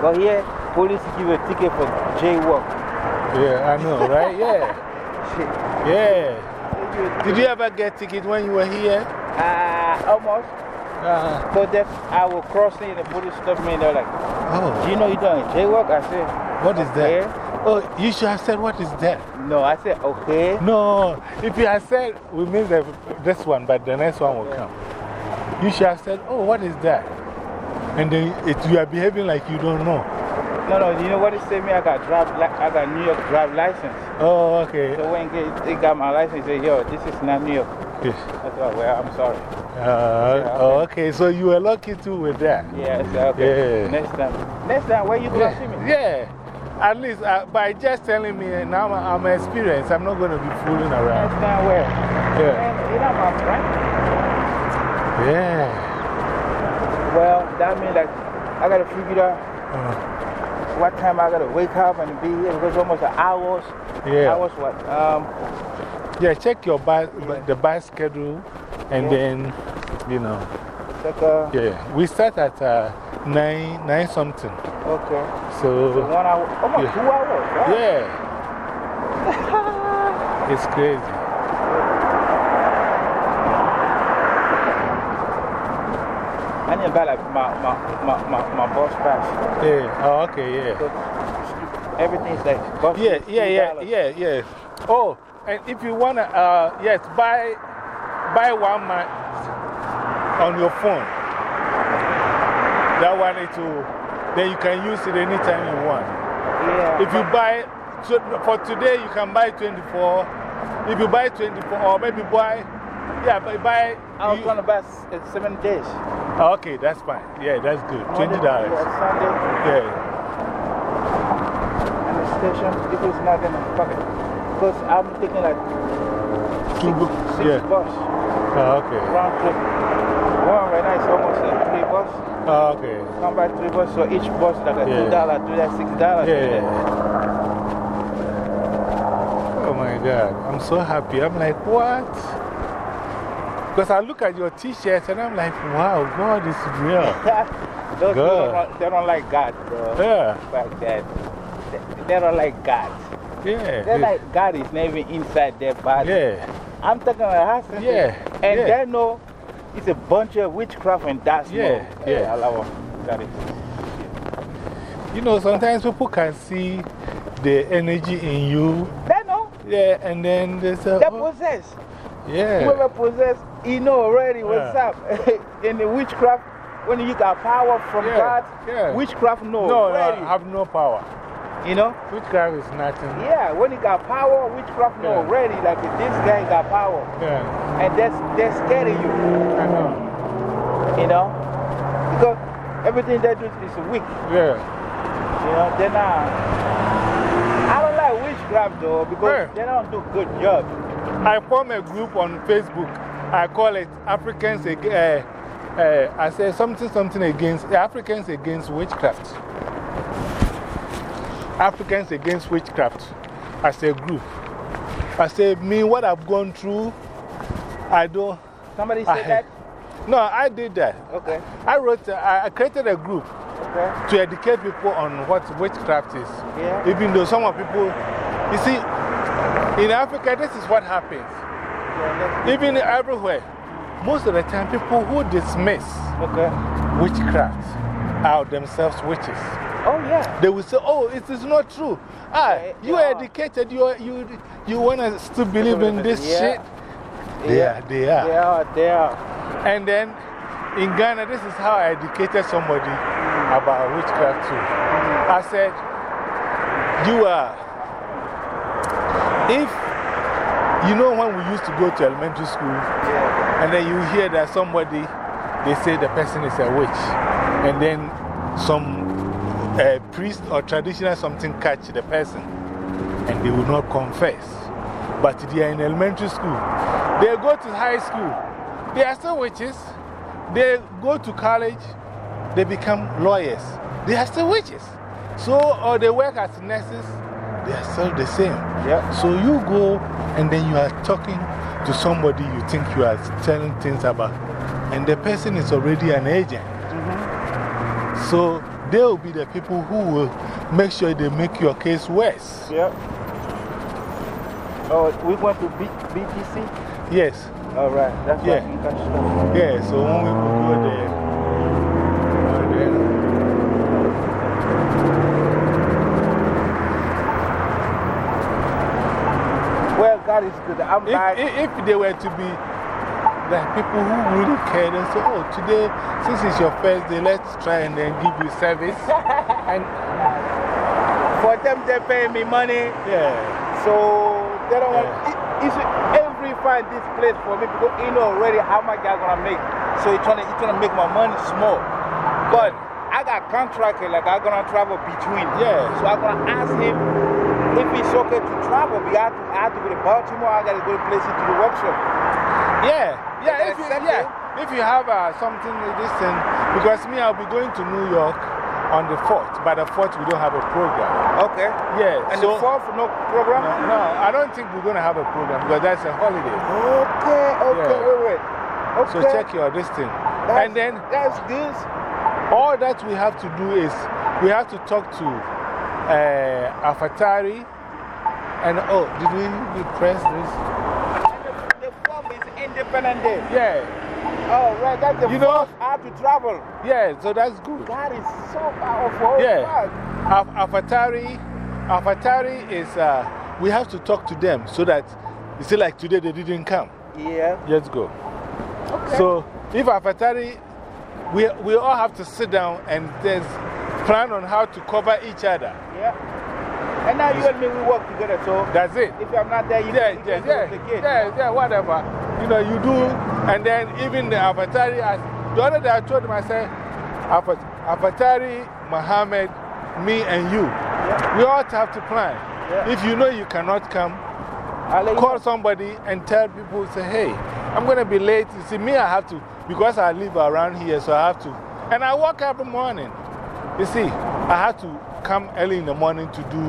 but here, police give a ticket for jaywalk. Yeah, I know, right? <laughs> Yeah. Shit. Yeah. Did you ever get ticket when you were here? Uh, almost. Uh, so that I will cross in and the police stop me and they're like, Oh. Do you know you're doing jaywalk? I said, What is okay. that? Oh, you should have said, What is that? No, I said, Okay. No, if you had said, we missed the, this one, but the next one will come. You should have said, Oh, what is that? And then it, you are behaving like you don't know. No, no, you know what it said me? I got, drive, I got New York drive license. Oh, okay. So when they got my license, they said, Yo, this is not New York. Yes. That's why, well, I'm sorry. Uh, oh, okay, so you were lucky too with that. Yeah, said, okay. Yeah. Next time. Next time, where you going to see me? Yeah. At least uh, by just telling me now I'm, I'm experienced, I'm not going to be fooling around. Next time, where? Yeah. You're my friend. Yeah. Well, that means like, I got to figure out Uh, what time I got to wake up and be here because almost an hours. Yeah. Hours what? Um, yeah, check your bus, the bus schedule and then, you know. uh, Yeah, we start at uh, 9, 9 something. okay. So, So one hour, almost yeah. two hours, right? Yeah. <laughs> It's crazy. I need to buy like my, my, my, my, my bus pass. Yeah. Oh, okay, yeah. Everything's like bus Yeah, yeah, yeah, yeah, yeah. Oh, and if you want to, uh, yes, buy, buy one month on your phone. That one is to, then you can use it anytime you want. Yeah. If you buy, so for today, you can buy 24. If you buy 24, or maybe buy, yeah, but buy. I was going to buy seven days. Okay, that's fine. Yeah, that's good. $20. to Sunday. Yeah. And the station, if it's not to fuck it. Because I'm taking like Two six, bu- six yeah. bus. Oh, okay. Round trip. One right now is almost like three bus. Oh, okay. Come by three bus, so each bus like a Yeah. two dollar, two dollar, six dollars. Yeah. Oh my God. I'm so happy. I'm like, what? Because I look at your t shirts and I'm like, wow, God is real. <laughs> Those people don't, they don't like God, bro. Yeah. Like that. They, they don't like God. Yeah. They like God is not even inside their body. Yeah. I'm talking about house. Yeah, And yeah. they know it's a bunch of witchcraft and that's Yeah, yeah. Allah, that is. You know, sometimes people can see the energy in you. They know. Yeah, and then they say, They oh, possess. yeah. Whoever possess, he know already what's Yeah. up. <laughs> in the witchcraft, when you got power from Yeah, God, yeah. witchcraft No, no, already. I have no power. You know? Witchcraft is nothing. Yeah, when you got power, witchcraft know Yeah. already. Like this guy got power. Yeah. And that's, they're scared you. I know. You know? Because everything they do is weak. Yeah. You know, they're not. I don't like witchcraft though because they don't do good job. I form a group on Facebook. I call it Africans uh, uh, I say something, something against Africans against witchcraft. Africans against witchcraft as a group. I say, me, what I've gone through, I don't. Somebody I- said that? No, I did that. Okay. I wrote, uh, I I created a group Okay. to educate people on what witchcraft is. Yeah. Even though some of people, you see, in Africa, this is what happens. Even everywhere, most of the time, people who dismiss witchcraft are themselves witches. Oh, yeah. They will say, oh, it is not true. Ah, you are educated, you, are, you, you want to still believe in this Yeah. shit? They Yeah. are, they are. They are, they are. And then in Ghana, this is how I educated somebody about witchcraft too. I said, You are, if you know when we used to go to elementary school, and then you hear that somebody, they say the person is a witch, and then some uh, priest or traditional something catch the person, and they will not confess. But they are in elementary school. They go to high school, they are still witches. They go to college, they become lawyers. They are still witches. So, or they work as nurses, they are still the same. Yeah. So you go and then you are talking to somebody you think you are telling things about, and the person is already an agent. So they will be the people who will make sure they make your case worse. Yeah. Oh, we went to B BTC? Yes. All right. That's Yeah. why you can stuff. Yeah, so when we go there, Well, God is good. I'm if, if, if they were to be like people who really care, they say, oh, today, since it's your first day, let's try and then give you service. <laughs> and For them, they pay me money. Yeah. So they don't want. It, it's every find this place for me because you know already how much I'm gonna make. So it's trying to, it's trying to make my money small. But I got contracted, uh, like I'm gonna travel between. Yeah. So I'm gonna ask him if it's okay to travel. I have to, I have to go to Baltimore, I gotta go to places to the workshop. Yeah, yeah, if you, yeah. If you have uh, something like this thing, because me, I'll be going to New York on the 4th. By the 4th, we don't have a program. Okay. Yeah. And so, the fourth, no program? No, no, I don't think we're going to have a program because that's a holiday. Okay, okay, Yeah. wait, wait. Okay. So check your this thing. That's- and then That's this. all that we have to do is we have to talk to uh, Afatari And oh, did we press this? The form Independent Day. Yeah. Oh, right. That's the You know- first how to travel. Yeah, so that's good. That is so powerful. Yeah. Af Afatari, Afatari is, uh, we have to talk to them so that, you see, like today they didn't come. Yeah. Let's go. Okay. So, if Afatari, we, we all have to sit down and there's plan on how to cover each other. Yeah. And now you and me, we work together. So That's it. if I'm not there, you Yeah, can, you yeah, can yeah, yeah, yeah, whatever. You know, you do, and then even the Avatari, the other day I told him, I said, Avat- Avatari, Muhammad, me, and you, we all have to plan. If you know you cannot come, call somebody and tell people, say, hey, I'm going to be late. You see, me, I have to, because I live around here, so I have to. And I work every morning. You see, I have to come early in the morning to do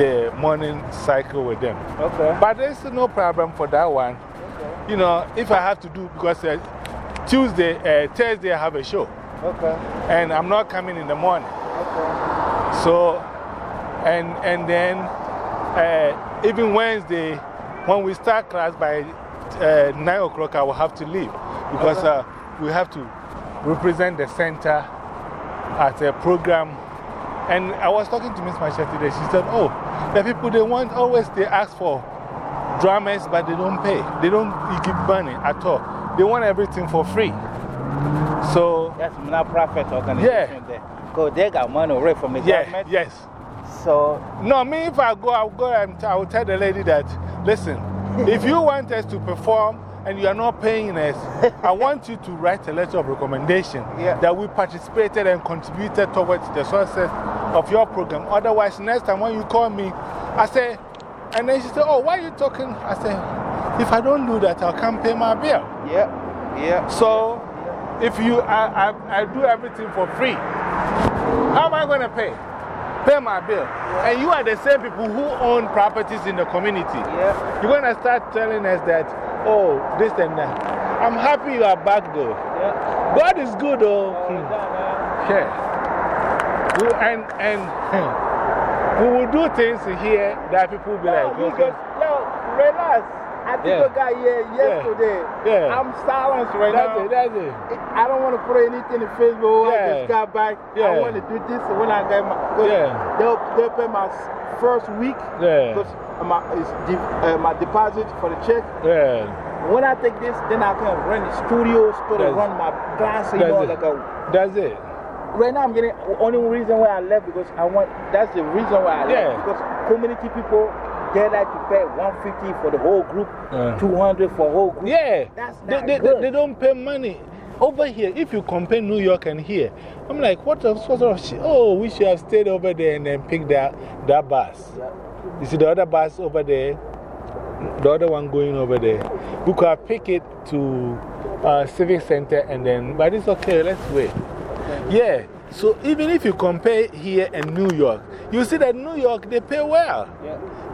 the morning cycle with them. Okay. But there's no problem for that one. Okay. You know, if I have to do, because uh, Tuesday, uh, Thursday, I have a show. Okay. And I'm not coming in the morning. Okay. So, and, and then uh, even Wednesday, when we start class by uh, 9 o'clock, I will have to leave because uh, we have to represent the center at a program. And I was talking to Miss Masha today. She said, Oh, the people they want always they ask for drummers, but they don't pay. They don't give money at all. They want everything for free. So, That's not profit organization there. Because they got money already from the yeah, government. yes. So, No, me, if I go, I'll go and I will tell the lady that, listen, if you want us to perform and you are not paying us, I <laughs> want you to write a letter of recommendation that we participated and contributed towards the success of your program. Otherwise, next time when you call me, I say, and then she said, Oh, why are you talking? I said, If I don't do that, I can't pay my bill. Yeah, yeah. So, if you, I, I, I do everything for free, how am I going to pay? Pay my bill. And you are the same people who own properties in the community. Yeah. You're going to start telling us that, oh, this and that. I'm happy you are back though. Yeah. God is good though. Yeah. We- And, and <laughs> we will do things here that people will be like, okay. just, yo, relax. I think Yeah. I got here yesterday. Yeah. I'm silenced right That's now. it, that's it. I don't want to put anything in Facebook. Yeah. I just got back. Yeah. I want to do this when I get my. Yeah. They'll, they'll pay my first week. Yeah. Because my, de uh, my deposit for the check. Yeah. When I take this, then I can run the studios, to run my class, you know, it. like a. That's it. Right now, I'm getting only reason why I left because I want. That's the reason why I Yeah. left. Because community people, they like to pay 150 for the whole group, Yeah. 200 for whole group. Yeah. That's They, not they, good. they don't pay money. Over here, if you compare New York and here, I'm like, what the sort of shit? Oh, we should have stayed over there and then picked that, that bus. You see the other bus over there, the other one going over there. We could have picked it to uh, Civic Center and then, but it's okay, let's wait. Yeah, so even if you compare here and New York, you see that New York, they pay well.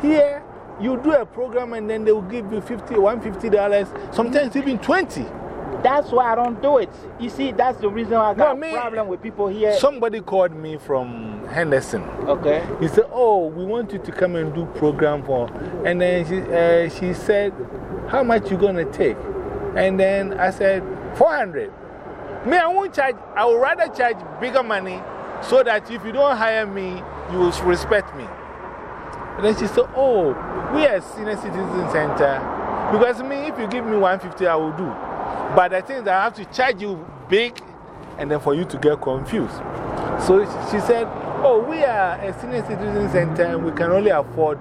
Here, you do a program and then they will give you 50 $150, sometimes even 20 That's why I don't do it. You see, that's the reason why I got No, a problem with people here. Somebody called me from Henderson. Okay. He said, Oh, we want you to come and do program for. And then she, uh, she said, How much you going to take? And then I said, 400. Me, I won't charge, I would rather charge bigger money so that if you don't hire me, you will respect me. And then she said, Oh, we are senior citizen center. Because me, if you give me 150, I will do. But the thing is, I have to charge you big and then for you to get confused. So she said, Oh, we are a senior citizen center and we can only afford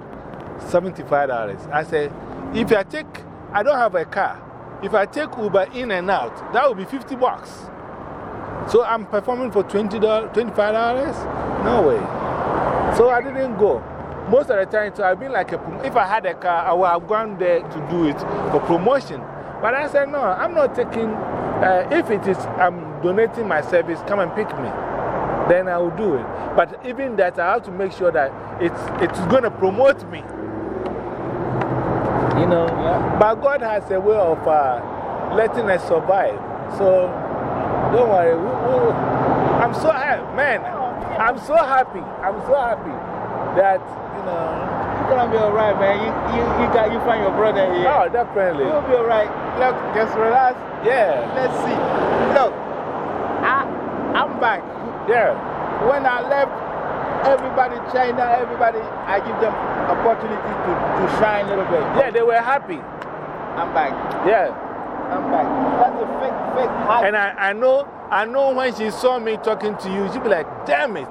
$75. I said, If I take, I don't have a car. If I take Uber in and out, that would be 50 bucks. So I'm performing for $20, $25? No way. So I didn't go. Most of the time, so I've been like a, if I had a car, I would have gone there to do it for promotion. But I said, no, I'm not taking, uh, if it is, I'm donating my service, come and pick me. Then I will do it. But even that, I have to make sure that it's, it's going to promote me. You know? But God has a way of uh, letting us survive. So don't worry. I'm so happy, man. I'm so happy. I'm so happy that, you know. you're gonna be alright, man. You, you, you, got, you find your brother here. Oh, definitely. You'll be alright. Look, just relax. Yeah. Let's see. Look, I, I'm back. Yeah. When I left, everybody, China, everybody, I give them opportunity to, to shine a little bit. Yeah, they were happy. I'm back. Yeah. I'm back. That's a fake, fake hype. And I, I, know, I know when she saw me talking to you, she'd be like, damn it,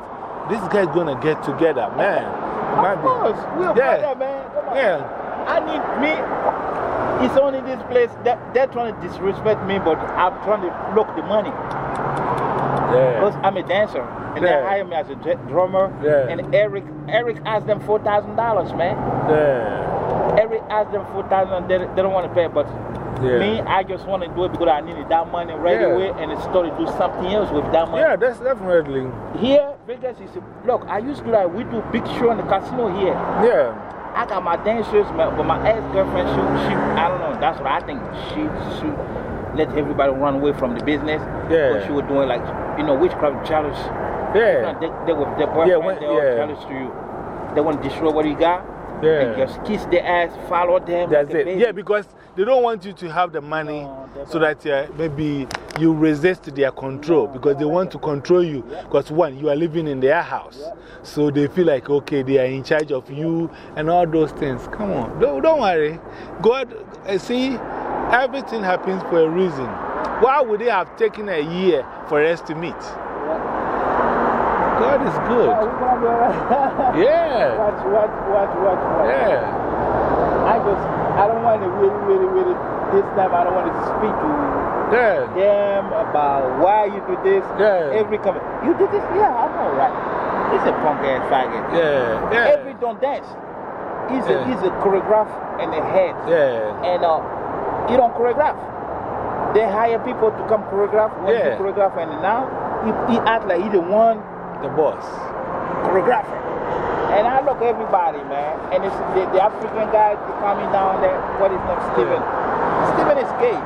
this guy's gonna get together, man. Of course. We're Yeah. brother, man. Come on. Yeah. I need me. It's only this place that they're trying to disrespect me, but I'm trying to look the money. Yeah. Because I'm a dancer. And Yeah. they hire me as a dr- drummer. Yeah. And Eric Eric asked them $4,000, man. Yeah. Eric asked them 4,000, they, they don't want to pay, but Yeah. me, I just want to do it because I needed that money right Yeah. away and start to do something else with that money. Yeah, that's definitely. Here, Vegas is a, look, I used to like, we do big show in the casino here. Yeah. I got my dancers, my, but my ex girlfriend, she, she, I don't know, that's what I think. She, she let everybody run away from the business. Yeah. But she was doing like, you know, witchcraft jealous. Yeah. They, they were their boyfriend, Yeah, when- they were yeah. jealous to you. They want to destroy what you got. Yeah. Just kiss their ass, follow them. That's like it. Yeah, because they don't want you to have the money so that uh, maybe you resist their control because they want to control you. Because, one, you are living in their house. So they feel like, okay, they are in charge of you and all those things. Come on, don't, don't worry. God, uh, see, everything happens for a reason. Why would they have taken a year for us to meet? God is good. <laughs> Yeah. Watch, watch, watch, watch, watch. Yeah. I just, I don't want to really, really, really, this time I don't want to speak to Yeah. them about why you do this. Yeah. Every comment. You did this? Yeah, I'm alright. He's a punk ass faggot. Yeah, yeah. Every don't dance. He's, Yeah. a, he's a choreograph and a head. Yeah. And uh, he don't choreograph. They hire people to come choreograph, one Yeah. to choreograph, and now he, he act like he the one The boss. choreographer. And I look everybody, man. And it's the, the African guy coming down there. What is his name? Steven. Steven is gay.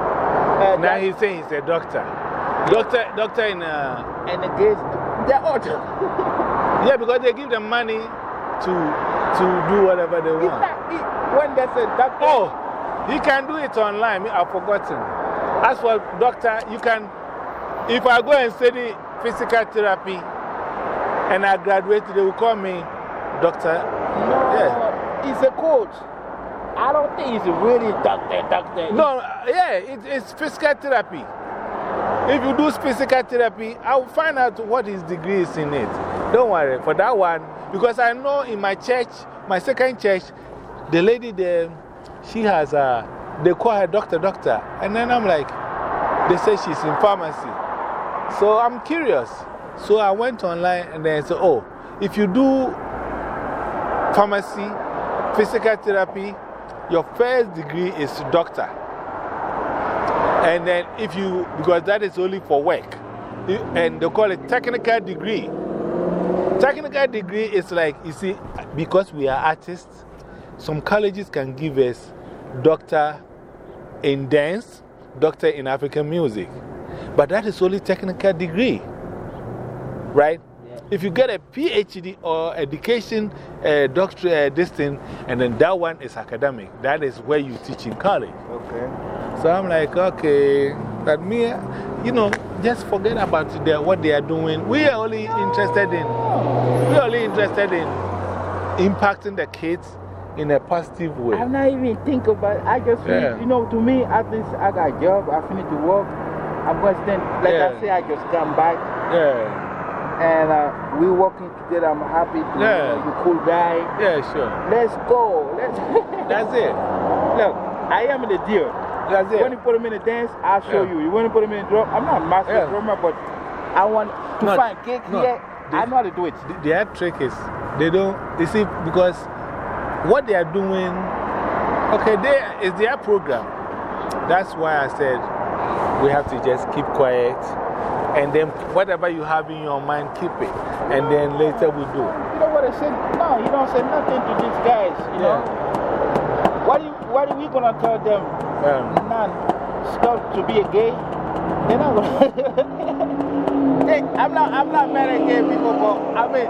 <laughs> Uh, now he's saying he's a doctor. Doctor, doctor in. Uh, and the gays, they're all. <laughs> yeah, because they give them money to, to do whatever they want. when there's a doctor. Oh, he can do it online. I've forgotten. As for doctor, you can. If I go and study physical therapy and I graduated. they will call me doctor. No, Yeah. he's a coach. I don't think he's really doctor, doctor. No, uh, yeah, it, it's physical therapy. If you do physical therapy, I will find out what his degree is in it. Don't worry for that one. Because I know in my church, my second church, the lady there, she has a, they call her doctor, doctor. And then I'm like, they say she's in pharmacy. So I'm curious. So I went online and then I said, oh, if you do pharmacy, physical therapy, your first degree is doctor. And then if you, because that is only for work, and they call it technical degree. Technical degree is like, you see, because we are artists, some colleges can give us doctor in dance, doctor in African music. But that is only technical degree, right? If you get a PhD or education, uh, doctorate, uh, this thing, and then that one is academic, that is where you teach in college. Okay. So I'm like, okay, but me, you know, just forget about the, what they are doing. We are only interested in, we are only interested in impacting the kids in a positive way. I'm not even thinking about it. I just, you know, to me, at least I got a job, I finished the work. I'm going to stand, like Yeah. I say, I just come back. Yeah. And uh, we working together. I'm happy to Yeah. you cool guy. Yeah, sure. Let's go. Let's <laughs> That's it. Look, I am in the deal. That's it. When you put him in the dance, I'll show Yeah. you. You want to put him in the drum? I'm not a master Yeah. drummer, but I want to No, find cake no, here. I know how to do it. The- Their trick is, they don't, you see, because what they are doing, okay, they, it's their program. That's why I said we have to just keep quiet and then whatever you have in your mind, keep it. And then later we do. You know what I said? No, you don't say nothing to these guys, you know. What, you, what are we going to tell them? Um, None. Stop to be a gay? They're not going <laughs> to. hey, I'm not, I'm not mad at gay people, but I mean,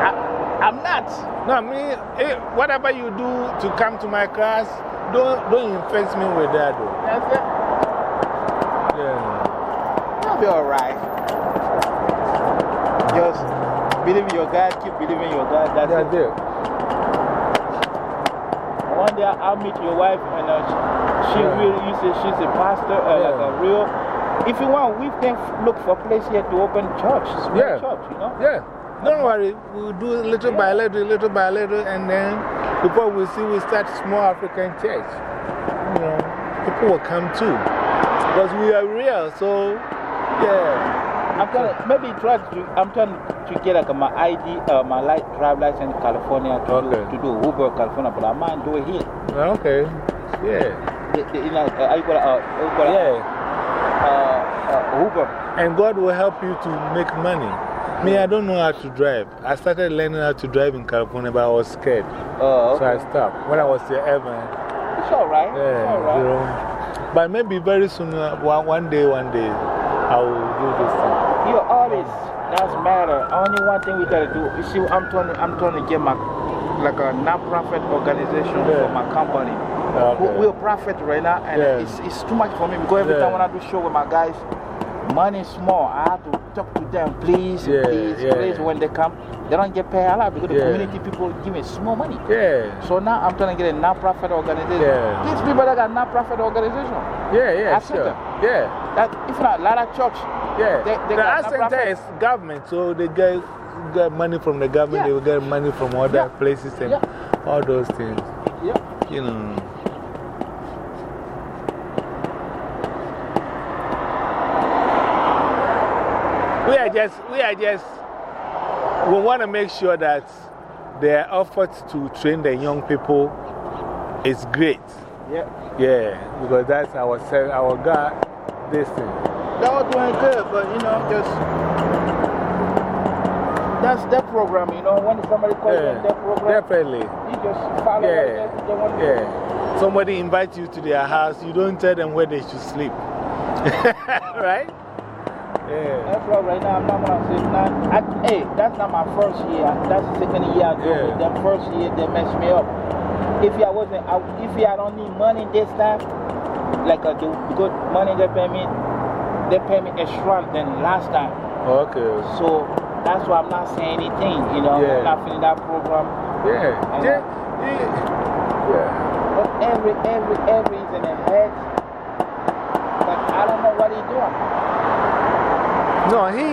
I, I'm not. No, I mean, eh, whatever you do to come to my class, don't, don't infest me with that, though. That's it. Yeah. Be alright. Just believe in your God, keep believing in your God. That's yeah, it. One day I'll meet your wife and uh, she, she Yeah. will, you say she's a pastor, uh, like a real. If you want, we can look for a place here to open church, small Yeah. church, you know? Yeah. Don't worry, we'll do little by little, little by little, and then before we see, we start small African church. You know, people will come too. Because we are real, so yeah. I'm trying to, maybe try to, I'm trying to get like my ID, uh, my light, drive license in California to, do, to do Uber California, but I might do it here. Okay. Yeah. The, the, you know, uh, you got, uh, got, Yeah. uh, uh, Uber. And God will help you to make money. Me, I don't know how to drive. I started learning how to drive in California, but I was scared. Oh, So I stopped. When I was there, Evan. It's alright. Yeah, it's alright. you know. But maybe very soon, uh, one, one day, one day, I will do this thing. You're artist. Doesn't matter. Only one thing we gotta do. You see, I'm trying I'm trying to get my, like a non-profit organization for my company. Okay. We, we're profit right now, and Yeah. it's, it's too much for me because every Yeah. time when I do show with my guys, money is small. I have to talk to them, please, Yeah, please, yeah. please. When they come, they don't get paid a lot because the community people give me small money. Yeah. So now I'm trying to get a non-profit organization. Yeah. These people that got non-profit organization. Yeah, yeah, I sure. them. Yeah. That, if not, a lot of church. Yeah. They, they the center is government, so they get, get money from the government, Yeah. they will get money from other places and all those things. Yeah. You know. We are just, we are just, we want to make sure that their efforts to train the young people is great. Yeah. Yeah, because that's our, our God, this thing. They all doing good, but you know, just that's their program, you know. When somebody calls Yeah, their program, definitely. you just follow Yeah. what they, they want to Yeah. Somebody invites you to their house, you don't tell them where they should sleep. <laughs> right? Yeah. That's right, right now, I'm not going to say nothing. I, hey, that's not my first year. That's the second year I do Yeah. it. That first year, they messed me up. If I wasn't, I, if I don't need money this time, like uh, the good money they pay me, they pay me extra than last time. Okay. So that's why I'm not saying anything, you know. Yeah. I'm not feeling that program. Yeah. And, Yeah. uh, Yeah. But every, every, every is in the head. But I don't know what he's doing. No, he,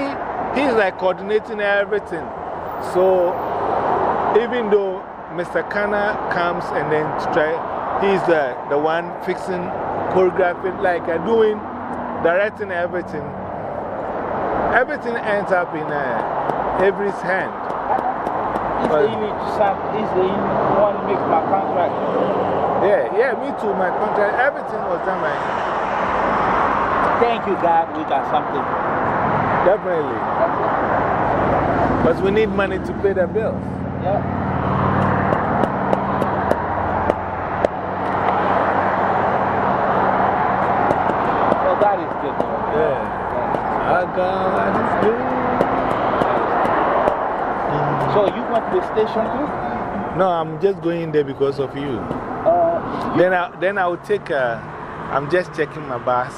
he's like coordinating everything. So even though Mr. Kana comes and then try, he's the, the one fixing choreographing, like uh, doing, directing everything. Everything ends up in uh, Avery's hand. He's the only, he's the only one who makes my contract. Yeah, yeah, me too. My contract, everything was done by Thank you, God. We got something. Definitely. But we need money to pay the bills. Yeah. Oh, God is good. though. Yeah. Our God is good. You went to the station too? No, I'm just going there because of you. Uh, then, I, then I'll take a, I'm just checking my bus.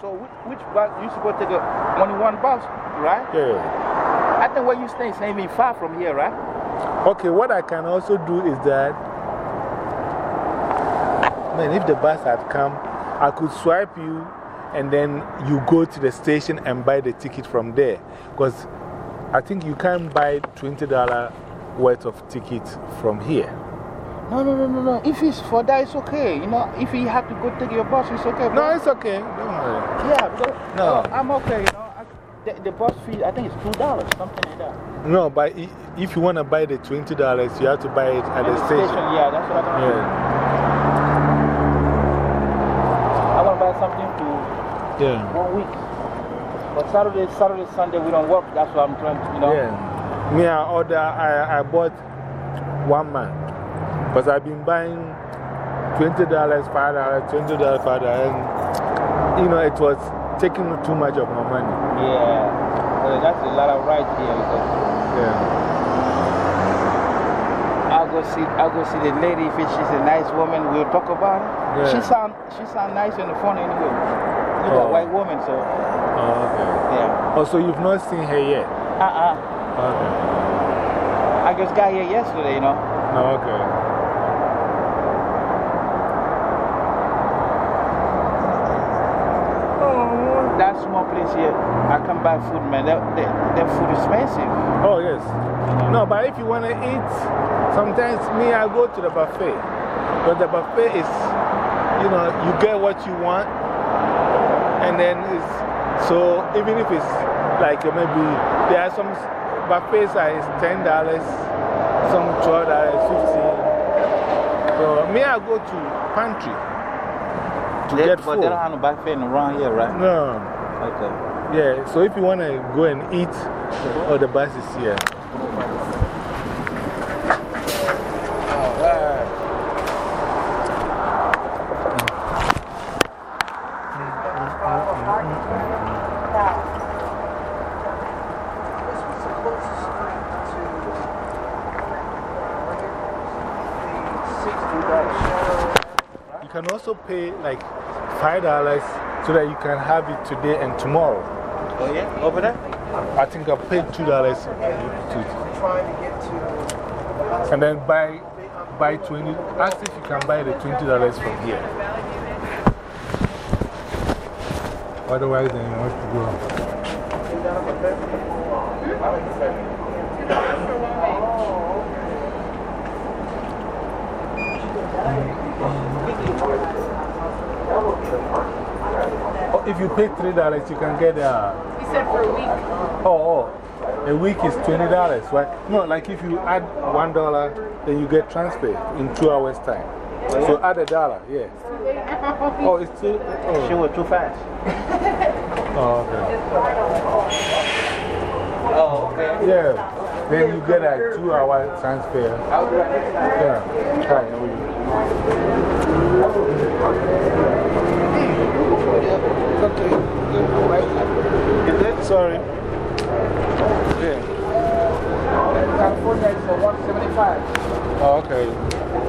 So which, which bus? You supposed to take a, only one bus, right? Yeah. I think where you stay is not even far from here, right? Okay, what I can also do is that, man, if the bus had come, I could swipe you and then you go to the station and buy the ticket from there. Because I think you can't buy $20 worth of tickets from here. No, no, no, no, no. If it's for that, it's okay. You know, if you have to go take your bus, it's okay. No, it's okay. Don't worry. Yeah, because, No. I'm okay. You know, I, the, the bus fee, I think it's $2, something like that. No, but if you want to buy the $20, you have to buy it at the station. Yeah, that's what I'm Yeah. I want to buy something Yeah. one week. But Saturday, Saturday, Sunday, we don't work. That's what I'm trying to, you know. Yeah. Me, I, order, I, I bought one man. Because I've been buying $20, $5, $20, $5, and you know, it was taking too much of my money. Yeah. Uh, that's a lot of right here. Yeah. I'll go see. I'll go see the lady. If she's a nice woman, we'll talk about it. Yeah. She sound. She sound nice on the phone anyway. Look Oh. at white woman. So. Oh, okay. Yeah. Oh, so you've not seen her yet? Uh uh. Okay. I just got here yesterday. You know. No, okay. Oh, that small place here. I can buy food, man. That, that, that food is expensive. Oh, yes. No, but if you want to eat, sometimes me, I go to the buffet. But the buffet is, you know, you get what you want. And then it's, so even if it's like maybe, there are some buffets that is $10, some $12, 15 So me, I go to pantry to They- get but food. they don't have no buffet around here, right? No. Okay. Yeah, so if you want to go and eat, oh, the bus is here. You can also pay like $5 so that you can have it today and tomorrow. Oh, yeah? Over there? I think I paid $2 to, and then buy, buy 20 Ask if you can buy the $20 from here. Otherwise, then you have to go. Oh, if you pay $3, you can get uh, He said for a week. Oh, oh, a week is $20, right? No, like if you add $1, then you get transferred in two hours' time. So add a dollar, yeah. Oh, it's too. Oh. She was too fast. Oh, okay. Oh, okay. Yeah. Then you get a two hour transfer. Yeah. Try it. Okay. Sorry. Yeah. California is uh, 175. Oh, okay.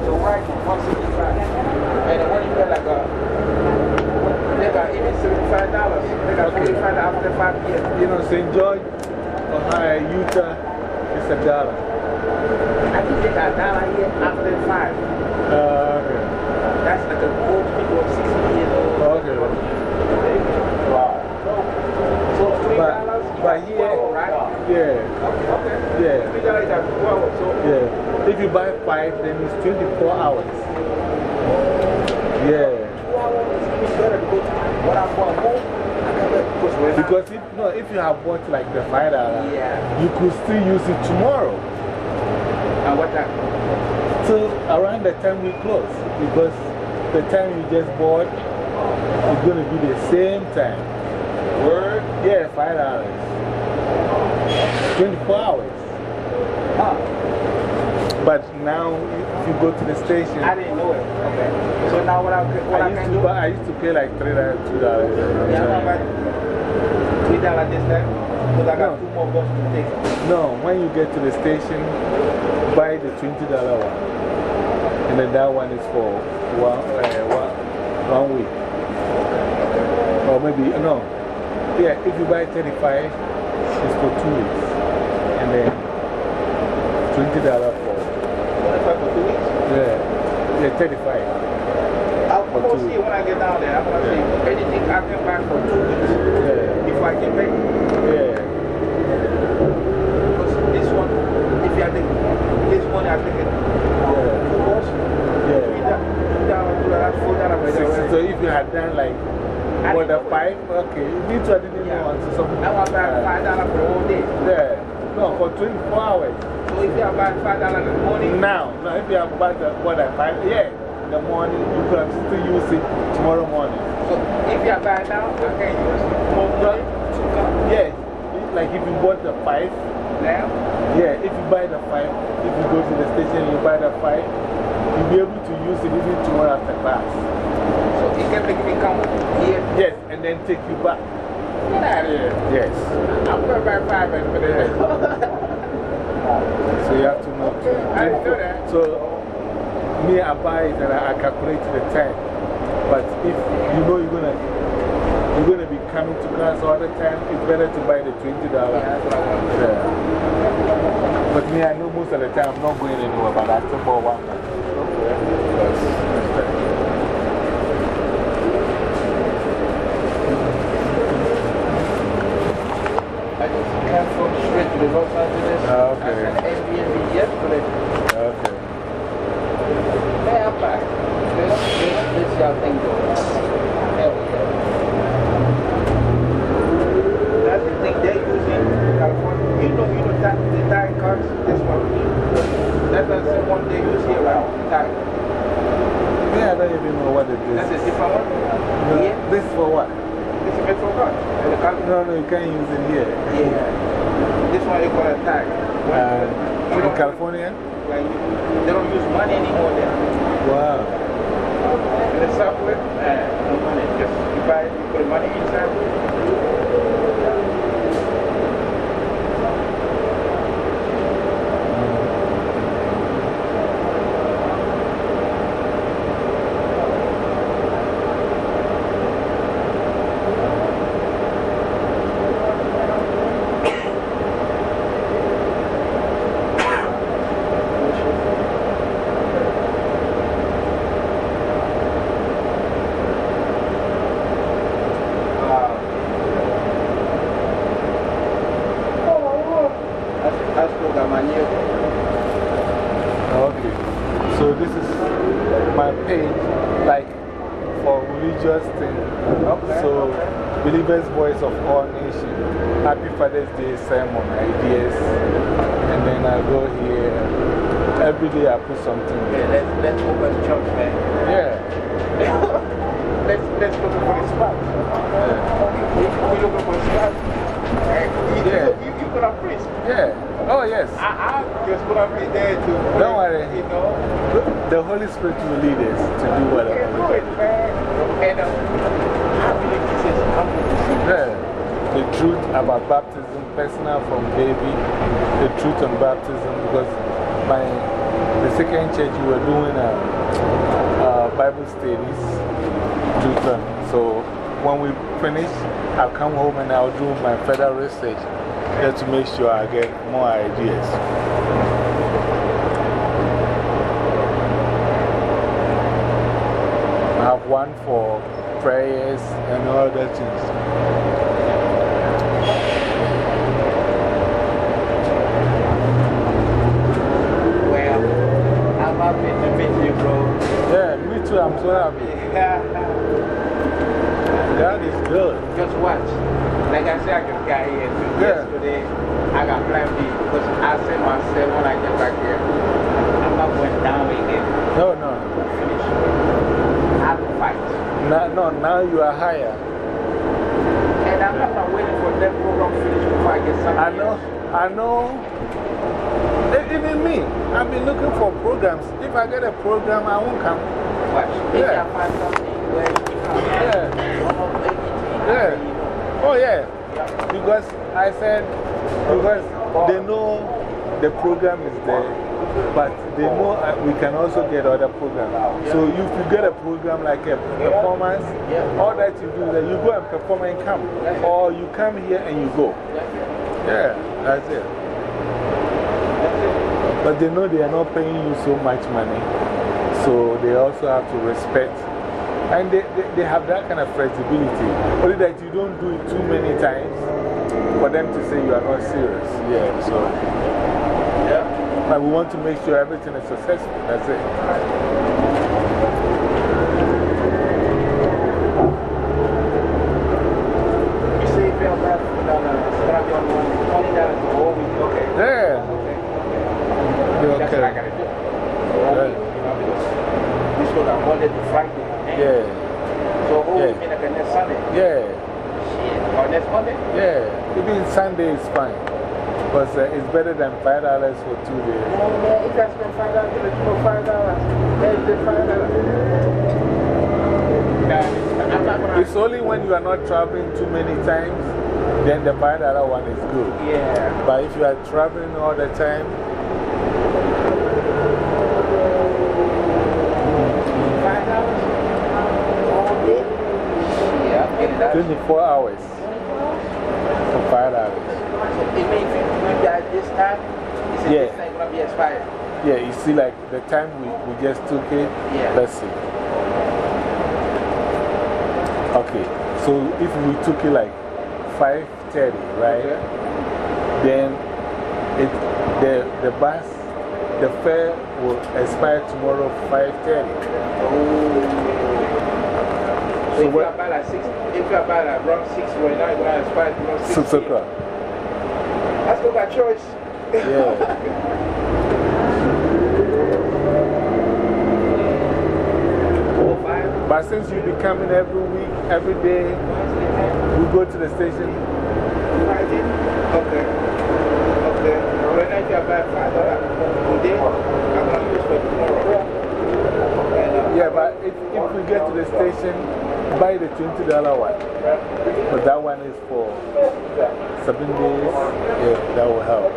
So right, 165. And when you get like a, they got even $75. They got $45 after five years. You know, St. George, Ohio, Utah, it's a dollar. I think they got a dollar here after five. Uh, okay. That's like a old people of 60 years old. Okay. Wow. So $3 But, but here, right? yeah. Okay. Yeah. $3 is at 12. So Yeah. If you buy five, then it's 24 hours. Yeah. what I'm going home, Because if, no, if you have bought like the five dollar, you could still use it tomorrow. And what time? Till around the time we close. Because the time you just bought is going to be the same time. Word? Yeah, five dollars. 24 hours. Now, if you go to the station, I didn't know it. Okay. So now what I, what I, I, used can to do? I used to pay like $3, $2. Yeah, I'm about $3 this time. Because I got two more bucks to take. No, when you get to the station, buy the $20 one. And then that one is for one, uh, one, one week. Or maybe, no. Yeah, if you buy 35, it's for two weeks. And then $20 for. 25 for two weeks? Yeah, yeah 35. I'll For go see when I get down there. I'm going to see anything I can buy for two weeks Yeah. before I get back. Yeah. Because this one, if you have the, this one, I think it, two bucks. Yeah. Three dollars, two two dollars, four the Six, so if you had done like, for the five, okay, me too, I didn't know until some. I want to buy five dollars for the whole day. Yeah. No, for 24 hours. If you have buy five dollars in the morning, Now, now if you have bought the, what I buy, yeah, in the morning, you can still use it tomorrow morning. so if you have buy now, I can use more money to come. Yeah, like if you bought the five, Now? yeah, if you buy the five, if you go to the station, and you buy the five, you'll be able to use it even tomorrow after class. So it can make me come here. Yes, and then take you back. Get out of here. Yes. I'm going by five and put it in. <laughs> So you have to know. I didn't know that. So me, I buy it and I, calculate the time. But if you know you're going to you're going to be coming to class all the time, it's better to buy the $20. Yeah. But me, I know most of the time I'm not going anywhere, but I still bought one. I just came from straight to the Los Angeles. Okay. I had Airbnb yesterday. Okay. Hey, I'm back. Let's, let's, let's see how things go. Hell yeah. That's the thing they use in California. You know, you know that, the tire cards, this one. That's the same one they use here around. Tire. Yeah, I don't even know what it is. That's a different one? No, Yeah. This is for what? It's a metro card. And the car- No, no, you can't use it here. Yeah. This one they call a tag. Uh, in California? Like, they don't use money anymore there. Wow. In the subway, uh, no money. Just you buy, you put money inside. I still got my new. Okay. So this is my page, like for religious thing. Okay. So, Believers Voice of All Nations. Happy Father's Day sermon ideas. And then I go here. Every day I put something. Yeah, let's, let's open church, man. Yeah. let's, let's look for the spot. We, we looking for a spot. Hey, you, Yeah. you, you, you gonna preach. Yeah. Oh, yes. I, I just gonna be there to. Don't worry. You know. The Holy Spirit will lead us to do You whatever. can do it, man. And uh, I believe Jesus come to Yeah. The truth about baptism, personal from baby, the truth on baptism, because my, the second church we were doing a, uh Bible studies, truth on. So when we finish, I'll come home and I'll do my further research just to make sure I get more ideas. I have one for prayers and other things. Well, I'm happy to meet you, bro. Yeah, me too. I'm so <laughs> happy. That is good. Just watch. Like I said, I just got here. Yeah. Yesterday, I got plan B because I said myself when I get back here, I'm not going down again. No, no. Finish. I have to fight. Now, no, now you are higher. And I'm not waiting for that program to finish before I get something. I know. I know. Even me, I've been looking for programs. If I get a program, I won't come. Yeah. I find something where you can. Yeah. Yeah. Oh, yeah. Because I said, because they know the program is there, but they know uh, we can also get other programs. So if you get a program like a performance, all that you do is that you go and perform and come. Or you come here and you go. Yeah, that's it. But they know they are not paying you so much money. So they also have to respect. And they, they, they have that kind of flexibility. Only that you don't do it too many times for them to say you are not serious. Yeah, so. Yeah. But we want to make sure everything is successful. That's it. it's uh, better than $5 for two days. Yeah, you spend $5 for $5. It's only when you are not traveling too many times, then the $5 one is good. Yeah. But if you are traveling all the time, Twenty-four hours for $5 that this time, is yeah. this time going to be expired? Yeah, you see, like the time we, we just took it. Yeah. Let's see. Okay, so if we took it like 5.30, right? Okay. Then it, the, the bus, the fare will expire tomorrow 5.30. Oh. So, so if, you are about at six, if you are about around 6, right now it's going to expire tomorrow 6 o'clock. Let's go choice. Yeah. But since you be coming every week, every day, we go to the station. Okay. Okay. Right now, if you are about five dollars today, I'm going to use for tomorrow. Yeah, but if, if we get to the station, buy the $20 one. But that one is for seven days. Yeah, that will help.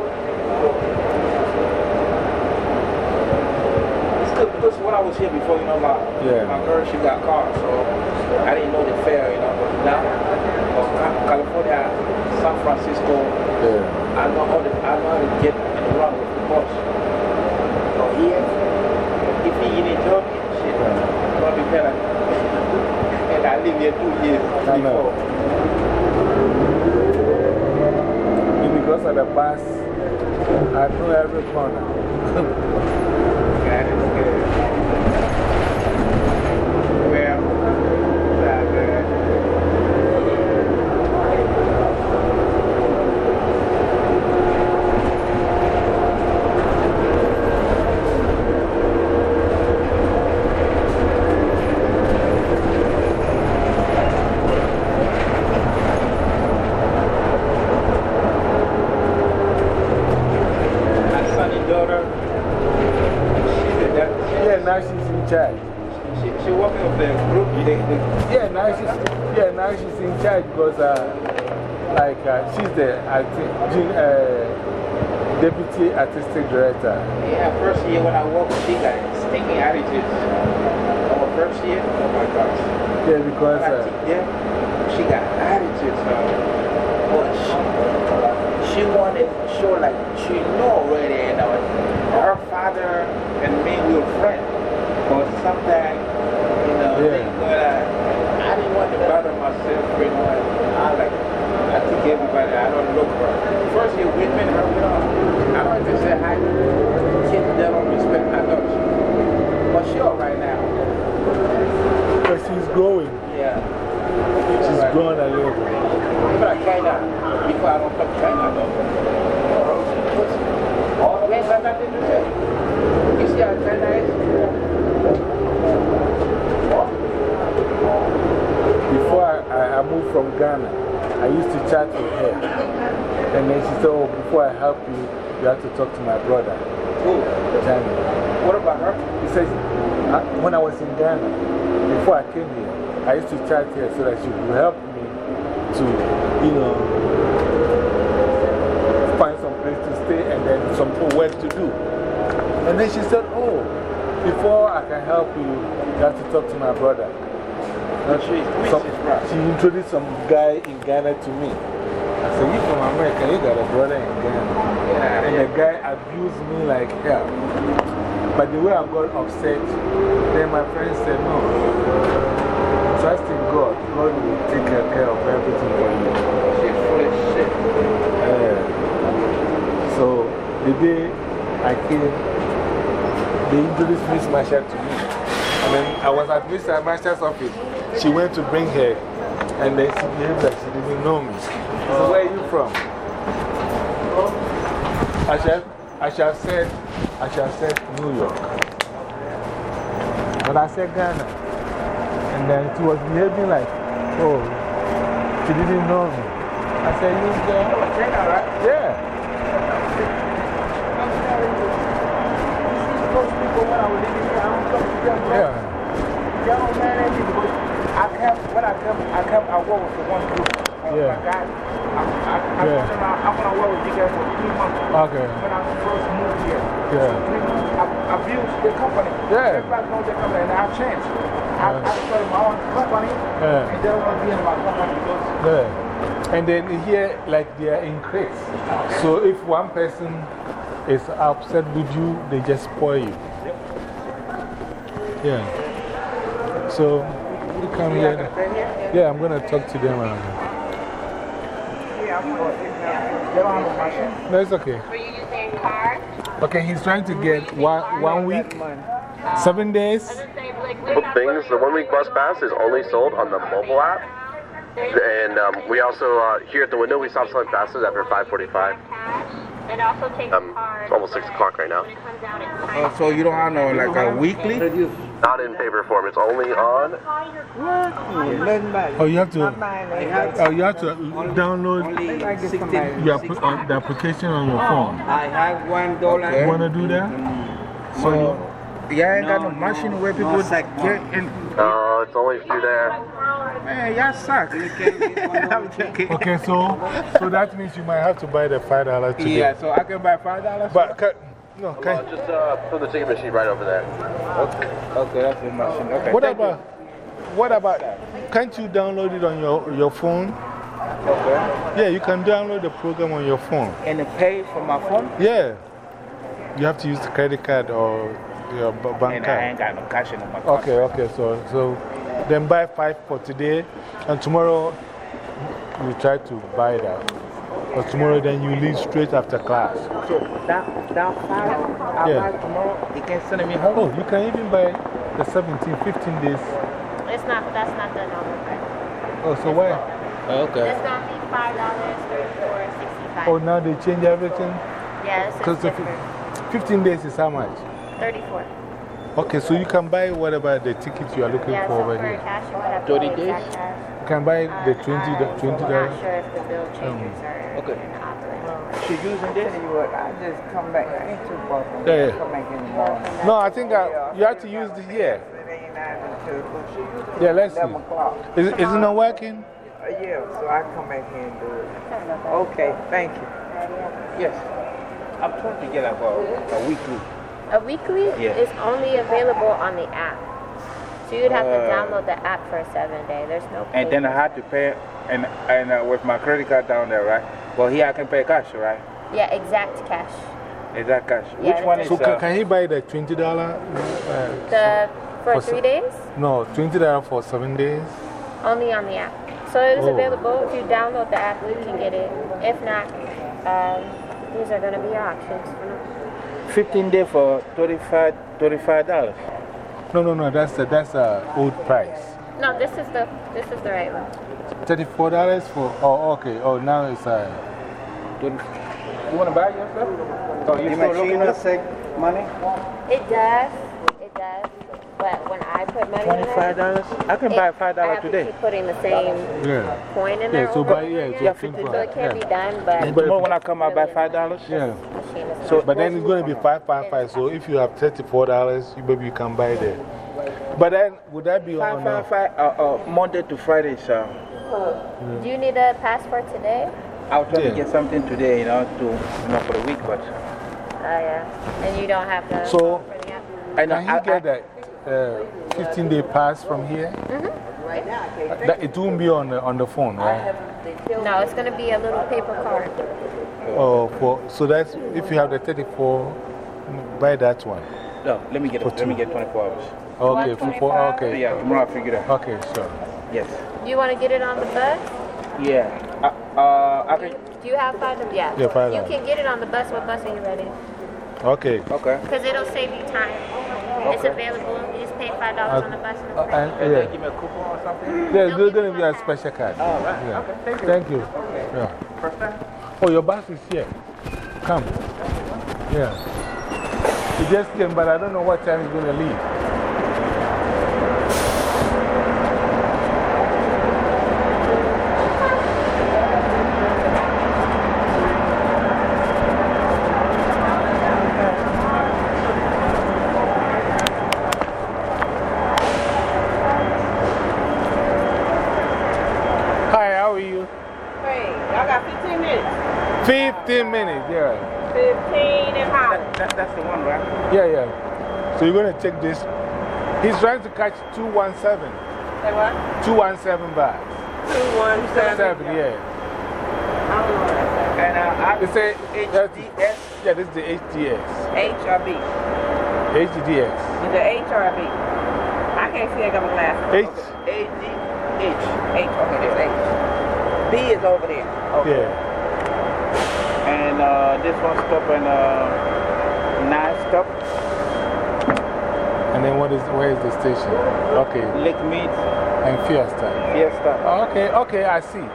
It's good because when I was here before, you know, my, Yeah. my girl, she got car, so I didn't know the fare, you know. But now, California, San Francisco, Yeah. I know how to, I know how to get the with the bus. So here, if you need job, shit, it's going to be better. I live here two years I know. before. Because of the bus, I know every corner. <laughs> God is good. Well, that's good. My son and daughter, she's the Yeah, now she's in charge. She, she working with the group. They, they, Yeah, now she's, yeah, now she's in charge because uh, like, uh, she's the arti uh, deputy artistic director. yeah, first year when I worked, she got stinking attitudes. Our first year, oh my gosh. Yeah, because uh, teach them, she got attitudes. Uh, but she, she wanted to show like she know already, you know, her father and me, we were friends. But sometimes, you know, Yeah. things going on. I didn't want to bother myself, you know. and I like, I think everybody, I don't look for her. First year, we met her, you know, I don't even say hi. Kids, they don't respect my touch. But she all right now. But she's growing. Yeah. She's growing a little bit. But I China, before I don't talk China, though. We ain't got nothing to say. You see how China is? Before I, I, I moved from Ghana, I used to chat with her. And then she said, Oh, before I help you, you have to talk to my brother. Who? Johnny. What about her? He says, "Uh, when I was in Ghana, before I came here, I used to chat here so that she would help me to, you know, find some place to stay and then some work to do. And then she said, Oh, before I can help you, you have to talk to my brother. And she, some, she introduced some guy in Ghana to me. I said, You from America, you got a brother in Ghana. and the guy abused me like hell. But the way I got upset, then my friend said, No, trust in God. God will take care of everything for you. She's full of shit. so the day I came, they introduced Miss Marsha to me. And then I was at Miss Marsha's office. She went to bring her, and then she behaved like she didn't know me. So, where are you from? I should, I have said, I should have said New York. But I said Ghana. And then she was behaving like, oh, she didn't know me. I said, you. China, right? Yeah. Those when I come, I come, I work with one group. Oh, yeah. My I, I, I, yeah. I, I want to work with you guys for three months. Okay. When I first moved here. Yeah. So three months, I, I built the company. Yeah. Everybody knows the company, and I've changed. I, I started my own company, Yeah. and they don't want to be in my company because Yeah. And then here, like they are in crates. So if one person is upset with you, they just spoil you. Yeah. So you come here. Yeah, I'm going to talk to them. around yeah, I'm going to, they don't machine. No, it's okay. Were you using card? Okay, he's trying to get one, one week, seven days. Well, things, the one week bus pass is only sold on the mobile app. And um, we also, uh, here at the window, we stop selling passes after 545. And also take Um, it's almost 6 o'clock right now. Oh, so you don't have no, like a weekly? Not in paper form, it's only on. Oh, you have to, oh, you have to download your, app- uh, the application on your phone. I have one dollar. You want to do that? So, yeah, ain't got no machine where people get in. No, it's only through there. Man, y'all suck. <laughs> Okay, so, so that means you might have to buy the $5 today. Yeah, so I can buy five dollars. But, can, no, Well, can, just uh, put the ticket machine right over there. Okay, okay, that's the machine. Okay. what thank you. about, what about, can't you download it on your, your phone? Okay. Yeah, you can download the program on your phone. And pay for my phone? Yeah. You have to use the credit card or your b- bank And card. I ain't got no cash in my account. Okay, okay. So, so then buy five for today, and tomorrow you try to buy that. But tomorrow, then you leave straight after class. So that, that five, I Yeah. buy tomorrow, you can send me home. Oh, you can even buy the 17, 15 days. It's not, that's not the normal price. Oh, so why? Okay. It's going to be $5, 34 65 Oh, now they change everything? Yes, it's Because different. 15 days is how much? 34 Okay, so you can buy whatever the ticket you are looking Yeah, for so over for here. cash, you would have 30 pay days? Exact. You can buy the 20, the 20 I'm not dollars. sure if the bill changers are um, Okay. going to operate. She using this? I just come back. I ain't too far from Yeah, yeah. Come back in the morning. No, I think I, you have to use the here. Yeah, let's see. 11 o'clock. Is, is it not working? Uh, yeah, so I come back here and do it. Okay, thank you. Yes. I'm trying to get like a, a weekly. A weekly Yeah. is only available on the app. So you'd have to Uh, download the app for seven day. There's no And then I payment. had to pay, and, and uh, with my credit card down there, right? Well, here I can pay cash, right? Yeah, exact cash. Exact cash? Yeah, Which one is So can, uh, can he buy the $20? Uh, The, for For three days? no, $20 for seven days? Only on the app. So it is Oh. available. If you download the app, you can get it. If not, um, these are going to be your options. 15 day for 35 $35. No, no, no, that's the that's a old price. No, this is the this is the right one. $34 for, oh, okay. Oh, now it's uh, You want to buy yourself? Oh, you The still looking will at take money? It does. It does. But when I put money in $25? I can it- buy $5 today. I have to today. keep putting the same yeah. coin in there. So buy, and yeah, over so again. 24. So it can be yeah. done, but And tomorrow when I come, I buy $5? Yeah. machine is So, but then it's going to be five, five, five. So if you have $34, you maybe you can buy the. But then, would that be Five, on five, uh, five, uh, uh, Monday to Friday, so Do you need a passport today? I'll try Yeah. to get something today, you know, to, you know, for the week, but. Oh, yeah. And you don't have to. So, I know, can I- he get that uh, 15 day pass from here? Mm-hmm. That, it won't be on the, on the phone, right? No, it's going to be a little paper card. Oh, for, so that's if you have the 34, buy that one. No, let me get, For let me get 24 hours. Okay, for four, okay. Yeah, tomorrow I'll figure it out. Okay, sure. Yes. Do you want to get it on the bus? Yeah. Uh, uh, I can. Do you have five? Yeah. Yeah, five You can get it on the bus. What bus are you ready? Okay. Okay. Because it'll save you time. It's available. You just pay $5 on the bus and it's Uh, free. and, yeah. Give me a coupon or something? Yeah, there's going to be a special card. Oh, right. Yeah. Okay, thank you. Thank you. Okay. Yeah. First time? Oh, your bus is here. Come. Yeah. He just came, but I don't know what time he's going to leave. 15 minutes, yeah. 15 and hot. That, that's the one, right? Yeah, yeah. So you're going to take this. He's trying to catch 217. Say what? 217 bars. 217. Seven, yeah. And uh, I It's a HDX. Yeah, this is the HDX. H or HDX. Is it H or a B? I can't see, I got my glasses. H. A, D, H. H, okay, this H. B is over there. Okay. Yeah. And uh, this one stop and uh, nine stop. And then what is, where is the station? Okay. Lake Mead. And Fiesta. Fiesta. Oh, okay, okay, I see.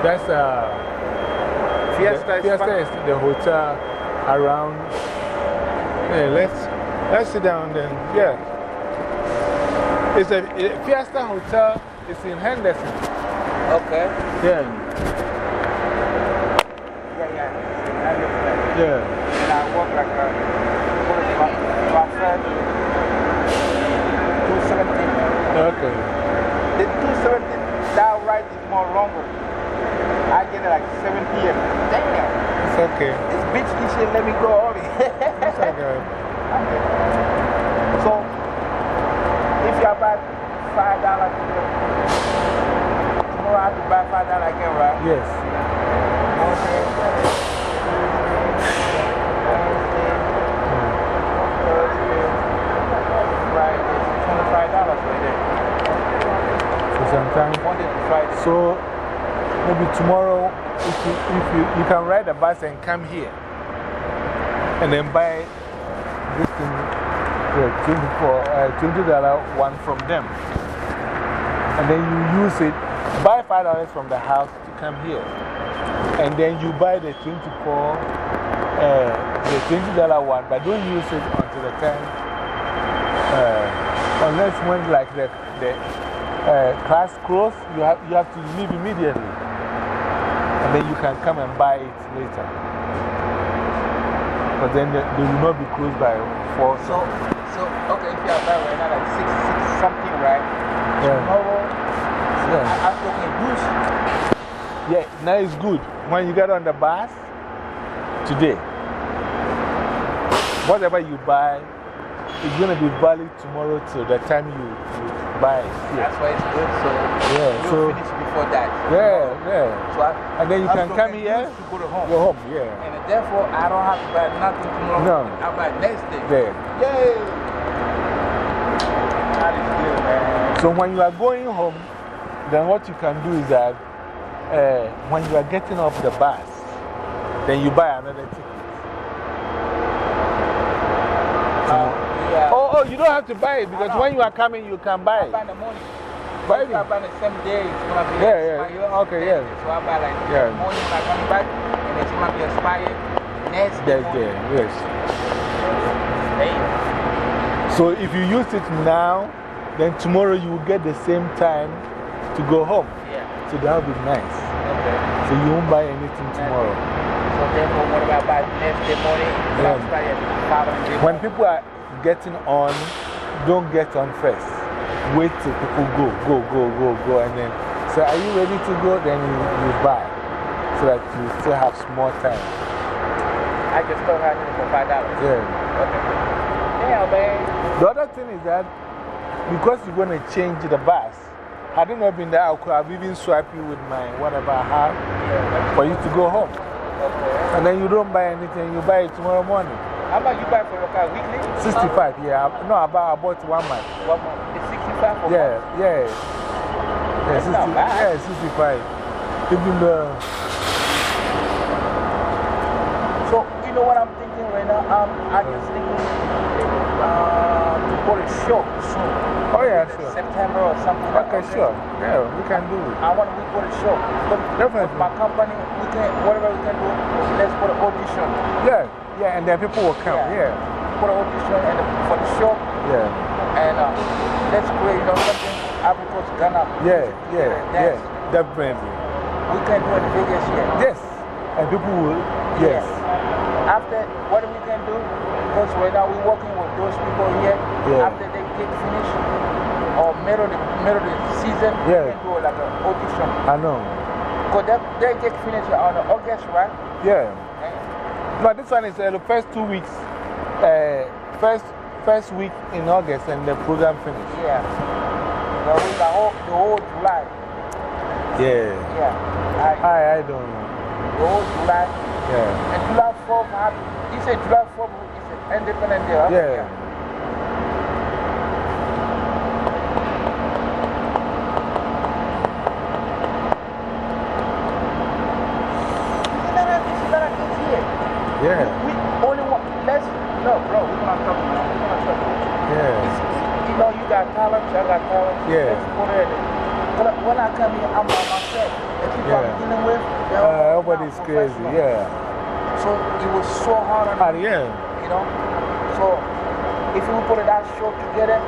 That's uh, Fiesta the, is Fiesta fun. is the hotel around. Yeah, let's, let's sit down then. Yeah. It's a, a Fiesta Hotel. It's in Henderson. Okay. Yeah. Yeah. Yeah, yeah. I live there. Yeah. And I work like a transfer 217. Okay. The 217 down right is more longer. I get it like 7 p.m. Damn. It's okay. This bitch this shit let me go early. It's okay. <laughs> So, if you buy five dollars, tomorrow I have to buy five dollars again, right? Yes. Friday, twenty-five dollars right there. So sometimes. Monday to Friday. So maybe tomorrow, if you, if you, you can ride a bus and come here and then buy this thing, the 24, uh, $20 one from them. And then you use it, buy $5 from the house to come here. And then you buy the 24, uh, the $20 one, but don't use it until the time, uh, unless when like the, the uh, class close, you have, you have to leave immediately. And then you can come and buy it later. But then they, they will not be closed by 4. So, so okay, if you are buying right now, like six, six something, right? Yeah. Tomorrow, Yeah. Talking juice. Yeah, now it's good. When you get on the bus, today, whatever you buy is going to be valid tomorrow till the time you, you buy it. That's why it's good. So, Yeah, you so- finish before that. Yeah, yeah. So I, And then you can come here, to go to home. go home, yeah. And therefore, I don't have to buy nothing tomorrow. No. I buy next day. There. Yay! That is good, man. So when you are going home, then what you can do is that uh, when you are getting off the bus, then you buy another ticket. Yeah. Oh, oh, you don't have to buy it because when you are coming, you can buy I it. buy the morning. Buy If I buy the same day, it's going to be Yeah, yeah. Okay, yeah. So I buy like Yeah. morning I come back, and it's going to be expired next day. That's there, yes. So if you use it now, then tomorrow you will get the same time to go home. Yeah. So that will be nice. Okay. So you won't buy anything tomorrow. So therefore, what about next day morning? Yeah. I'll expire following day When people are getting on, don't get on first. Wait till people go, go, go, go, go. And then say, Are you ready to go? Then you, you buy. So that you still have more time. I just don't have it for $5. Yeah. Okay. Yeah, man. The other thing is that because you're going to change the bus, had it not been that, I could have even swiped you with my whatever I have for you to go home. Okay. And then you don't buy anything, you buy it tomorrow morning. How much you buy for your car weekly? 65, yeah. I- No, about, I bought one month. One month. It's 65 for Yeah, yeah. Yeah, That's 60, not bad. yeah, 65. Even though, So, you know what I'm thinking right now? Um, I'm just thinking uh, to go to show soon. Yeah, sure. September or something. like okay, that. sure. Yeah, we can do it. I want to go to show. But Definitely. With my company, we can, whatever we can do, let's put an audition. Yeah, yeah, and then people will come. Yeah, Put an audition and for the show. yeah, And uh, let's create, you know, something Africa's Ghana. yeah, yeah, yeah, definitely. We can do it in Vegas here. Yes, and people will, yes. After, what we can do, because right now we're working with those people here. Yeah. After they get finished, or middle of the, middle of the season, Yeah. we can do like an audition. I know. Because that, they get finished on August, right? Yeah. No, this one is uh, the first two weeks, uh, first, first week in August, and the program finished. Yeah. The whole, the whole, the whole July. Yeah. Yeah. I, I don't know. The whole July. Yeah. And July 4th, happy. You say July 4th is Independent Day, right? Yeah. Yeah. We only want, let's, no, bro, we're going to talk about We're going to talk Yeah. You know, you got talent, I got talent. Yeah. Let's go there. When I, when I come here, I'm by myself. The people Yeah. I'm dealing with, Uh, everybody's crazy, yeah. So it was so hard on me, yeah. You know? So if we put that show together,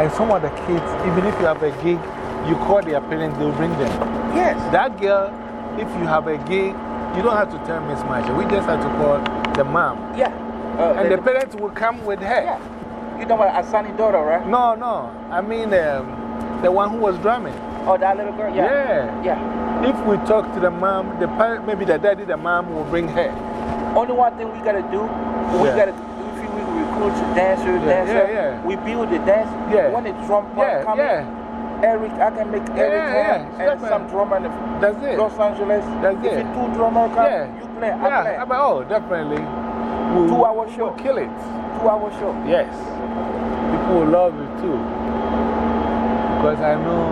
And some of the kids, even if you have a gig, you call their parents, they'll bring them. Yes. That girl, if you have a gig, you don't have to tell Miss Marsha. We just have to call the mom. Yeah. Uh, and the- the, parents will come with her. Yeah. You know what, Asani daughter, right? No, no. I mean, um, the one who was drumming. Oh, that little girl? Yeah. Yeah. Yeah. If we talk to the mom, the parent, maybe the daddy, the mom will bring her. Only one thing we gotta do, we Yeah. if we recruit dancer, dancer, yeah, yeah. we build the dance. Yeah. When the drum part Yeah, come yeah. Eric, I can make Eric yeah, yeah, and some drummer in That's it. Los Angeles. That's if it. you two drummer come, Yeah. you play, I Yeah, play. I mean, oh, definitely. We'll, Two hour show. We'll kill it. Two hour show. Yes. People will love it too. Because I know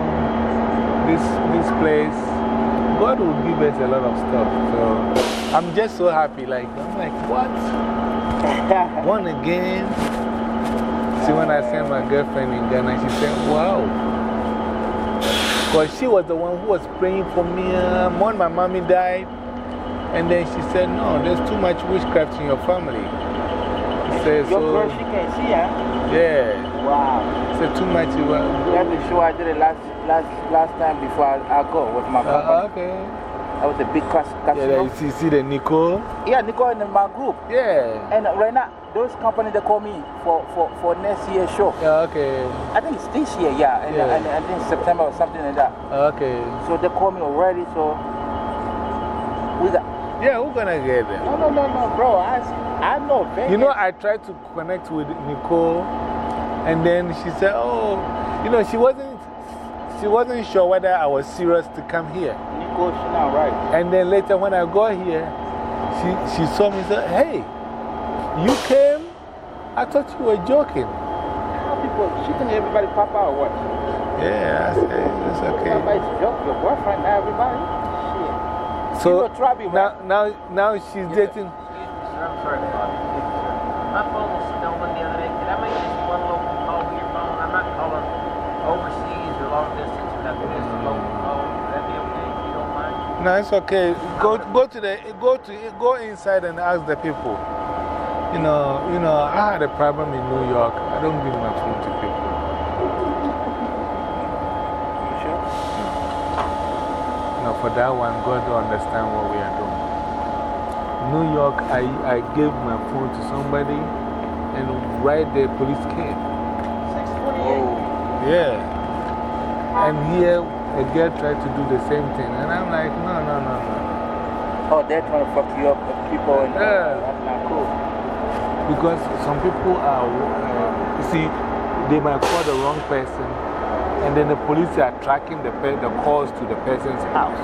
this, this place, God will give us a lot of stuff. So I'm just so happy. Like, I'm like, what? <laughs> One again? See, when I sent my girlfriend in Ghana, she said, wow. Because she was the one who was praying for me um, when my mommy died. And then she said, no, there's too much witchcraft in your family. She said, Your so. girl, she can see, huh? Yeah. Wow. Said too much. You were, That's the show I did it last, last, last time before I, I go with my company. uh, okay. That was a big cas Yeah, casino. you see, see the Nicole? Yeah, Nicole in my group. Yeah. And right now, those companies they call me for, for, for next year's show. Yeah, okay. I think it's this year, yeah. And, Yeah. and, and I think September or something like that. Okay. So they call me already, so we got. Yeah, we're gonna get them. No, no, no, no, bro. I, I know Vegas. You know, I tried to connect with Nicole, and then she said, oh, you know, she wasn't, she wasn't sure whether I was serious to come here. She's not right. And then later, when I got here, she, she saw me and said, hey, you came? I thought you were joking. How people, she can everybody pop out or what? Yeah, I said, it's okay. Everybody's joking. your boyfriend, now everybody. Shit. So know Travi, now, now, now she's dating. I'm sorry about it. My phone was stolen the other day. Can I make just one local call with your phone? I'm not calling overseas or long distance or nothing. Just a local call. Would that be okay if you don't mind? No, it's okay. Go, go to the, go to, go inside and ask the people. You know, you know, I had a problem in New York. I don't give my phone to people. No, for that one, God don't understand what we are doing. New York, I, I gave my phone to somebody, and right there, police came. Yeah. And here, a girl tried to do the same thing. And I'm like, no, no, no, no. Oh, they're trying to fuck you up with people and Yeah. that's not cool. Because some people are, uh, you see, they might call the wrong person, and then the police are tracking the, the calls to the person's house.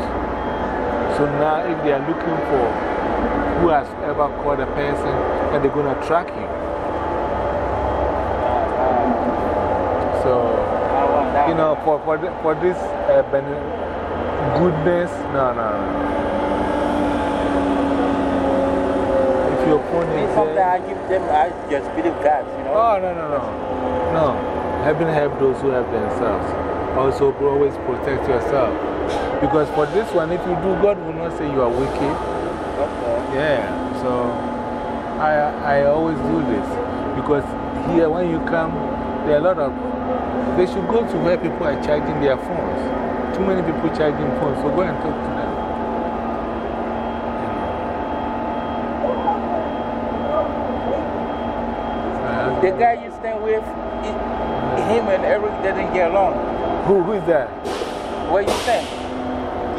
So now, if they are looking for who has ever called a person, and they're going to track you. So, you know, for, for, the, for this uh, goodness, no, no, no. If your phone is sometimes. I give them, I just believe God, you know. Oh, no, no, no. No. Heaven help those who help themselves. Also, always protect yourself. Because for this one, if you do, God will not say you are wicked. Yeah. So, I, I always do this. Because here, when you come, there are a lot of. They should go to where people are charging their phones. Too many people charging phones, so go and talk to them. The guy you stand with, he- him and Eric didn't get along. Who, who is that? Where you stand?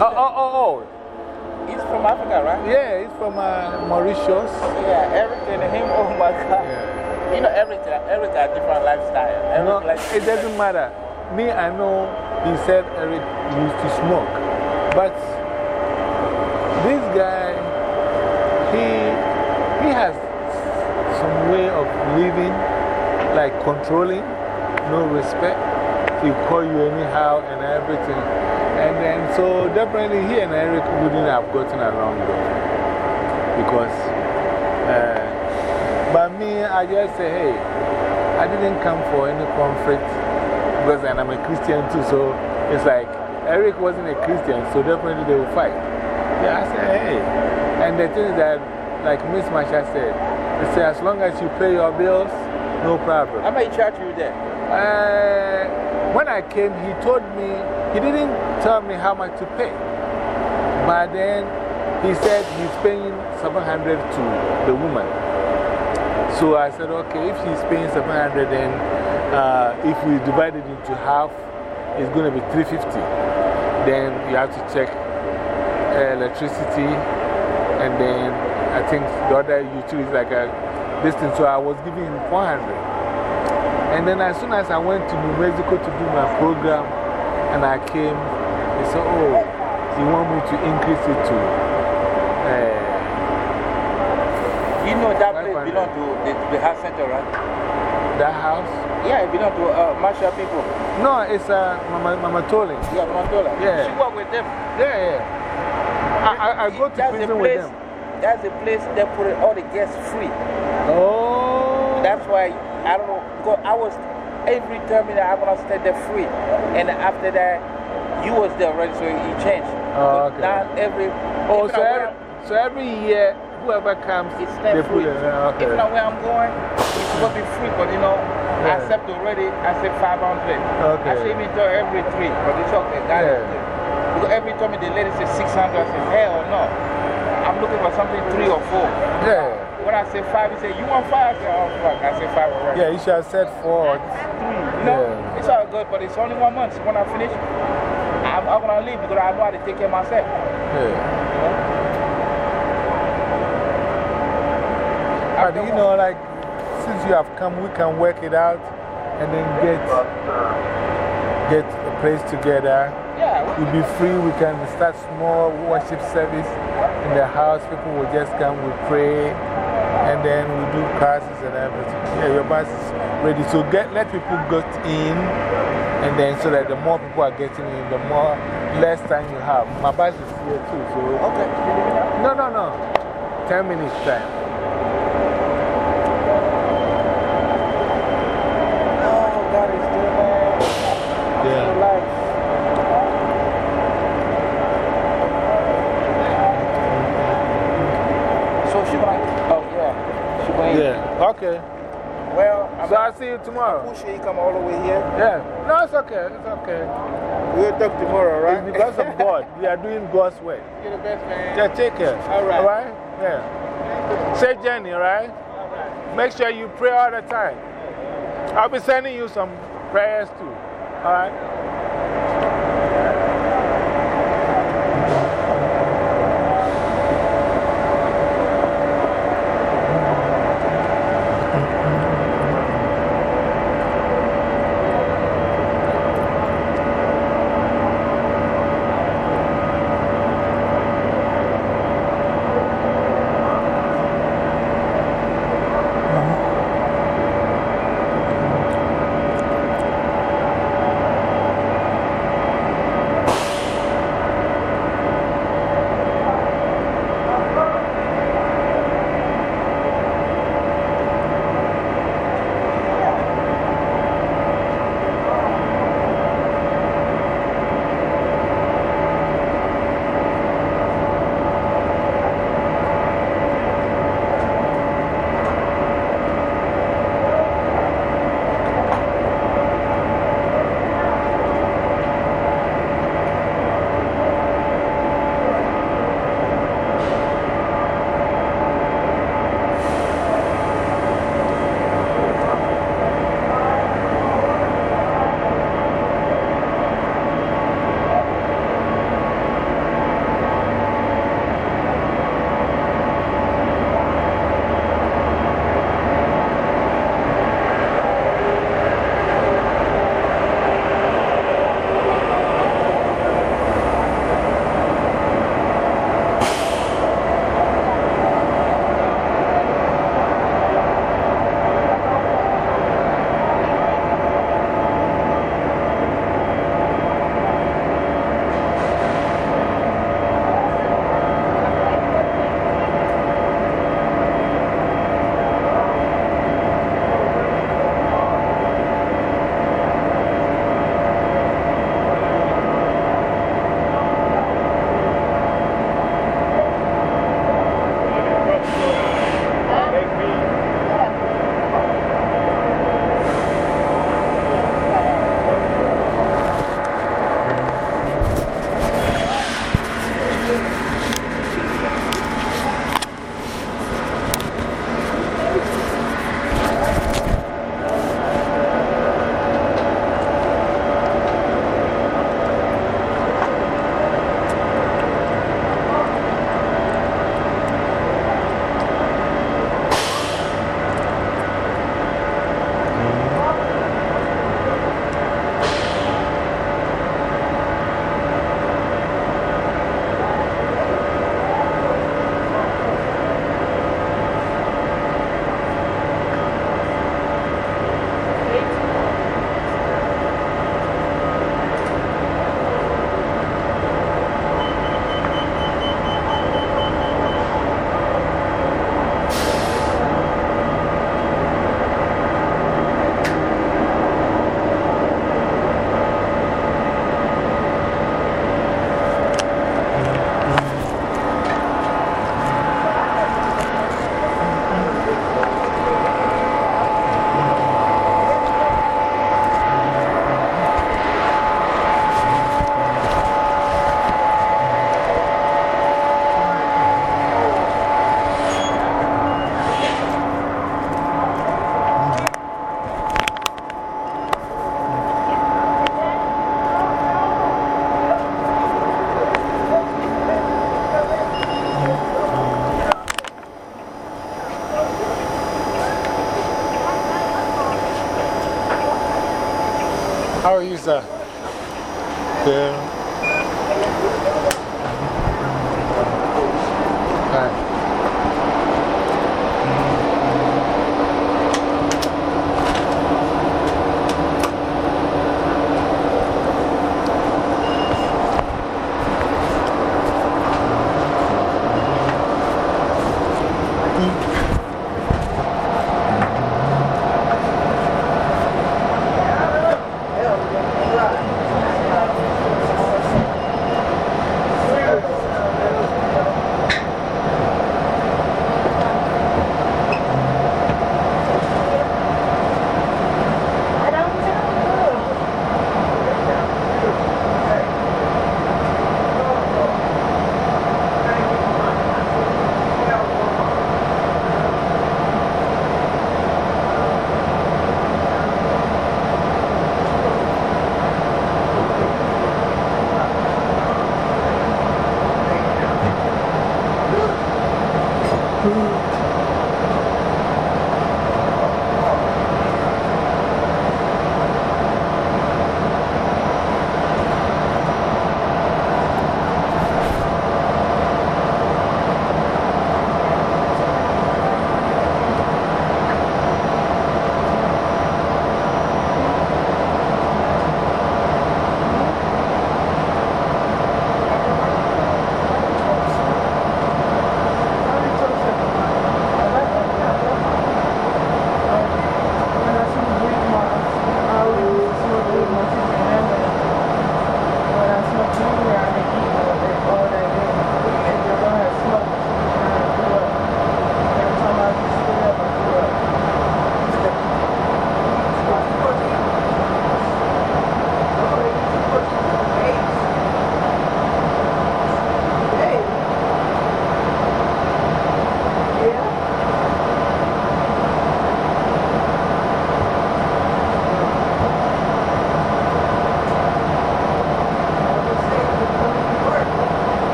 Oh, oh, oh, oh. He's from Africa, right? Yeah, he's from uh, Mauritius. Yeah, Eric and him, oh my God. You know, Eric has different lifestyle. No, likes it doesn't matter. Me, I know he said Eric used to smoke. But this guy, he, he has some way of living, like controlling, no respect. He call you anyhow and everything. And then, so definitely he and Eric wouldn't have gotten along though. Because, I just say, hey, I didn't come for any conflict because and I'm a Christian too. So it's like Eric wasn't a Christian, so definitely they will fight. Yeah, I said, hey. And the thing is that, like Miss Masha said, they say as long as you pay your bills, no problem. How many charge you there? Uh, when I came, he told me, he didn't tell me how much to pay. But then he said he's paying 700 to the woman. So I said, okay, if she's paying 700, then uh, if we divide it into half, it's going to be 350. Then you have to check uh, electricity, and then I think the other utility is like a distance. So I was giving him 400. And then as soon as I went to New Mexico to do my program, and I came, he said, Oh, you want me to increase it to uh, You know that place belong to the, the health center, right? that house? Yeah, it belong to uh, Marshall people. No, it's uh, Mama, Mama Toling. Yeah, Mama Toling. Yeah. She work with them. Yeah, yeah. I, I, I go to that's prison the with place, them. That's the place they put all the guests free. Oh. That's why, I don't know, because I was, every time that I'm going to stay there free. And after that, you was there already, so you changed. Oh, okay. Now every, Oh, so every, so every year, whoever comes, they put free. uh, Okay. Even though where I'm going, it's supposed to be free, but you know, I Yeah. accept already, I said 500. Okay. I say even though every three, but it's okay. That Yeah. Because every time the lady says 600, I say, hell no. I'm looking for something three or four. Yeah. When I say five, he say, You want five? I say, Oh, fuck. I say five already. Yeah, you should have said four. You know, it's all good, but it's only one month. So when I finish, I'm, I'm going to leave because I know how to take care of myself. But you know, like, since you have come, we can work it out and then get, get a place together. Yeah. We'll be free. We can start small worship service in the house. People will just come, we pray, and then we do classes and everything. Yeah, your bus is ready. So get, let people get in, and then so that the more people are getting in, the more, less time you have. My bus is here too. So, okay. No, no, no. 10 minutes time. Okay. Well, I'm so I'll see you tomorrow. Who should you come all the way here? Yeah, no, it's okay. It's okay. We'll talk tomorrow, right? It's because of God. We are doing God's work. You're the best, man. Yeah, take care. All right. All right? Yeah. Say Jenny, all right? Make sure you pray all the time. I'll be sending you some prayers too. All right?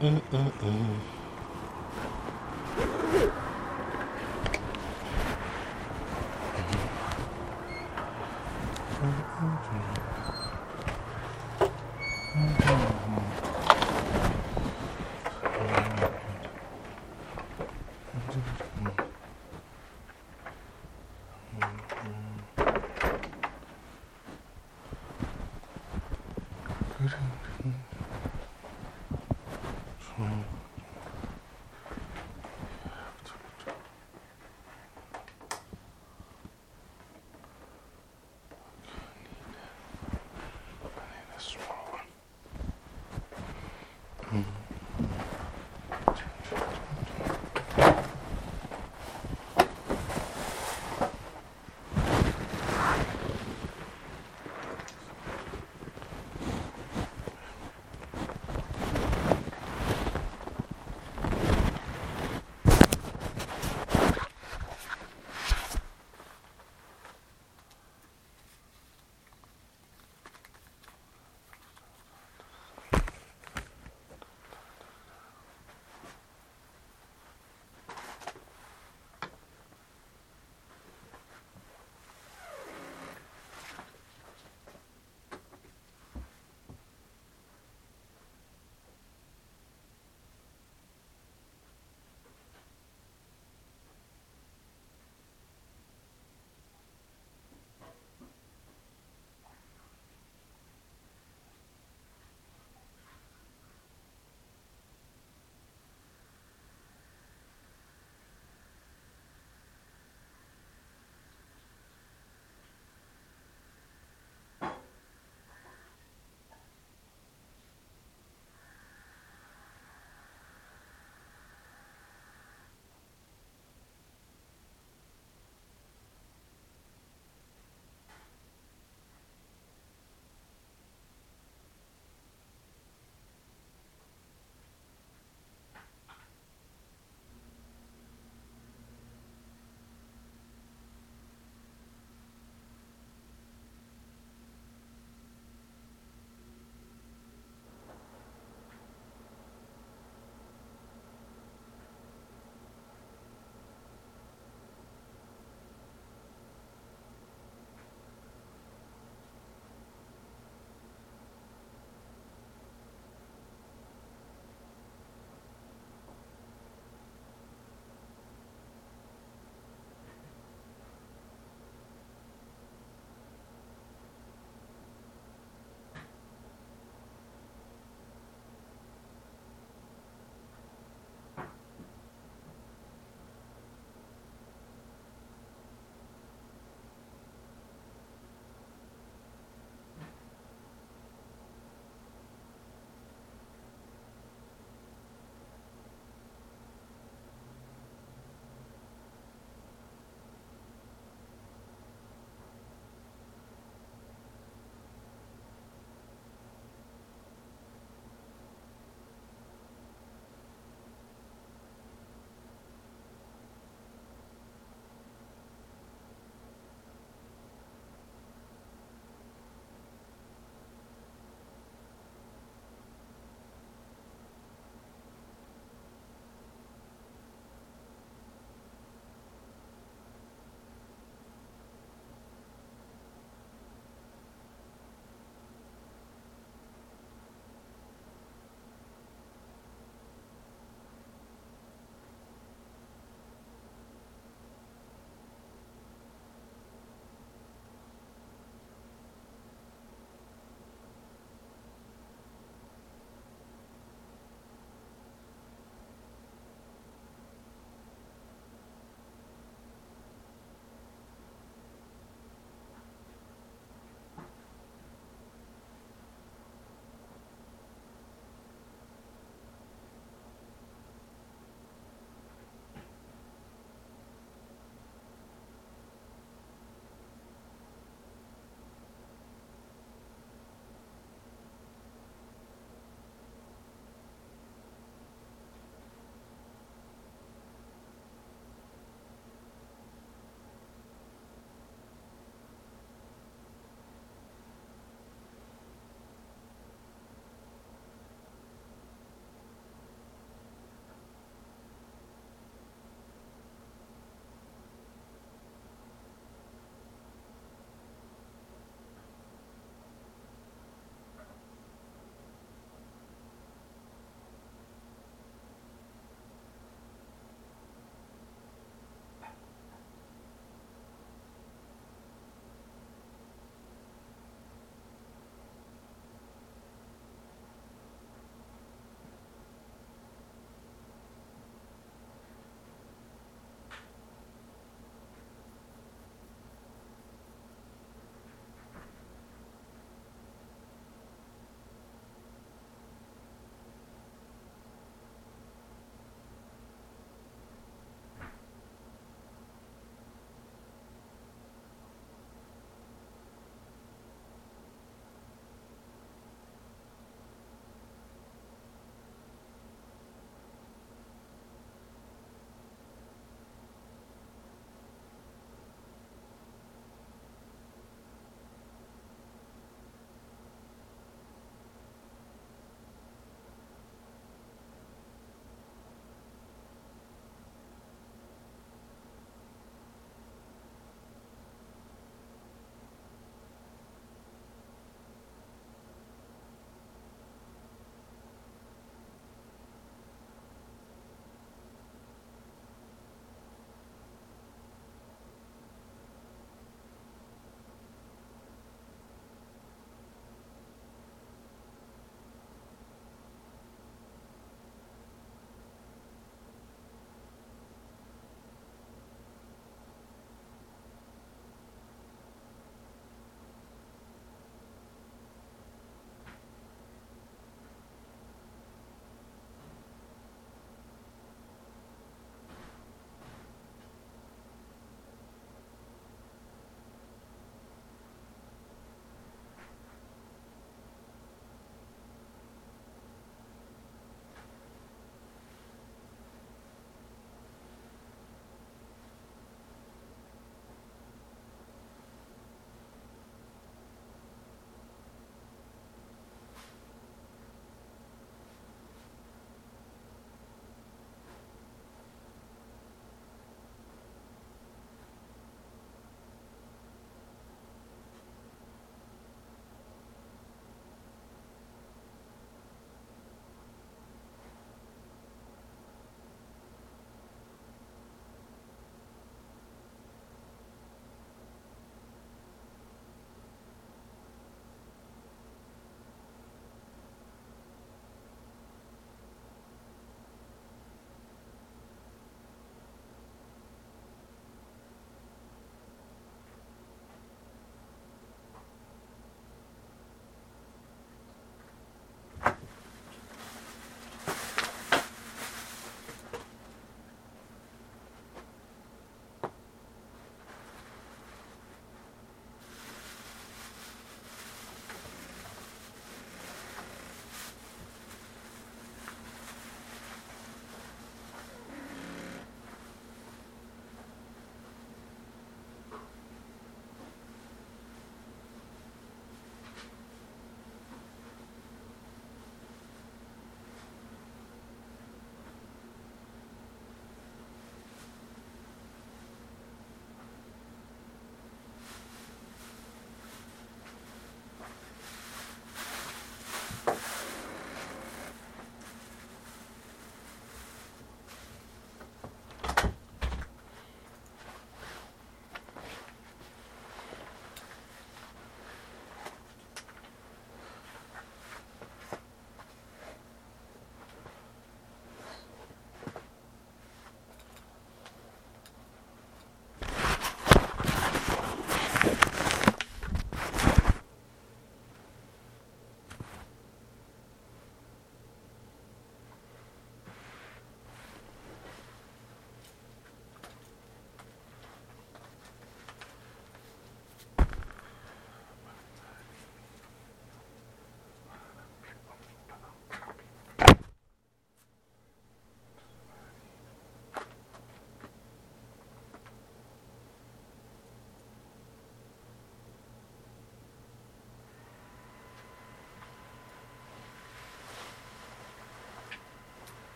mm, mm, mm. mm.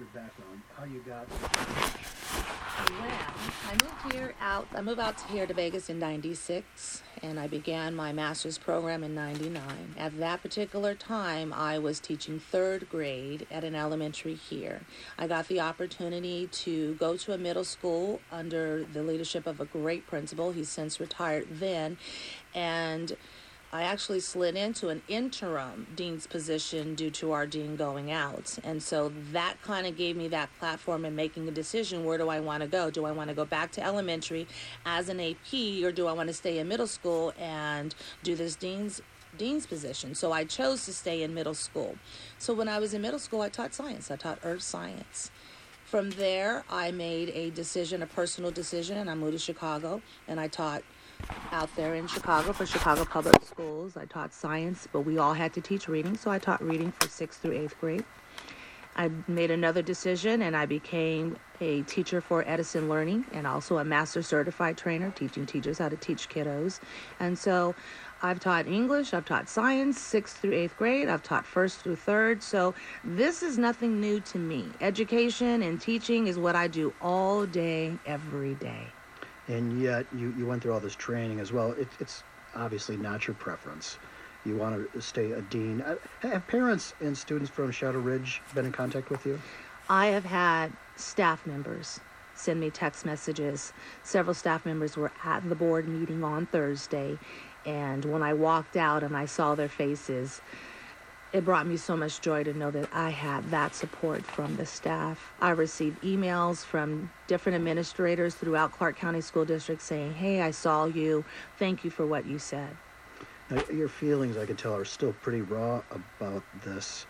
Mm-mm-mm. background, how you got. Well, I moved here out. I moved out here to Vegas in '96, and I began my master's program in '99. At that particular time, I was teaching third grade at an elementary here. I got the opportunity to go to a middle school under the leadership of a great principal. He's since retired then, and I actually slid into an interim dean's position due to our dean going out. And so that kind of gave me that platform in making a decision where do I want to go? Do I want to go back to elementary as an AP or do I want to stay in middle school and do this dean's dean's position? So I chose to stay in middle school. So when I was in middle school, I taught science. I taught earth science. From there, I made a decision, a personal decision, and I moved to Chicago and I taught out there in Chicago for Chicago Public Schools. I taught science, but we all had to teach reading, so I taught reading for sixth through eighth grade. I made another decision and I became a teacher for Edison Learning and also a master certified trainer teaching teachers how to teach kiddos. And so I've taught English, I've taught science, sixth through eighth grade, I've taught first through third. So this is nothing new to me. Education and teaching is what I do all day, every day and yet you, you went through all this training as well. It, it's obviously not your preference. You want to stay a dean. Uh, have parents and students from Shadow Ridge been in contact with you? I have had staff members send me text messages. Several staff members were at the board meeting on Thursday, and when I walked out and I saw their faces, it brought me so much joy to know that I had that support from the staff. I received emails from different administrators throughout Clark County School District saying, Hey, I saw you. Thank you for what you said. Now, your feelings, I can tell, are still pretty raw about this.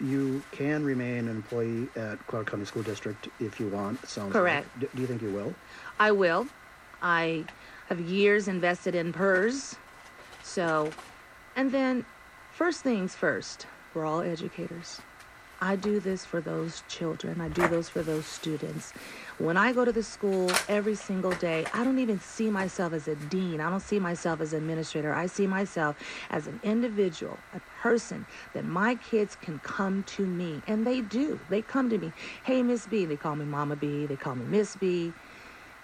You can remain an employee at Clark County School District if you want, it sounds Correct. Like. Do you think you will? I will. I have years invested in PERS. So, and then First things first, we're all educators. I do this for those children. I do those for those students. When I go to the school every single day, I don't even see myself as a dean. I don't see myself as an administrator. I see myself as an individual, a person that my kids can come to me. And they do. They come to me. Hey, Miss B. They call me Mama B. They call me Miss B.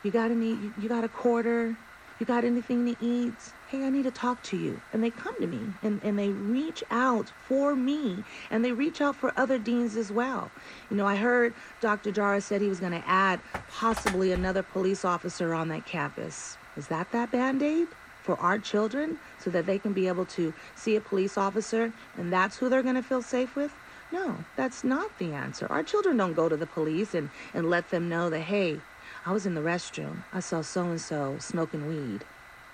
You got any, you got a quarter? You got anything to eat? Hey, I need to talk to you. And they come to me and, and they reach out for me and they reach out for other deans as well. You know, I heard Dr. Jara said he was going to add possibly another police officer on that campus. Is that that band aid? for our children so that they can be able to see a police officer and that's who they're going to feel safe with? No, that's not the answer. Our children don't go to the police and, and let them know that, hey, I was in the restroom. I saw so and so smoking weed.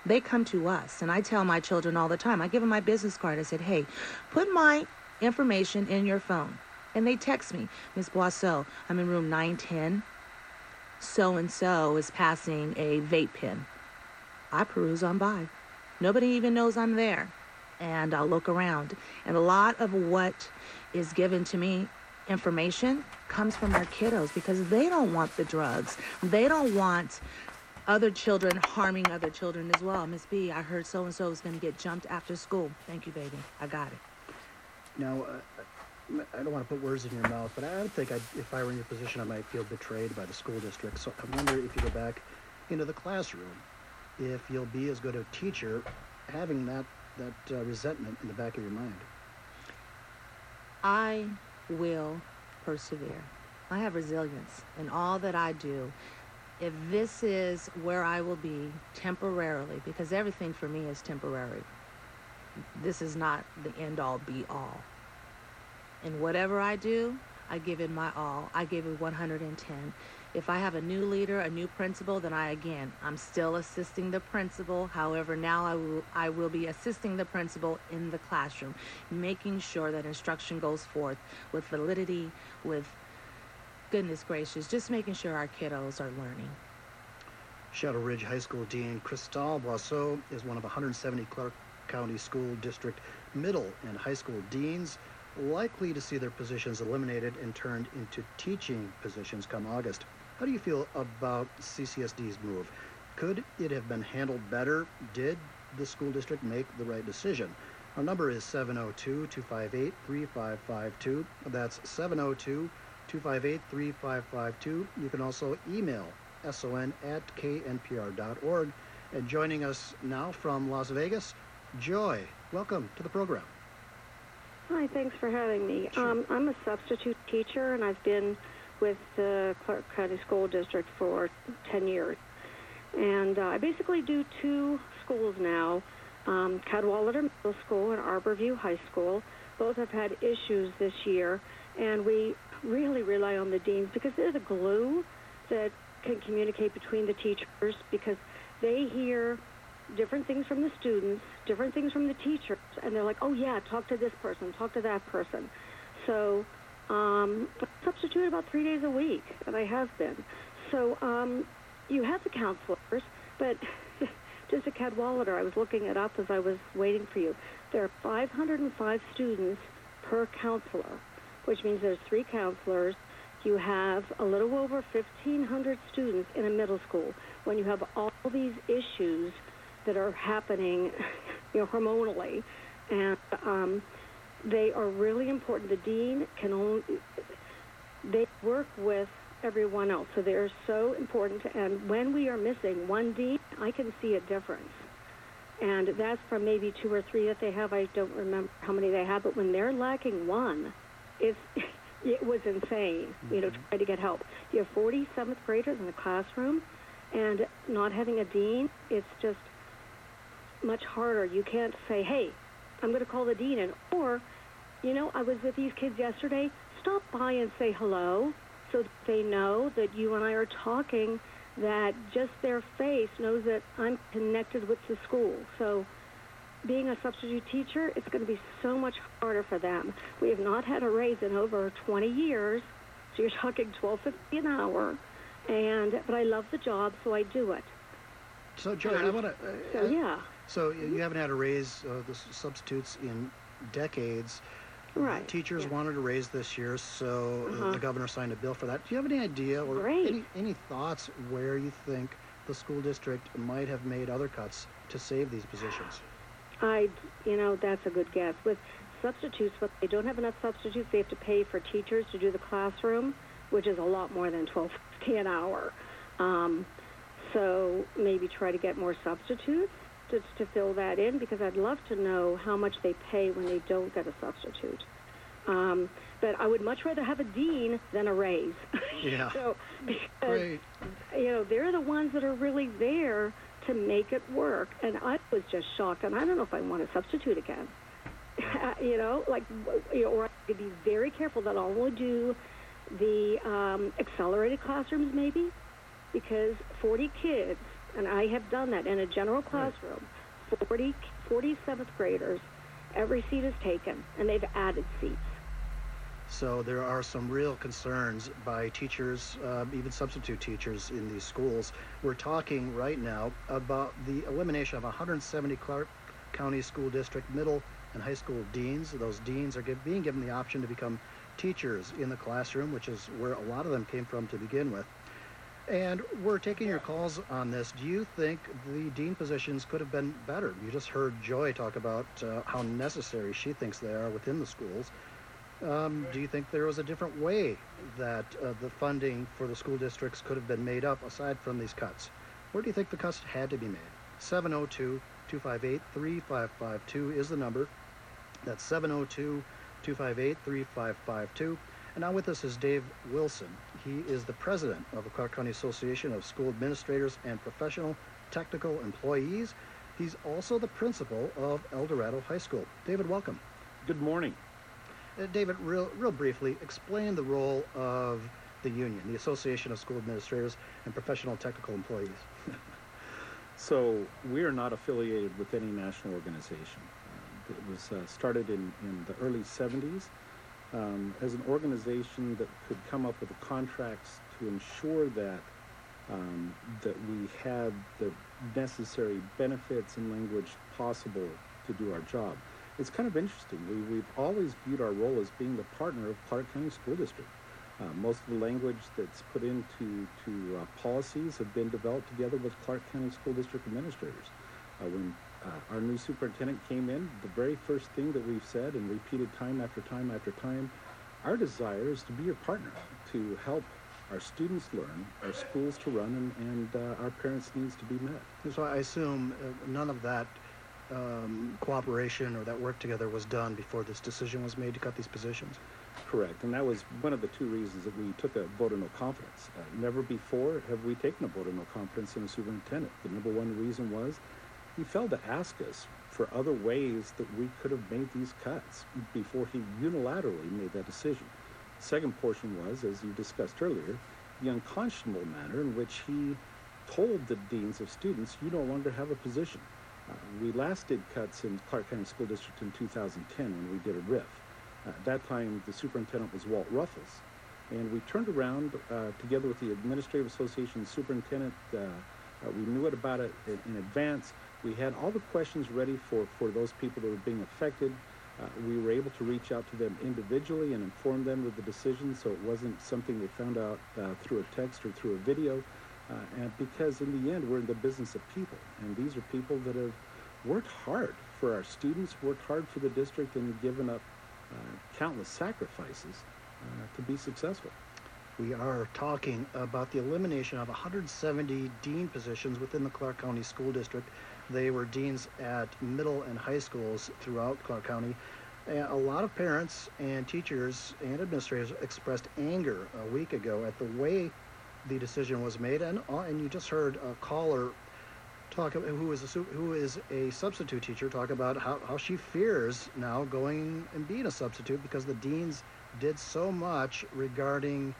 They come to us, and I tell my children all the time. I give them my business card. I said, hey, put my information in your phone. And they text me, Miss Boisseau, I'm in room 910. So and so is passing a vape pen. I peruse on by. Nobody even knows I'm there. And I'll look around. And a lot of what is given to me information comes from our kiddos because they don't want the drugs. They don't want other children harming other children as well. Miss B, I heard so and so is going to get jumped after school. Thank you, baby. I got it. Now, uh, I don't want to put words in your mouth, but I think I'd, if I were in your position, I might feel betrayed by the school district. So I wonder if you go back into the classroom, if you'll be as good a teacher having that, that uh, resentment in the back of your mind. I will persevere. I have resilience in all that I do. If this is where I will be temporarily, because everything for me is temporary, this is not the end all be all. And whatever I do, I give it my all. I give it 110. If I have a new leader, a new principal, then I again, I'm still assisting the principal. However, now I will, I will be assisting the principal in the classroom, making sure that instruction goes forth with validity, with goodness gracious, just making sure our kiddos are learning. Shadow Ridge High School Dean Cristal Boisseau is one of 170 Clark County School District middle and high school deans likely to see their positions eliminated and turned into teaching positions come August. How do you feel about CCSD's move? Could it have been handled better? Did the school district make the right decision? Our number is 702 258 3552. That's 702 258 3552. You can also email son at knpr.org. And joining us now from Las Vegas, Joy. Welcome to the program. Hi, thanks for having me. Um, I'm a substitute teacher, and I've been with the Clark County School District for 10 years. And uh, I basically do two schools now um, Cadwallader Middle School and Arborview High School. Both have had issues this year, and we really rely on the deans because they're the glue that can communicate between the teachers because they hear different things from the students, different things from the teachers, and they're like, oh yeah, talk to this person, talk to that person. So um, substitute about three days a week, and I have been. So um, you have the counselors, but <laughs> just at Cadwallader, I was looking it up as I was waiting for you. There are 505 students per counselor, which means there's three counselors. You have a little over 1,500 students in a middle school. When you have all these issues that are happening, <laughs> you know, hormonally, and um, they are really important. The dean can only they work with everyone else, so they're so important. And when we are missing one dean, I can see a difference. And that's from maybe two or three that they have. I don't remember how many they have, but when they're lacking one, it's <laughs> it was insane. You know, mm-hmm. trying to get help. You have 40 seventh graders in the classroom, and not having a dean, it's just much harder. You can't say, "Hey, I'm going to call the dean," and or, you know, I was with these kids yesterday. Stop by and say hello, so that they know that you and I are talking. That just their face knows that I'm connected with the school. So, being a substitute teacher, it's going to be so much harder for them. We have not had a raise in over 20 years, so you're talking 12.50 an hour. And but I love the job, so I do it. So, Joy, I want to. Uh, so yeah. So you haven't had a raise uh, the substitutes in decades. Right. Teachers wanted a raise this year, so uh, Uh-huh. the governor signed a bill for that. Do you have any idea or Great. any any thoughts where you think the school district might have made other cuts to save these positions? I, you know, that's a good guess. With substitutes, but they don't have enough substitutes. They have to pay for teachers to do the classroom, which is a lot more than twelve fifty an hour. Um, so maybe try to get more substitutes to, to fill that in because I'd love to know how much they pay when they don't get a substitute. Um, but I would much rather have a dean than a raise. <laughs> Yeah. so, because Great. you know, they're the ones that are really there to make it work. And I was just shocked, and I don't know if I want to substitute again. <laughs> you know, like, you know, or I could be very careful that I'll only do the um, accelerated classrooms, maybe, because 40 kids, and I have done that in a general classroom, 40, 40 seventh graders, every seat is taken, and they've added seats. So there are some real concerns by teachers, uh, even substitute teachers in these schools. We're talking right now about the elimination of 170 Clark County School District middle and high school deans. Those deans are give, being given the option to become teachers in the classroom, which is where a lot of them came from to begin with. And we're taking your calls on this. Do you think the dean positions could have been better? You just heard Joy talk about uh, how necessary she thinks they are within the schools. Um, do you think there was a different way that uh, the funding for the school districts could have been made up aside from these cuts? Where do you think the cuts had to be made? 702 258 3552 is the number. That's 702 258 3552. And now with us is Dave Wilson. He is the president of the Clark County Association of School Administrators and Professional Technical Employees. He's also the principal of El Dorado High School. David, welcome. Good morning. Uh, David, real, real briefly, explain the role of the union, the Association of School Administrators and Professional Technical Employees. <laughs> So we are not affiliated with any national organization. Uh, it was uh, started in, in the early 70s um, as an organization that could come up with the contracts to ensure that um, that we had the necessary benefits and language possible to do our job. It's kind of interesting. We, we've always viewed our role as being the partner of Clark County School District. Uh, most of the language that's put into to uh, policies have been developed together with Clark County School District administrators. Uh, when uh, our new superintendent came in, the very first thing that we've said and repeated time after time after time Our desire is to be your partner, to help our students learn, our schools to run, and, and uh, our parents' needs to be met. So I assume uh, none of that um, cooperation or that work together was done before this decision was made to cut these positions? Correct, and that was one of the two reasons that we took a vote of no confidence. Uh, never before have we taken a vote of no confidence in a superintendent. The number one reason was he failed to ask us for other ways that we could have made these cuts before he unilaterally made that decision. The second portion was, as you discussed earlier, the unconscionable manner in which he told the deans of students, you no longer have a position. Uh, we last did cuts in Clark County School District in 2010 when we did a RIF. Uh, at that time, the superintendent was Walt Rulffes. And we turned around uh, together with the Administrative Association superintendent. Uh, uh, we knew it about it in, in, advance. We had all the questions ready for, for those people that were being affected. Uh, we were able to reach out to them individually and inform them of the decision so it wasn't something they found out through a text or through a video. Uh, and because in the end, we're in the business of people, and these are people that have worked hard for our students, worked hard for the district, and given up uh, countless sacrifices uh, to be successful. We are talking about the elimination of 170 dean positions within the Clark County School District. They were deans at middle and high schools throughout Clark County. And A lot of parents and teachers and administrators expressed anger a week ago at the way the decision was made, and uh, and you just heard a caller talk who is a who is a substitute teacher talk about how, how she fears now going and being a substitute because the deans did so much regarding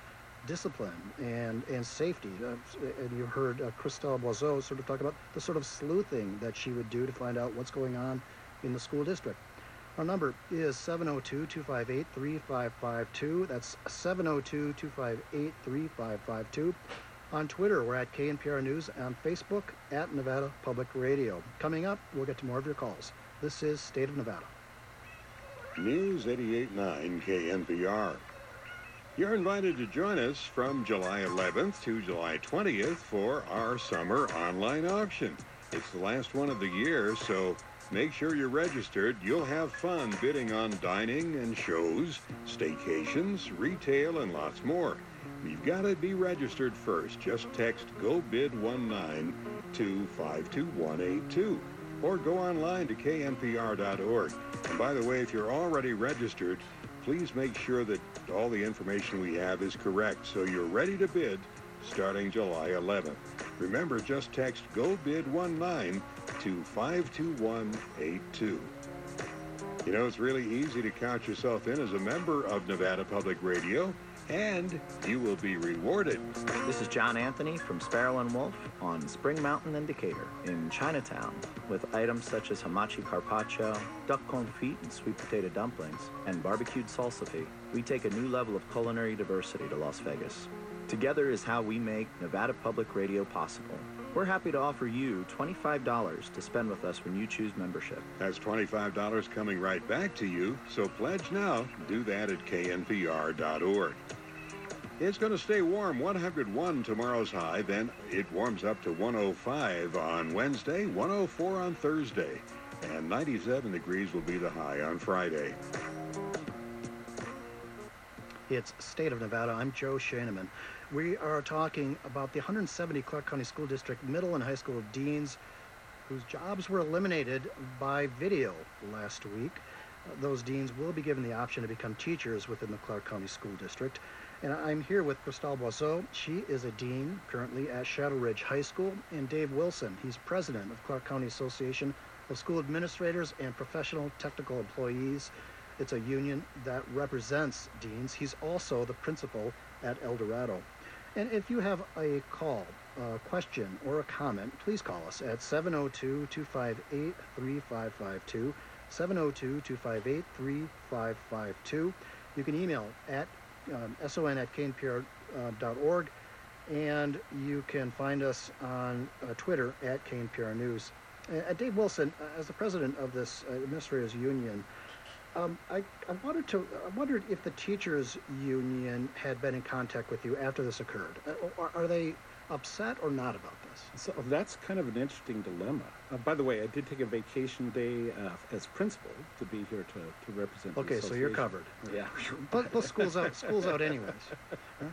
discipline and and safety. Uh, and you heard uh, Christelle Boisseau sort of talk about the sort of sleuthing that she would do to find out what's going on in the school district. Our number is 702-258-3552. That's 702-258-3552. On Twitter, we're at KNPR News. On Facebook, at Nevada Public Radio. Coming up, we'll get to more of your calls. This is State of Nevada. News 88.9 KNPR. You're invited to join us from July 11th to July 20th for our summer online auction. It's the last one of the year, so Make sure you're registered. You'll have fun bidding on dining and shows, staycations, retail, and lots more. You've got to be registered first. Just text GO-BID19 to 52182 or go online to knpr.org. And by the way, if you're already registered, please make sure that all the information we have is correct so you're ready to bid starting July 11th. Remember, just text GO-BID19 to 52182. You know, it's really easy to count yourself in as a member of Nevada Public Radio, and you will be rewarded. This is John Anthony from Sparrow and Wolf on Spring Mountain and Decatur in Chinatown with items such as hamachi carpaccio, duck confit and sweet potato dumplings, and barbecued salsify. We take a new level of culinary diversity to Las Vegas. Together is how we make Nevada Public Radio possible. We're happy to offer you $25 to spend with us when you choose membership. That's $25 coming right back to you, so pledge now. Do that at knpr.org. It's going to stay warm, 101 tomorrow's high, then it warms up to 105 on Wednesday, 104 on Thursday, and 97 degrees will be the high on Friday. It's State of Nevada. I'm Joe Schoenmann. We are talking about the 170 Clark County School District middle and high school deans whose jobs were eliminated by video last week. Those deans will be given the option to become teachers within the Clark County School District. And I'm here with Christelle Boisseau. She is a dean currently at Shadow Ridge High School. And Dave Wilson, he's president of Clark County Association of School Administrators and Professional Technical Employees. It's a union that represents deans. He's also the principal at El Dorado. And if you have a call, a question, or a comment, please call us at 702 258 3552. 702 258 3552. You can email at um, son at knpr.org uh, and you can find us on uh, Twitter at KNPR News. Uh, Dave Wilson, as the president of this uh, administrators union, um, I, I wanted to. I wondered if the teachers' union had been in contact with you after this occurred. Uh, are, are they upset or not about this? So that's kind of an interesting dilemma. Uh, by the way, I did take a vacation day uh, as principal to be here to, to represent. the Okay, so you're covered. Yeah. <laughs> But, but school's out. School's out anyways. <laughs>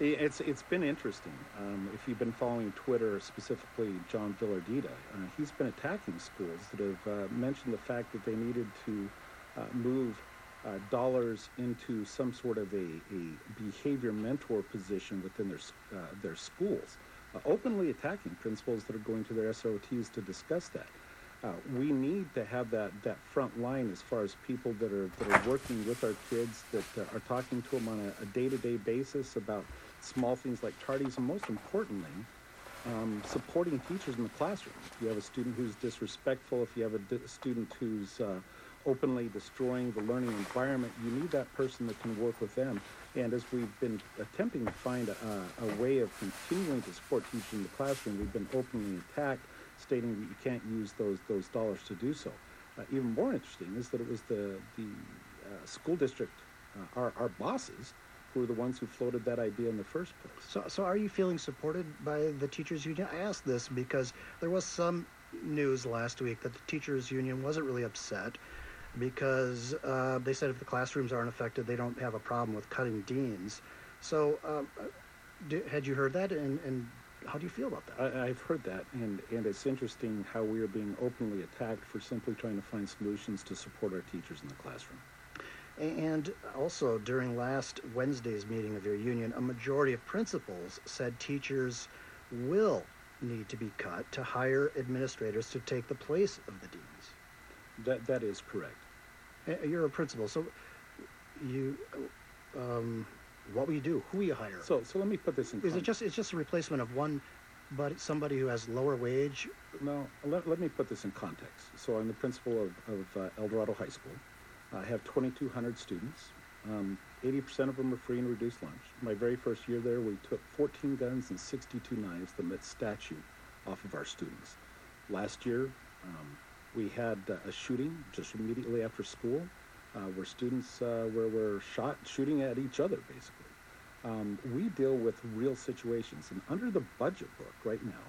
It's it's been interesting. Um, if you've been following Twitter, specifically John Vellardita, uh, he's been attacking schools that have uh, mentioned the fact that they needed to uh, move uh, dollars into some sort of a, a behavior mentor position within their uh, their schools, uh, openly attacking principals that are going to their SOTs to discuss that. Uh, we need to have that, that front line as far as people that are that are working with our kids that uh, are talking to them on a, day-to-day basis about small things like tardies and most importantly um, supporting teachers in the classroom if you have a student who's disrespectful if you have a di- student who's uh, openly destroying the learning environment you need that person that can work with them and as we've been attempting to find a, a way of continuing to support teachers in the classroom we've been openly attacked stating that you can't use those those dollars to do so. Uh, even more interesting is that it was the the uh, school district, uh, our our bosses, who were the ones who floated that idea in the first place. So, so are you feeling supported by the teachers union? I asked this because there was some news last week that the teachers union wasn't really upset because uh, they said if the classrooms aren't affected, they don't have a problem with cutting deans. So, um, uh, do, had you heard that, and, and how do you feel about that? I, I've heard that, and and it's interesting how we are being openly attacked for simply trying to find solutions to support our teachers in the classroom. And also, during last Wednesday's meeting of your union, a majority of principals said teachers will need to be cut to hire administrators to take the place of the deans. That that is correct. You're a principal, so you, um, what will you do? Who will you hire? So so let me put this in. Is it just it's just a replacement of one, but somebody who has lower wage? No, let, let me put this in context. So I'm the principal of, of uh, El Dorado High School. I have 2,200 students. Um, 80% of them are free and reduced lunch. My very first year there, we took 14 guns and 62 knives that met statute off of our students. Last year, um, we had uh, a shooting just immediately after school uh, where students uh, were, were shot, shooting at each other, basically. Um, we deal with real situations. And under the budget book right now,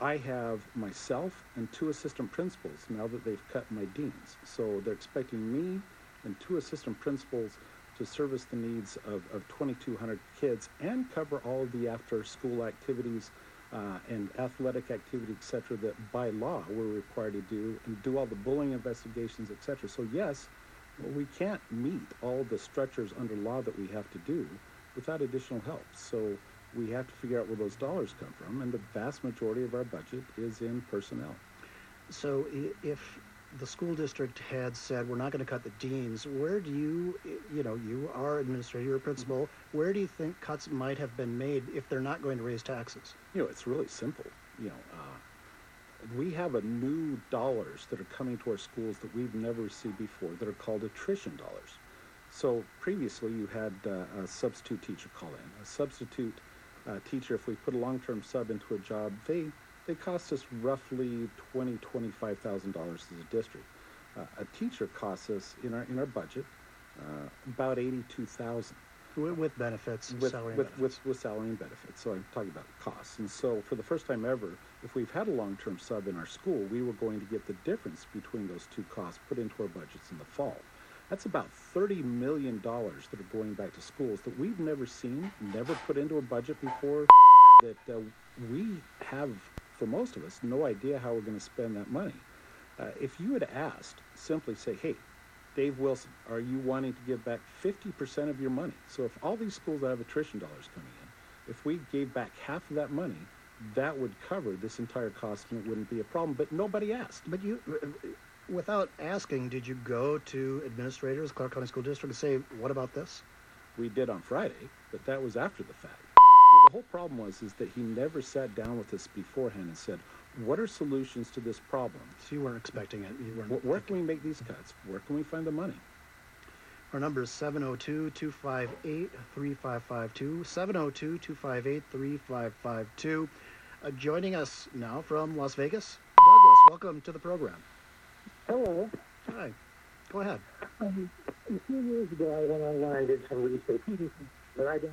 I have myself and two assistant principals now that they've cut my deans. So they're expecting me and two assistant principals to service the needs of, of 2,200 kids and cover all of the after school activities uh, and athletic activity, et cetera, that by law we're required to do and do all the bullying investigations, et cetera. So, yes, we can't meet all the structures under law that we have to do without additional help. So, we have to figure out where those dollars come from, and the vast majority of our budget is in personnel. So if the school district had said, we're not going to cut the deans, where do you, you know, you are administrator, you're a principal, where do you think cuts might have been made if they're not going to raise taxes? You know, it's really simple. You know, uh, we have a new dollars that are coming to our schools that we've never received before that are called attrition dollars. So previously, you had uh, a substitute teacher call in. A substitute uh, teacher, if we put a long-term sub into a job, they they cost us roughly twenty twenty-five thousand dollars as a district. Uh, a teacher costs us in our in our budget uh, about eighty-two thousand With, with benefits, with, salary and with, benefits. with, with salary and benefits. So I'm talking about costs. And so for the first time ever, if we've had a long-term sub in our school, we were going to get the difference between those two costs put into our budgets in the fall. That's about $30 million that are going back to schools that we've never seen, never put into a budget before, that uh, we have, for most of us, no idea how we're going to spend that money. Uh, if you had asked, simply say, hey, Dave Wilson, are you wanting to give back 50% of your money? So if all these schools that have attrition dollars coming in, if we gave back half of that money, that would cover this entire cost and it wouldn't be a problem. But nobody asked. But you, without asking, did you go to administrators, Clark County School District, and say, what about this? We did on Friday, but that was after the fact. Well, the whole problem was is that he never sat down with us beforehand and said, what are solutions to this problem? So you weren't expecting it. You weren't. Where, where can we make these cuts? Where can we find the money? Our number is 702 258 3552. 702 258 3552. Uh, Joining us now from Las Vegas, Douglas. Welcome to the program. Hello. Hi. Go ahead. Um, a few years ago, I went online and did some research, but I don't.